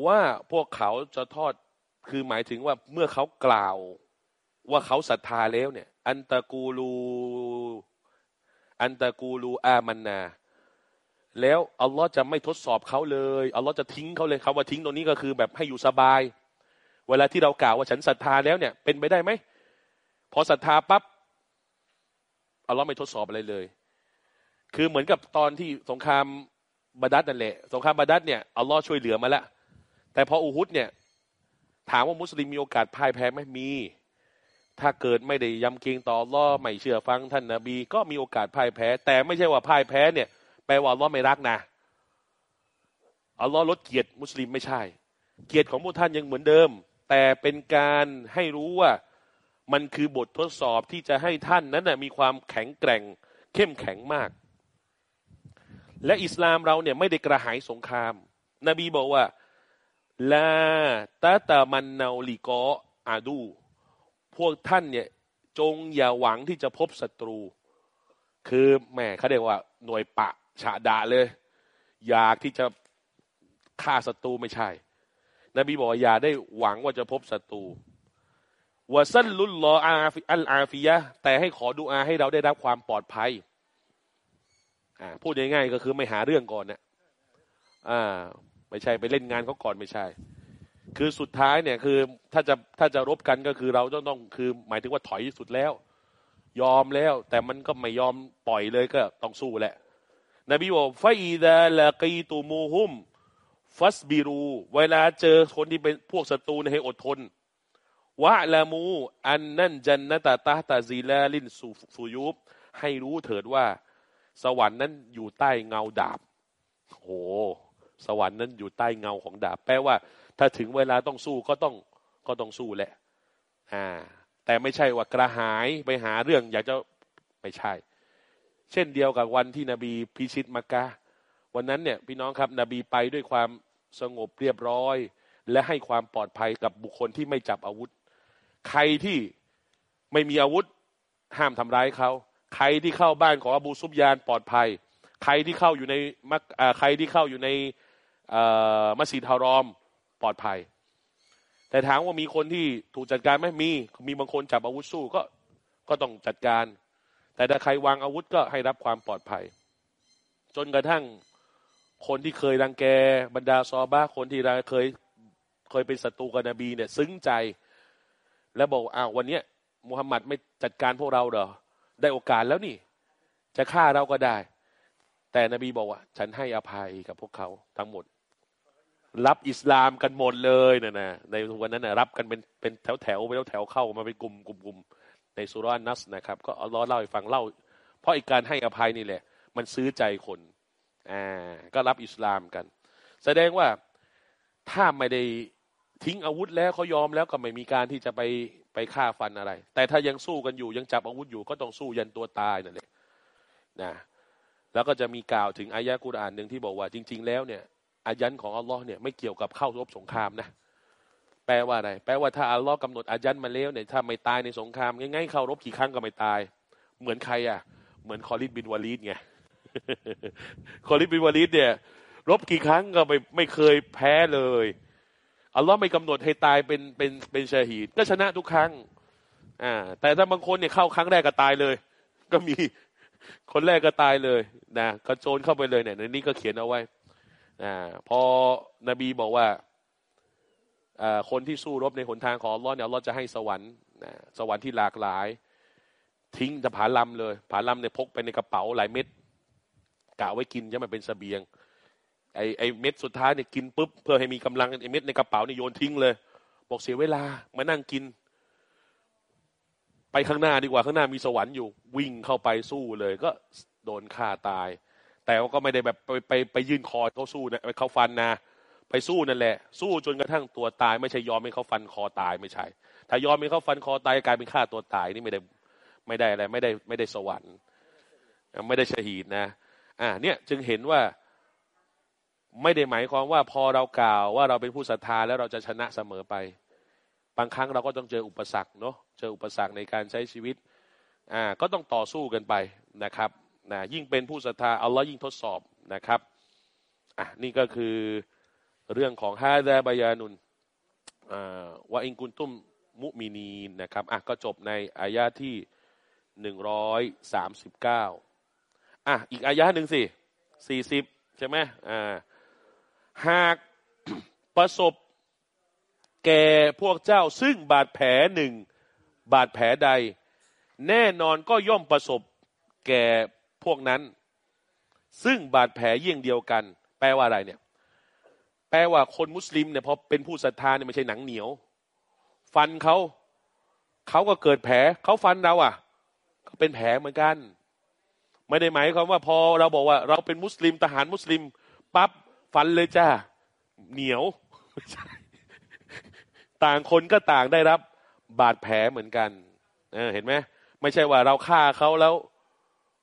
[SPEAKER 1] ว่าพวกเขาจะทอดคือหมายถึงว่าเมื่อเขากล่าวว่าเขาศรัทธาแล้วเนี่ย อันตะกูลูอันตะกูลูอามันนา แล้วอัลลอฮ์จะไม่ทดสอบเขาเลยอัลลอฮ์จะทิ้งเขาเลยเขาว่าทิ้งตรงนี้ก็คือแบบให้อยู่สบาย เวลาที่เรากล่าวว่าฉันศรัทธาแล้วเนี่ย เป็นไปได้ไหมพอศรัทธาปั๊บอัลลอฮ์ไม่ทดสอบอะไรเลย คือเหมือนกับตอนที่สงครามบาดัดนั่นแหละสงครามบาดัดเนี่ยอัลลอฮ์ช่วยเหลือมาแล้ว แต่พออูฮุดเนี่ย ถามว่ามุสลิมมีโอกาสพ่ายแพ้ไหมมี ถ้าเกิดไม่ได้ยำเกรงต่อลลอไม่เชื่อฟังท่านนาบี ก็มีโอกาสพ่ายแพ้ แต่ไม่ใช่ว่าพ่ายแพ้เนี่ยแปลว่าลลอไม่รักนะอัลลอฮ์ลดเกียรติมุสลิมไม่ใช่ เกียรติของพวกท่านยังเหมือนเดิม แต่เป็นการให้รู้ว่ามันคือบททดสอบที่จะให้ท่านนั้นนะมีความแข็งแกร่ง เข้มแข็งมาก และอิสลามเราเนี่ยไม่ได้กระหายสงคราม นบีบอกว่า ลาตาตามันนาลิกออาดู พวกท่านเนี่ย จงอย่าหวังที่จะพบศัตรู คือแม่เขาเรียกว่า หน่วยปะฉาดาเลย อยากที่จะฆ่าศัตรูไม่ใช่ นบีบอกอย่าได้หวังว่าจะพบศัตรูوسلوا الله العافيةแต่ให้ขอดูอาให้เราได้รับความปลอดภัยอ่าพูดง่ายๆก็คือไม่หาเรื่องก่อนนะอ่า ไม่ใช่ไปเล่นงานเขาก่อนไม่ใช่ คือสุดท้ายเนี่ยคือถ้าจะถ้าจะรบกันก็คือเราต้องต้องคือ หมายถึงว่าถอยสุดแล้ว ยอมแล้ว แต่มันก็ไม่ยอมปล่อยเลยก็ต้องสู้แหละ นบีบอกฟาอีดาละกีตูมูฮุมฟัสบิรู เวลาเจอคนที่เป็นพวกศัตรูให้อดทนวะละมู อันนั่นจันนตาตาตาซีลาลินสูฟูยุบให้รู้เถิดว่า สวรรค์นั้นอยู่ใต้เงาดาบโอ้ สวรรค์นั้นอยู่ใต้เงาของดาบ แปลว่า ถ้าถึงเวลาต้องสู้ก็ต้องก็ต้องสู้แหละ อ่า แต่ไม่ใช่ว่ากระหายไปหาเรื่องอยากจะไม่ใช่ เช่นเดียวกับวันที่นบีพิชิตมักกะวันนั้นเนี่ยพี่น้องครับนบีไปด้วยความสงบเรียบร้อย และให้ความปลอดภัยกับบุคคลที่ไม่จับอาวุธ ใครที่ไม่มีอาวุธ ห้ามทำร้ายเขา ใครที่เข้าบ้านของอบูซุบยานปลอดภัย ใครที่เข้าอยู่ในมักใครที่เข้าอยู่ใน มัสยิดฮารอมปลอดภัย แต่ถามว่ามีคนที่ถูกจัดการไหมมี มีบางคนจับอาวุธสู้ก็ก็ต้องจัดการ แต่ถ้าใครวางอาวุธก็ให้รับความปลอดภัย จนกระทั่งคนที่เคยรังแกบรรดาซอบ้าคนที่เราเคยเคยเป็นศัตรูกับนบีเนี่ย ซึ้งใจ แล้วบอกอ้าววันเนี้ยมุฮัมมัดไม่จัดการพวกเราเหรอได้โอกาสแล้วนี่ จะฆ่าเราก็ได้ แต่นบีบอกว่า ฉันให้อภัยกับพวกเขาทั้งหมด รับอิสลามกันหมดเลยนะนะในวันนั้นนะรับกันเป็นเป็นแถวแถวไปแล้วแถวเข้ามาเป็นกลุ่มกลุ่มกลุ่มในสุรานัสนะครับ ก็อัลลอฮ์เล่าให้ฟังเล่า เพราะอีกการให้อภัยนี่แหละ มันซื้อใจคนอ่าก็รับอิสลามกัน แสดงว่าถ้าไม่ได้ทิ้งอาวุธแล้วเขายอมแล้วก็ไม่มีการที่จะไปไปฆ่าฟันอะไร แต่ถ้ายังสู้กันอยู่ยังจับอาวุธอยู่ก็ต้องสู้ยันตัวตายนั่นแหละนะแล้วก็จะมีกล่าวถึงอายะกุรอานหนึ่งที่บอกว่าจริง ๆ แล้วเนี่ย อายันของอัลลอฮ์เนี่ยไม่เกี่ยวกับเข้ารบสงครามนะ แปลว่าอะไรแปลว่าถ้าอัลลอฮ์กำหนดอายันมาแล้วเนี่ยถ้าไม่ตายในสงครามง่ายๆเข้ารบกี่ครั้งก็ไม่ตาย เหมือนใครอะ เหมือนคอลิดบินวาลีดไงคอลิดบินวาลีดเนี่ย รบกี่ครั้งก็ไม่ไม่เคยแพ้เลยอัลลอฮ์ไม่กำหนดให้ตายเป็นเป็นเป็นชาฮีดก็ชนะทุกครั้งอ่าแต่ถ้าบางคนเนี่ยเข้าครั้งแรกก็ตายเลย ก็มีคนแรกก็ตายเลยนะกระโจนเข้าไปเลยเนี่ยในนี้ก็เขียนเอาไว้ อ่าพอนบีบอกว่าอ่าคนที่สู้รบในหนทางของอัลลอฮ์เนี่ยอัลลอฮ์จะให้สวรรค์นะสวรรค์ที่หลากหลาย ทิ้งจะผาลำเลยผาลำเนี่ยพกไปในกระเป๋าหลายเม็ดกะไว้กินจะมาเป็นสเสบียงไอไอเม็ดสุดท้ายเนี่ยกินปุ๊บเพื่อให้มีกำลังไอเม็ดในกระเป๋านี่โยนทิ้งเลย บอกเสียเวลามานั่งกิน ไปข้างหน้าดีกว่าข้างหน้ามีสวรรค์อยู่ วิ่งเข้าไปสู้เลย ก็โดนฆ่าตาย แต่ก็ไม่ได้แบบไปไปไปยื่นคอเขาสู้นะไปเขาฟันนะ ไปสู้นั่นแหละ สู้จนกระทั่งตัวตาย ไม่ใช่ยอมให้เขาฟันคอตายไม่ใช่ ถ้ายอมให้เขาฟันคอตายกลายเป็นฆ่าตัวตายนี่ไม่ได้ไม่ได้อะไรไม่ได้ไม่ได้สวรรค์ ไม่ได้ชหีดนะอ่าเนี่ยจึงเห็นว่าไม่ได้หมายความว่าพอเรากล่าวว่าเราเป็นผู้ศรัทธาแล้วเราจะชนะเสมอไป บางครั้งเราก็ต้องเจออุปสรรคเนาะเจออุปสรรคในการใช้ชีวิตอ่าก็ต้องต่อสู้กันไปนะครับ นะยิ่งเป็นผู้ศรัทธาอัลลอฮ์ยิ่งทดสอบนะครับอะนี่ก็คือเรื่องของฮาดาบายานุนว่าอิงกุนตุ้มมุมีนีนะครับอะก็จบในอายะที่หนึ่งร้อยสามสิบเก้าอะอีกอายะหนึ่งสิสี่สิบใช่ไหมอ่าหากประสบแก่พวกเจ้าซึ่งบาดแผลหนึ่งบาดแผลใด แน่นอนก็ย่อมประสบแก่ พวกนั้น ซึ่งบาดแผลเยี่ยงเดียวกัน แปลว่าอะไรเนี่ย แปลว่าคนมุสลิมเนี่ยพอเป็นผู้ศรัทธาเนี่ยไม่ใช่หนังเหนียว ฟันเขาเขาก็เกิดแผลเขาฟันเราอะ ก็เป็นแผลเหมือนกัน ไม่ได้หมายความว่าพอเราบอกว่า เราเป็นมุสลิมทหารมุสลิมปั๊บฟันเลยจ้าเหนียวต่างคนก็ต่างได้รับบาดแผลเหมือนกัน เออเห็นไหมไม่ใช่ว่าเราฆ่าเขาแล้ว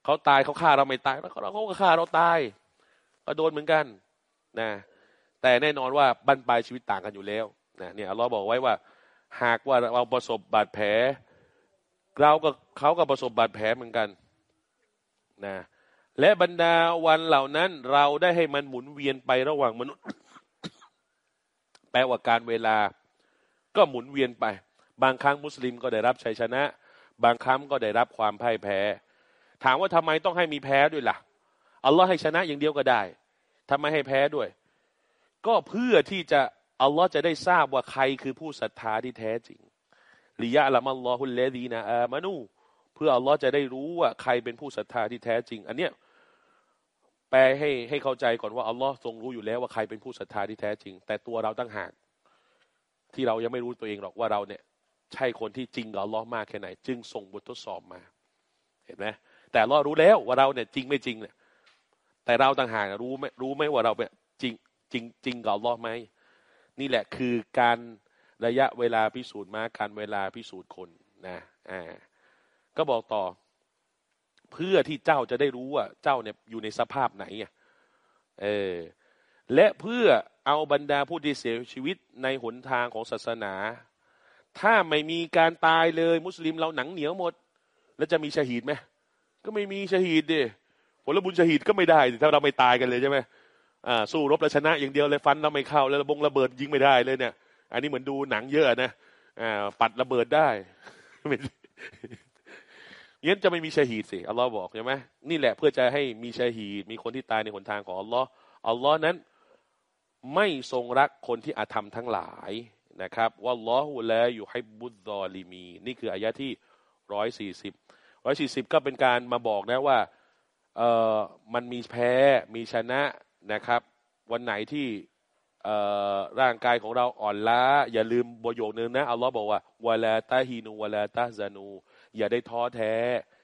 [SPEAKER 1] เขาตายเขาฆ่าเราไม่ตายแล้วเขาก็ฆ่าเราตายก็โดนเหมือนกันนะแต่แน่นอนว่าบั้นปลายชีวิตต่างกันอยู่แล้วนะเนี่ยอัลลอฮ์บอกไว้ว่า หากว่าเราประสบบาดแผล เราก็เขาก็ประสบบาดแผลเหมือนกันนะและบรรดาวันเหล่านั้นเราได้ให้มันหมุนเวียนไประหว่างมนุษย์ แปลว่าการเวลา ก็หมุนเวียนไป บางครั้งมุสลิมก็ได้รับชัยชนะ บางครั้งก็ได้รับความพ่ายแพ้ ถามว่าทำไมต้องให้มีแพ้ด้วยล่ะอัลลอฮ์ให้ชนะอย่างเดียวก็ได้ทำไมให้แพ้ด้วย ก็เพื่อที่จะอัลลอฮ์จะได้ทราบว่าใครคือผู้ศรัทธาที่แท้จริงลิยะละมัลลอฮุลเลดีนะอามานูเพื่ออัลลอฮ์จะได้รู้ว่าใครเป็นผู้ศรัทธาที่แท้จริง อันเนี้ยแปลให้ให้เข้าใจก่อนว่าอัลลอฮ์ทรงรู้อยู่แล้วว่าใครเป็นผู้ศรัทธาที่แท้จริง แต่ตัวเราตั้งหากที่เรายังไม่รู้ตัวเองหรอกว่าเราเนี่ย ใช่คนที่จริงกับอัลลอฮ์มากแค่ไหน จึงส่งบททดสอบมา เห็นไหม แต่อัลลอฮ์รู้แล้วว่าเราเนี่ยจริงไม่จริงเนี่ย แต่เราต่างหากรู้ไหมรู้ไหมว่าเราเป็นจริงจริงจริงกับอัลลอฮ์ไหมนี่แหละคือการระยะเวลาพิสูจน์มาการเวลาพิสูจน์คนนะอ่าก็บอกต่อ เพื่อที่เจ้าจะได้รู้ว่า เจ้าเนี่ยอยู่ในสภาพไหนอเออและเพื่อเอาบรรดาผู้ที่เสียชีวิตในหนทางของศาสนา ถ้าไม่มีการตายเลยมุสลิมเราหนังเหนียวหมด แล้วจะมีชาฮีดไหม ก็ไม่มีชาฮีดดิผลบุญชาฮีดก็ไม่ได้ถ้าเราไม่ตายกันเลยใช่ไหมอ่าสู้รบแล้วชนะอย่างเดียวเลยฟันเราไม่เข้าแล้วระบงระเบิดยิงไม่ได้เลยเนี่ย อันนี้เหมือนดูหนังเยอะนะอ่าปัดระเบิดได้ยันจะไม่มีชาฮีดสิอัลลอฮ์บอกใช่ไหมนี่แหละเพื่อจะให้มีชาฮีดมีคนที่ตายในหนทางของอัลลอฮ์อัลลอฮ์นั้นไม่ทรงรักคนที่อาธรรมทั้งหลายนะครับว่าลอฮุลอยู่ให้บุตรอลิมี นี่คืออายะที่ร้อยสี่สิบ ร้อยสี่สิบก็เป็นการมาบอกนะว่าเออมันมีแพ้มีชนะนะครับ วันไหนที่ร่างกายของเราอ่อนล้า อย่าลืมบทโยคนึงนะอัลลอฮ์บอกว่าวะลาตาฮีนูวะลาตาซานู อย่าได้ท้อแท้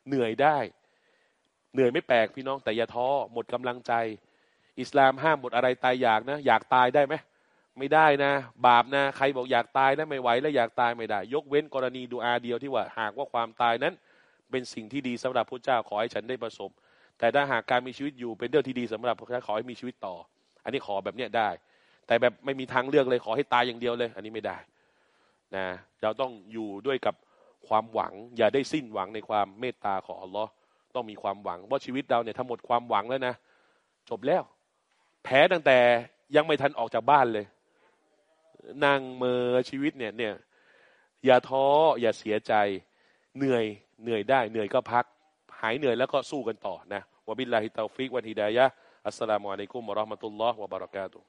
[SPEAKER 1] เหนื่อยได้ เหนื่อยไม่แปลกพี่น้องแต่อย่าท้อหมดกำลังใจ อิสลามห้ามหมดอะไรตายอยากนะ อยากตายได้ไหมไม่ได้นะ บาปนะ ใครบอกอยากตายนะไม่ไหวแล้วอยากตายไม่ได้ ยกเว้นกรณีดูอาเดียวที่ว่าหากว่าความตายนั้น เป็นสิ่งที่ดีสำหรับพระเจ้าขอให้ฉันได้ประสบ แต่ถ้าหากการมีชีวิตอยู่เป็นเรื่องที่ดีสำหรับพระเจ้าขอให้มีชีวิตต่อ อันนี้ขอแบบเนี้ยได้ แต่แบบไม่มีทางเลือกเลยขอให้ตายอย่างเดียวเลย อันนี้ไม่ได้นะเราต้องอยู่ด้วยกับความหวัง อย่าได้สิ้นหวังในความเมตตาของอัลลอฮ์ต้องมีความหวังเพราะชีวิตเราเนี่ยถ้าหมดความหวังแล้วนะจบแล้ว แพ้ตั้งแต่ยังไม่ทันออกจากบ้านเลยนั่งเมอชีวิตเนี่ยเนี่ยอย่าท้ออย่าเสียใจเหนื่อย เหนื่อยได้เหนื่อยก็พัก หายเหนื่อยแล้วก็สู้กันต่อนะوبالله التوفيق والهداية السلام عليكم ورحمة الله وبركاته